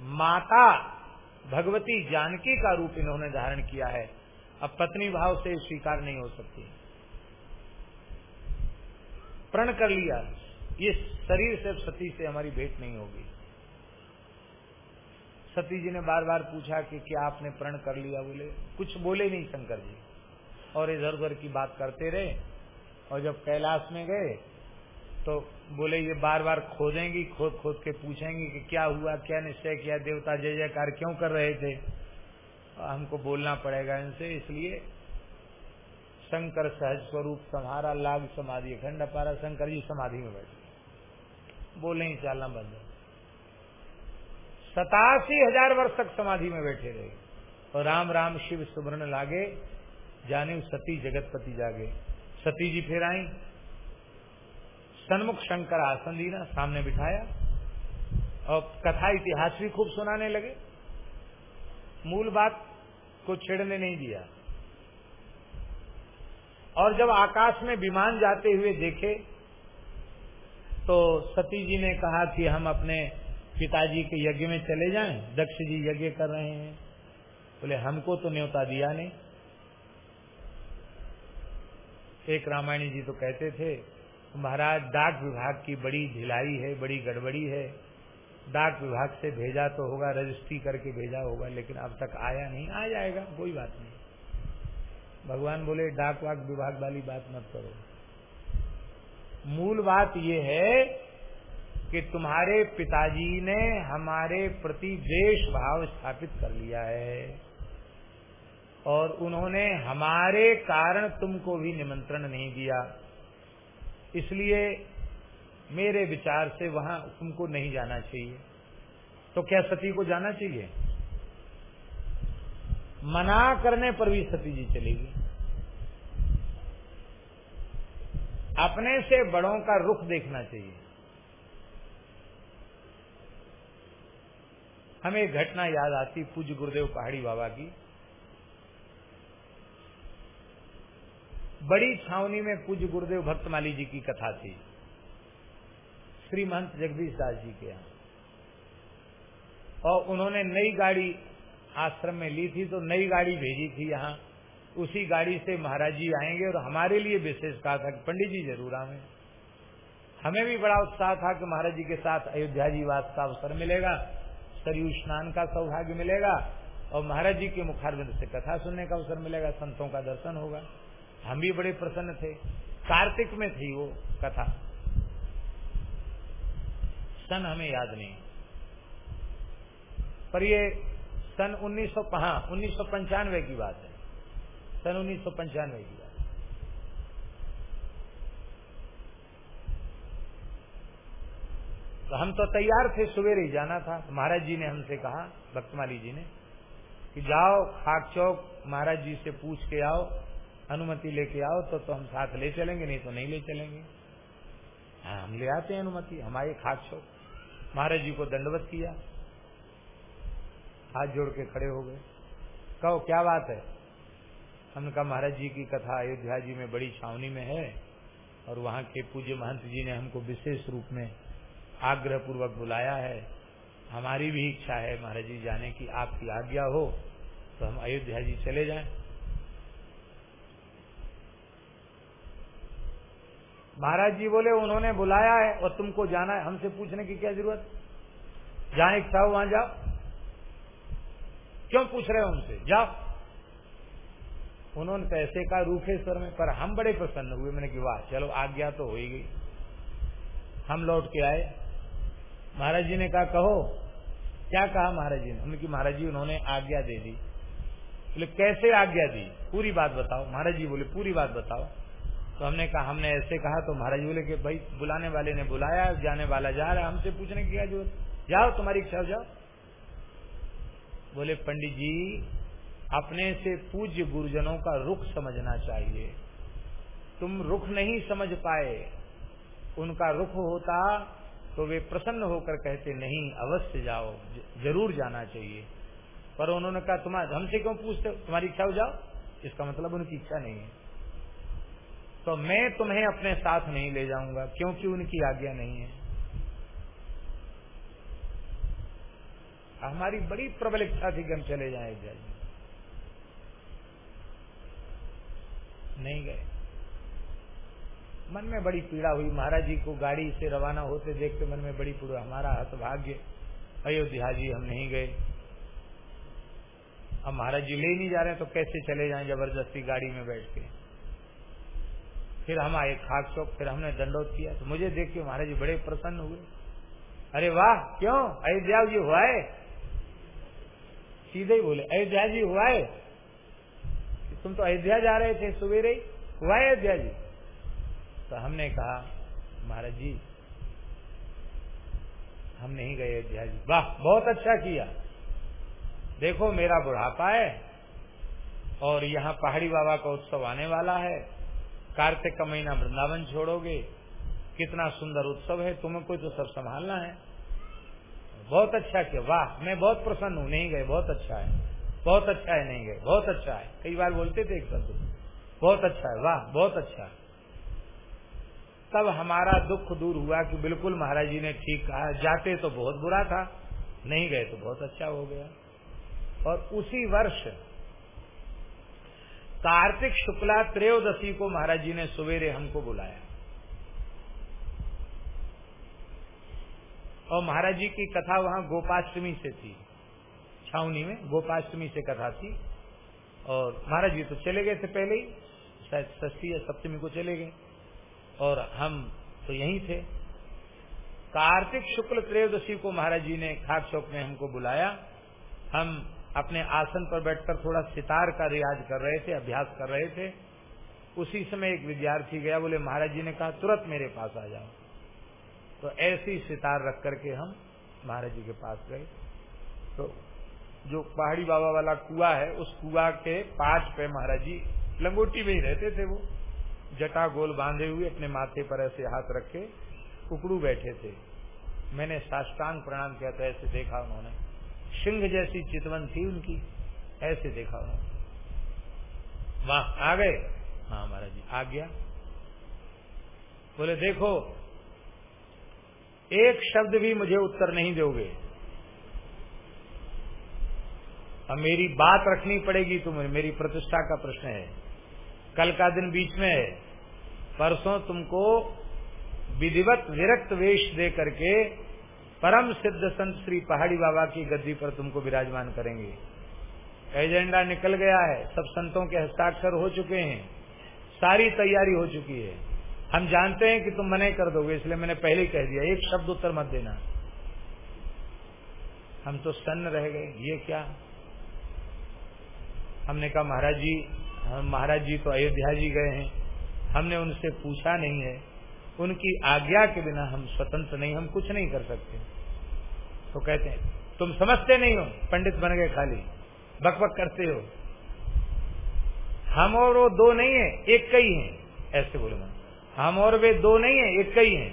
A: माता भगवती जानकी का रूप इन्होंने धारण किया है। अब पत्नी भाव से स्वीकार नहीं हो सकती। प्रण कर लिया, ये शरीर से सती से हमारी भेंट नहीं होगी। सती जी ने बार बार पूछा कि क्या आपने प्रण कर लिया बोले? कुछ बोले नहीं शंकर जी। और इधर उधर की बात करते रहे, और जब कैलाश में गए तो बोले, ये बार बार खोदेंगी खोद खोद के पूछेंगी कि क्या हुआ, क्या निश्चय किया, देवता जय जयकार क्यों कर रहे थे? हमको बोलना पड़ेगा इनसे, इसलिए शंकर सहज स्वरूप संहारा, लाग समाधि खंड पारा शंकर जी समाधि में बैठे। बोले ही चालना बंद सतासी हज़ार वर्ष तक समाधि में बैठे रहे। और राम राम शिव सुवर्ण लागे जाने सती जगतपति जागे। सती जी फिर आई। सन्मुख शंकर आसन दीना सामने बिठाया। और कथा इतिहास भी खूब सुनाने लगे। मूल बात को छेड़ने नहीं दिया। और जब आकाश में विमान जाते हुए देखे तो सती जी ने कहा कि हम अपने पिताजी के यज्ञ में चले जाएँ। दक्ष जी यज्ञ कर रहे हैं। बोले, हमको तो न्योता दिया नहीं। एक रामायणी जी तो कहते थे, महाराज, डाक विभाग की बड़ी ढिलाई है, बड़ी गड़बड़ी है। डाक विभाग से भेजा तो होगा, रजिस्ट्री करके भेजा होगा, लेकिन अब तक आया नहीं, आ जाएगा, कोई बात नहीं। भगवान बोले, डाक वाक विभाग वाली बात मत करो। मूल बात यह है कि तुम्हारे पिताजी ने हमारे प्रति देश भाव स्थापित कर लिया है। और उन्होंने हमारे कारण तुमको भी निमंत्रण नहीं दिया। इसलिए मेरे विचार से वहाँ तुमको नहीं जाना चाहिए। तो क्या सती को जाना चाहिए? मना करने पर भी सती जी चलेगी। अपने से बड़ों का रुख देखना चाहिए। हमें घटना याद आती पूज्य गुरुदेव पहाड़ी बाबा की। बड़ी छावनी में पूज्य गुरुदेव भक्तमाली जी की कथा थी। श्री महंत जगदीश दास जी के यहाँ। और उन्होंने नई गाड़ी आश्रम में ली थी तो नई गाड़ी भेजी थी यहाँ। उसी गाड़ी से महाराज जी आएँगे और हमारे लिए विशेष कहा था कि पंडित जी ज़रूर आवे। हमें भी बड़ा उत्साह था कि महाराज जी के साथ अयोध्या जी वास का अवसर मिलेगा, सरयू स्नान का सौभाग्य मिलेगा और महाराज जी के मुखारबिंद से कथा सुनने का अवसर मिलेगा, संतों का दर्शन होगा। हम भी बड़े प्रसन्न थे। कार्तिक में थी वो कथा। सन हमें याद नहीं। पर ये सन उन्नीस सौ हाँ उन्नीस सौ पंचानवे की बात है। सन उन्नीस सौ पंचानवे की बात तो हम तो तैयार थे, सवेरे ही जाना था। महाराज जी ने हमसे कहा, भक्तमाली जी ने, कि जाओ, खाक चौक, महाराज जी से पूछ के आओ। अनुमति लेके आओ तो तो हम साथ ले चलेंगे, नहीं तो नहीं ले चलेंगे। हाँ हम ले आते हैं अनुमति, हमारे खाक चौक महाराज जी को दंडवत किया। हाथ जोड़ के खड़े हो गए। कहो, क्या बात है? हमने कहा, महाराज जी की कथा अयोध्या जी में बड़ी छावनी में है और वहाँ के पूज्य महंत जी ने हमको विशेष रूप में आग्रह पूर्वक बुलाया है। हमारी भी इच्छा है, महाराज जी, जाने की आपकी आज्ञा हो तो हम अयोध्या जी चले जाएँ। महाराज जी बोले, उन्होंने बुलाया है और तुमको जाना है। हमसे पूछने की क्या ज़रूरत? जहाँ इच्छा हो वहाँ जाओ। क्यों पूछ रहे हो उनसे जाओ। उन्होंने पैसे का रूखे स्वर में, पर हम बड़े प्रसन्न हुए। मैंने कि वाह, चलो, आज्ञा तो हो ही गई। हम लौट के आए। महाराज जी ने कहा, कहो। क्या कहा महाराज जी ने? उनकी महाराज जी, उन्होंने आज्ञा दे दी। बोले, कैसे आज्ञा दी? पूरी बात बताओ। महाराज जी बोले, पूरी बात बताओ। तो हमने कहा, हमने ऐसे कहा तो महाराज बोले कि भाई, बुलाने वाले ने बुलाया, जाने वाला जा रहा है, हमसे पूछने की क्या ज़रूरत? जाओ, तुम्हारी इच्छा जाओ। बोले, पंडित जी, अपने से पूज्य गुरुजनों का रुख समझना चाहिए। तुम रुख नहीं समझ पाए। उनका रुख होता तो वे प्रसन्न होकर कहते, नहीं, अवश्य जाओ ज़रूर जाना चाहिए। पर उन्होंने कहा तुम्हारे हमसे क्यों पूछते तुम्हारी इच्छा हो, जाओ। इसका मतलब उनकी इच्छा नहीं है। तो मैं तुम्हें अपने साथ नहीं ले जाऊँगा, क्योंकि उनकी आज्ञा नहीं है। हमारी बड़ी प्रबल इच्छा थी कि हम चले जाए जाइए नहीं गए। मन में बड़ी पीड़ा हुई। महाराज जी को गाड़ी से रवाना होते देखते मन में बड़ी पीड़ा। हमारा हतभाग्य अयोध्या जी, हम नहीं गए। अब महाराज जी ले नहीं जा रहे तो कैसे चले जाएँ ज़बरदस्ती गाड़ी में बैठ के? फिर हम आए खाक चौक, फिर हमने दंडोत किया। तो मुझे देख के महाराज जी बड़े प्रसन्न हुए। अरे वाह, क्यों? अयोध्या जी हुआ है सीधे ही बोले, अयोध्या जी हुआ है तुम तो अयोध्या जा रहे थे सवेरे ही। हुआ अयोध्या जी? तो हमने कहा, महाराज जी, हम नहीं गए अयोध्या जी। वाह, बहुत अच्छा किया। देखो, मेरा बुढ़ापा है और यहाँ पहाड़ी बाबा का उत्सव आने वाला है। कार्तिक का महीना वृंदावन छोड़ोगे, कितना सुंदर उत्सव है, तुम्हें कोई तो सब संभालना है। बहुत अच्छा किया। वाह, मैं बहुत प्रसन्न हूँ। नहीं गए, बहुत अच्छा है। बहुत अच्छा है, नहीं गए, बहुत अच्छा है। कई बार बोलते थे एक शब्द। बहुत अच्छा है, वाह, बहुत अच्छा है। तब हमारा दुख दूर हुआ कि बिल्कुल महाराज जी ने ठीक कहा। जाते तो बहुत बुरा था, नहीं गए तो बहुत अच्छा हो गया। और उसी वर्ष कार्तिक शुक्ला त्रयोदशी को महाराज जी ने सवेरे हमको बुलाया। और महाराज जी की कथा वहाँ गोपाष्टमी से थी। छावनी में गोपाष्टमी से कथा थी। और महाराज जी तो चले गए थे पहले ही। शायद षष्ठी या सप्तमी को चले गए। और हम तो यहीं थे। कार्तिक शुक्ल त्रयोदशी को महाराज जी ने खाक चौक में हमको बुलाया। हम अपने आसन पर बैठकर थोड़ा सितार का रियाज कर रहे थे, अभ्यास कर रहे थे। उसी समय एक विद्यार्थी गया, बोले, महाराज जी ने कहा, तुरंत मेरे पास आ जाओ। तो ऐसी सितार रख करके हम महाराज जी के पास गए। तो जो पहाड़ी बाबा वाला कुआ है, उस कुआ के पाँच पे महाराज जी लंगोटी में ही रहते थे वो। जटा गोल बांधे हुए, अपने माथे पर ऐसे हाथ रखे उकड़ू बैठे थे। मैंने साष्टांग प्रणाम किया था, ऐसे देखा उन्होंने। सिंह जैसी चितवन थी उनकी। ऐसे देखा उन्होंने। वहाँ, आ गए। हाँ महाराज जी, आ गया। बोले, देखो, एक शब्द भी मुझे उत्तर नहीं दोगे। अब मेरी बात रखनी पड़ेगी तुम्हें मेरी प्रतिष्ठा का प्रश्न है। कल का दिन बीच में है। परसों तुमको विधिवत विरक्त वेश दे करके परम सिद्ध संत श्री पहाड़ी बाबा की गद्दी पर तुमको विराजमान करेंगे। एजेंडा निकल गया है। सब संतों के हस्ताक्षर हो चुके हैं। सारी तैयारी हो चुकी है। हम जानते हैं कि तुम मने कर दोगे, इसलिए मैंने पहले कह दिया, एक शब्द उत्तर मत देना। हम तो सन्न रह गए। ये क्या? हमने कहा, महाराज जी, हम, महाराज जी तो अयोध्या जी गए हैं। हमने उनसे पूछा नहीं है। उनकी आज्ञा के बिना हम स्वतंत्र नहीं, हम कुछ नहीं कर सकते। तो कहते हैं, तुम समझते नहीं हो, पंडित बन गए खाली। बक बक करते हो। हम और वो दो नहीं है, एक कई है। ऐसे बोले मैं हम और वे दो नहीं है, एक कई है।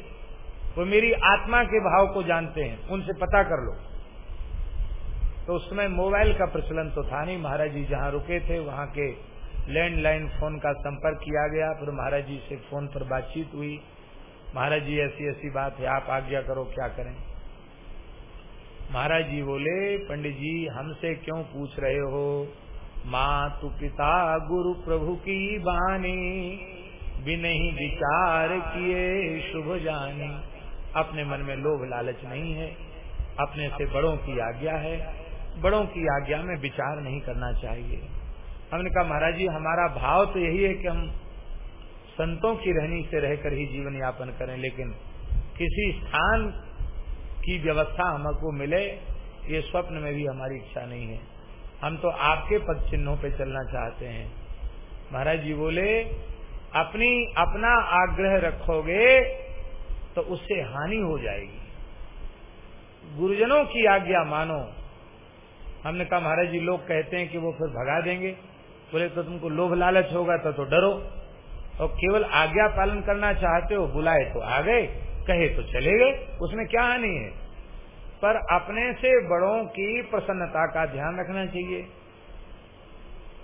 A: वो मेरी आत्मा के भाव को जानते हैं, उनसे पता कर लो। तो उसमें मोबाइल का प्रचलन तो था नहीं। महाराज जी जहाँ रुके थे, वहाँ के लैंडलाइन फ़ोन का संपर्क किया गया। फिर महाराज जी से फ़ोन पर बातचीत हुई। महाराज जी ऐसी ऐसी बात है, आप आज्ञा करो, क्या करें? महाराज जी बोले, पंडित जी, हमसे क्यों पूछ रहे हो? माँ तु पिता गुरु प्रभु की बानी बिनही विचार किए शुभ जानी। अपने मन में लोभ लालच नहीं है, अपने से बड़ों की आज्ञा है। बड़ों की आज्ञा में विचार नहीं करना चाहिए। हमने कहा, महाराज जी, हमारा भाव तो यही है कि हम संतों की रहनी से रहकर ही जीवन यापन करें, लेकिन किसी स्थान की व्यवस्था हमको मिले ये स्वप्न में भी हमारी इच्छा नहीं है। हम तो आपके पद चिन्हों पे चलना चाहते हैं। महाराज जी बोले अपनी अपना आग्रह रखोगे तो उससे हानि हो जाएगी। गुरुजनों की आज्ञा मानो। हमने कहा महाराज जी लोग कहते हैं कि वो फिर भगा देंगे। बोले तो तुमको लोभ लालच होगा तो, तो डरो। और केवल आज्ञा पालन करना चाहते हो बुलाए तो आ गए। कहे तो चले गए उसमें क्या हानि है? पर अपने से बड़ों की प्रसन्नता का ध्यान रखना चाहिए।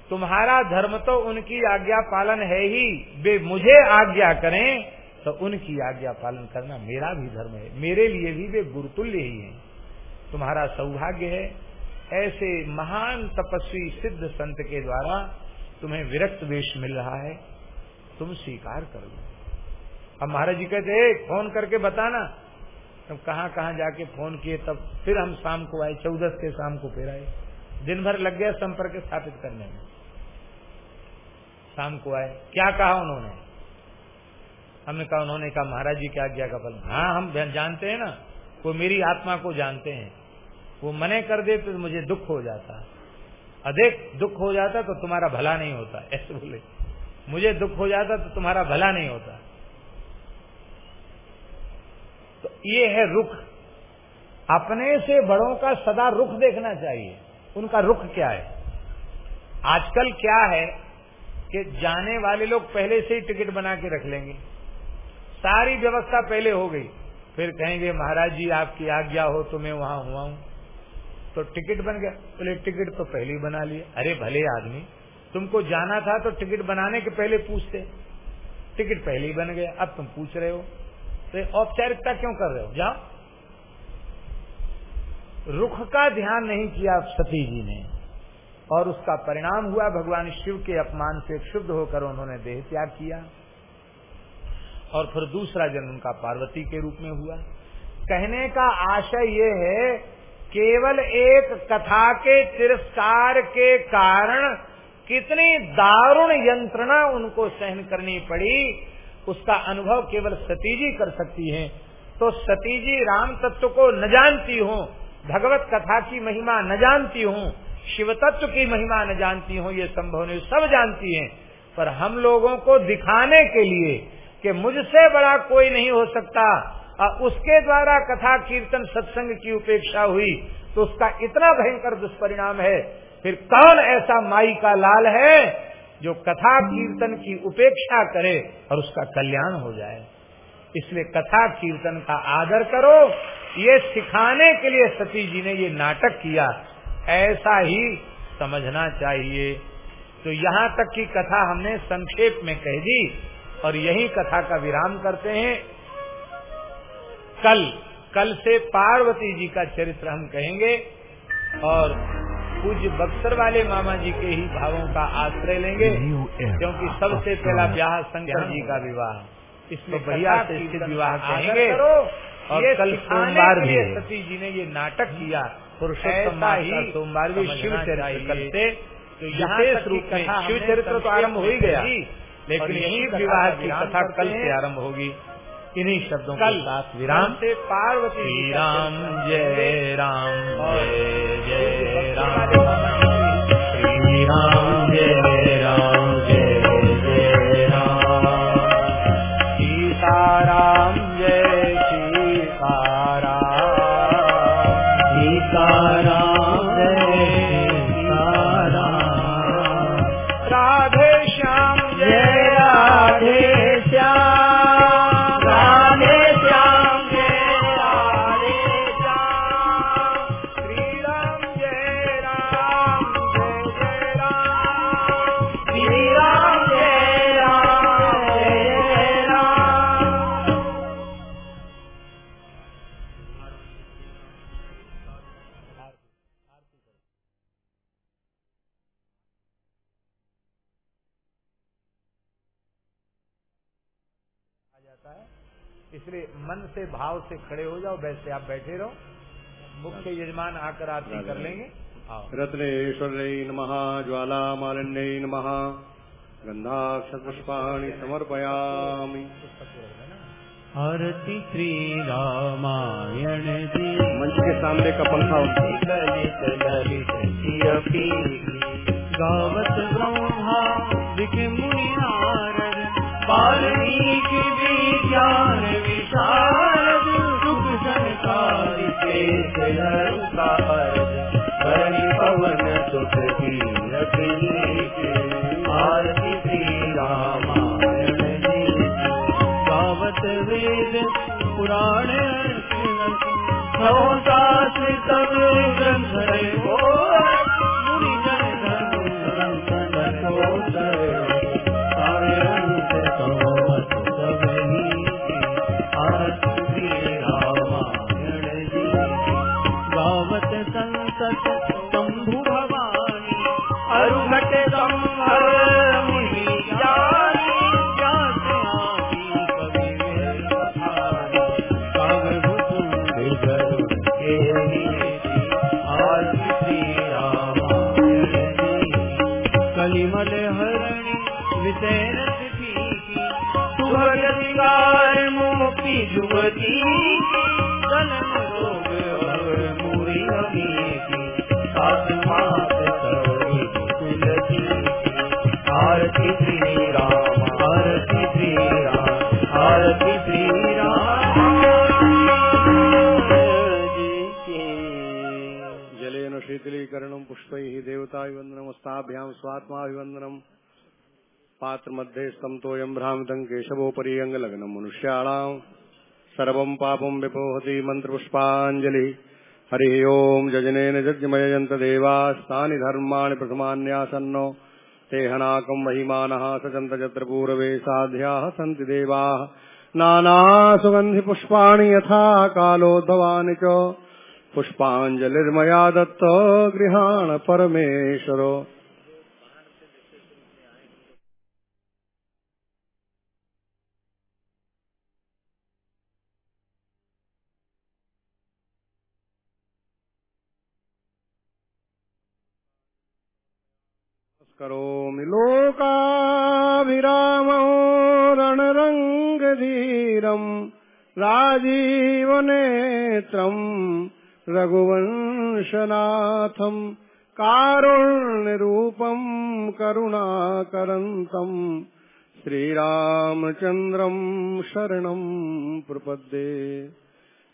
A: तुम्हारा धर्म तो उनकी आज्ञा पालन है ही। वे मुझे आज्ञा करें तो उनकी आज्ञा पालन करना मेरा भी धर्म है। मेरे लिए भी वे गुरुतुल्य ही हैं। तुम्हारा सौभाग्य है। ऐसे महान तपस्वी सिद्ध संत के द्वारा तुम्हें विरक्त वेश मिल रहा है। तुम स्वीकार कर लो अब महाराज जी कहते फ़ोन करके बताना। तब कहाँ कहाँ जाके फ़ोन किए, तब फिर हम शाम को आए चौदह के शाम को फिर आए। दिन भर लग गया संपर्क स्थापित करने में। शाम को आए। क्या कहा उन्होंने? हमने कहा, उन्होंने कहा, महाराज जी क्या आज्ञा का फल। हाँ हम जानते हैं ना, वो मेरी आत्मा को जानते हैं। वो मने कर दे तो मुझे दुख हो जाता। अधिक दुख हो जाता तो तुम्हारा भला नहीं होता, ऐसे बोले। मुझे दुख हो जाता तो तुम्हारा भला नहीं होता तो ये है रुख। अपने से बड़ों का सदा रुख देखना चाहिए। उनका रुख क्या है? आजकल क्या है कि जाने वाले लोग पहले से ही टिकट बना के रख लेंगे। सारी व्यवस्था पहले हो गई। फिर कहेंगे, महाराज जी, आपकी आज्ञा हो तो मैं वहाँ हुआ हूँ। तो टिकट बन गया। बोले, टिकट तो पहले ही बना लिए। अरे, भले आदमी, तुमको जाना था तो टिकट बनाने के पहले पूछते। टिकट पहले ही बन गया। अब तुम पूछ रहे हो। तो औपचारिकता क्यों कर रहे हो? जाओ रुख का ध्यान नहीं किया सती जी ने और उसका परिणाम हुआ, भगवान शिव के अपमान से क्षुब्ध होकर उन्होंने देह त्याग किया और फिर दूसरा जन्म उनका पार्वती के रूप में हुआ। कहने का आशय ये है, केवल एक कथा के तिरस्कार के कारण कितनी दारुण यंत्रणा उनको सहन करनी पड़ी उसका अनुभव केवल सती जी कर सकती हैं। तो सती जी राम तत्व को न जानती हूँ, भगवत कथा की महिमा न जानती हूँ शिव तत्व की महिमा न जानती हूँ, ये संभव नहीं, सब जानती हैं। पर हम लोगों को दिखाने के लिए कि मुझसे बड़ा कोई नहीं हो सकता और उसके द्वारा कथा कीर्तन सत्संग की उपेक्षा हुई तो उसका इतना भयंकर दुष्परिणाम है। फिर कौन ऐसा माई का लाल है जो कथा कीर्तन की उपेक्षा करे और उसका कल्याण हो जाए। इसलिए कथा कीर्तन का आदर करो। ये सिखाने के लिए सती जी ने ये नाटक किया। ऐसा ही समझना चाहिए। तो यहाँ तक की कथा हमने संक्षेप में कह दी और यही कथा का विराम करते हैं। कल कल से पार्वती जी का चरित्र हम कहेंगे और पूज्य बक्सर वाले मामा जी के ही भावों का आश्रय लेंगे क्योंकि सबसे पहला ब्याह शंकर जी का विवाह इसमें बढ़िया से स्थित विवाह कहेंगे। और कल सोमवार भी सती जी ने ये नाटक किया। पुरुषोत्तम ही सोमवार भी शिव चरित्र कल से तो विशेष रूप में शिव चरित्र तो आरंभ हो ही गया। लेकिन यही विवाह की कथा कल से आरंभ होगी। इन्हीं शब्दों के साथ विराम। से पार्वती श्री राम जय राम जय जय राम। श्री राम जय राम। मन से भाव से खड़े हो जाओ वैसे आप बैठे रहो। मुख्य यजमान आकर आरती कर लेंगे। आओ।
B: रत्नेश्वरै नमः ज्वालामालिन्यै नमः। गन्धाक्षपुष्पाणि समर्पयामि।
C: आरती श्री रामायण दी
B: मंच के सामने का पंखा
C: ललित ललित जियपी गावत ब्रह्मा दिख मुनि नारद वाल्मीकि विज्ञान नवशास्त्र
B: पात्रमध्ये स्तम्तोऽयं भ्रामितं केशवोपरि अङ्गलग्नं मनुष्याणाम् सर्वं पापं विपोहति मन्त्रपुष्पाञ्जलिः। हरिः ओम् जजनेन जज्ञमयजन्तदेवास्तानि धर्माणि प्रथमान्यासन्नो। ते हनाकम् महिमानः सचन्त यत्र पूर्वे साध्याः सन्ति देवाः। नानासुगन्धिपुष्पाणि यथा कालोद्भवानि च। पुष्पाञ्जलिर्मया दत्त गृहाण परमेश्वरो। करोमि लोकाभिरामो रणरङ्गधीरम् राजीवनेत्रम् रघुवंशनाथम् कारुण्यरूपम् करुणाकरन्तम् श्रीरामचन्द्रम् शरणम् प्रपद्ये।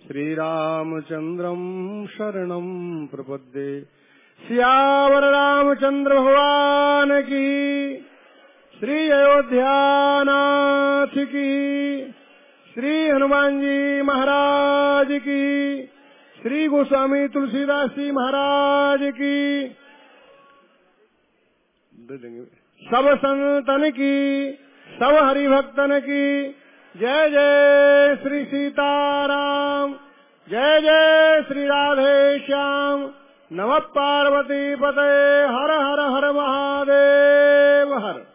B: श्रीरामचन्द्रम् शरणम् प्रपद्ये। सियावर रामचंद्र भगवान की, श्री अयोध्यानाथ की, श्री हनुमान जी महाराज की, श्री गोस्वामी तुलसीदास जी महाराज की। सब संतन की, सब हरिभक्तन की, जय जय श्री सीताराम, जय जय श्री राधे श्याम। नम पार्वती पते, हर हर हर महादेव, हर।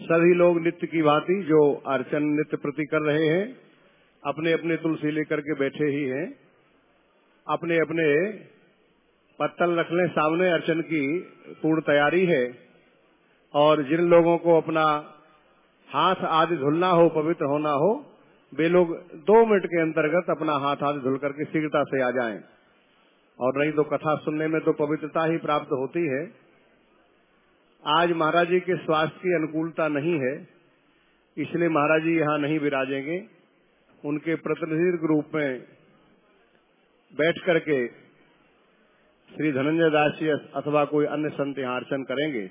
B: सभी लोग नित्य की भांति जो अर्चन नित्य प्रति कर रहे हैं अपने अपने तुलसी लेकर के बैठे ही हैं। अपने अपने पत्तल रख लें, सामने अर्चन की पूर्ण तैयारी है। और जिन लोगों को अपना हाथ आदि धुलना हो, पवित्र होना हो, वे लोग दो मिनट के अंतर्गत अपना हाथ आदि धुल करके शीघ्रता से आ जाएँ। और नहीं तो कथा सुनने में तो पवित्रता ही प्राप्त होती है। आज महाराज जी के स्वास्थ्य की अनुकूलता नहीं है, इसलिए महाराज जी यहाँ नहीं विराजेंगे। उनके प्रतिनिधि रूप में बैठ करके श्री धनंजय दास जी अथवा कोई अन्य संत यहाँ अर्चन करेंगे।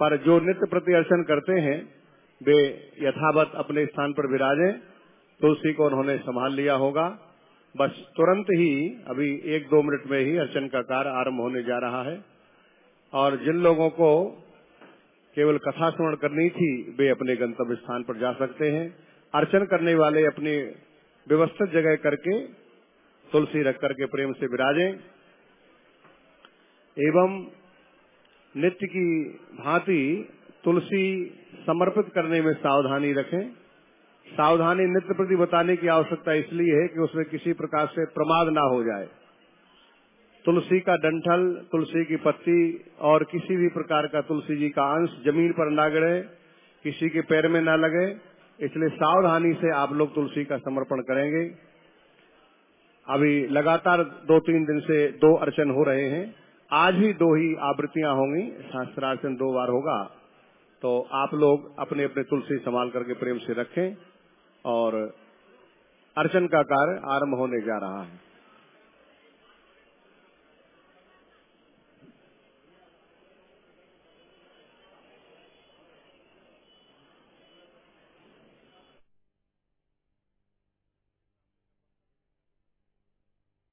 B: पर जो नित्य प्रति अर्चन करते हैं, वे यथावत अपने स्थान पर विराजे, तुलसी को उन्होंने संभाल लिया होगा। बस तुरंत ही अभी एक दो मिनट में ही अर्चन का कार्य आरंभ होने जा रहा है। और जिन लोगों को केवल कथा श्रवण करनी थी, वे अपने गंतव्य स्थान पर जा सकते हैं। अर्चन करने वाले अपनी व्यवस्थित जगह करके, तुलसी रख करके प्रेम से विराजें। एवं नित्य की भांति तुलसी समर्पित करने में सावधानी रखें। सावधानी नित्य प्रति बताने की आवश्यकता इसलिए है कि उसमें किसी प्रकार से प्रमाद ना हो जाए। तुलसी का डंठल, तुलसी की पत्ती और किसी भी प्रकार का तुलसी जी का अंश ज़मीन पर ना गिरे किसी के पैर में ना लगे, इसलिए सावधानी से आप लोग तुलसी का समर्पण करेंगे। अभी लगातार दो तीन दिन से दो अर्चन हो रहे हैं। आज भी दो ही आवृत्तियाँ होंगी शास्त्रार्चन दो बार होगा। तो आप लोग अपने अपने तुलसी संभाल करके प्रेम से रखें। और अर्चन का कार्य आरंभ होने जा रहा है।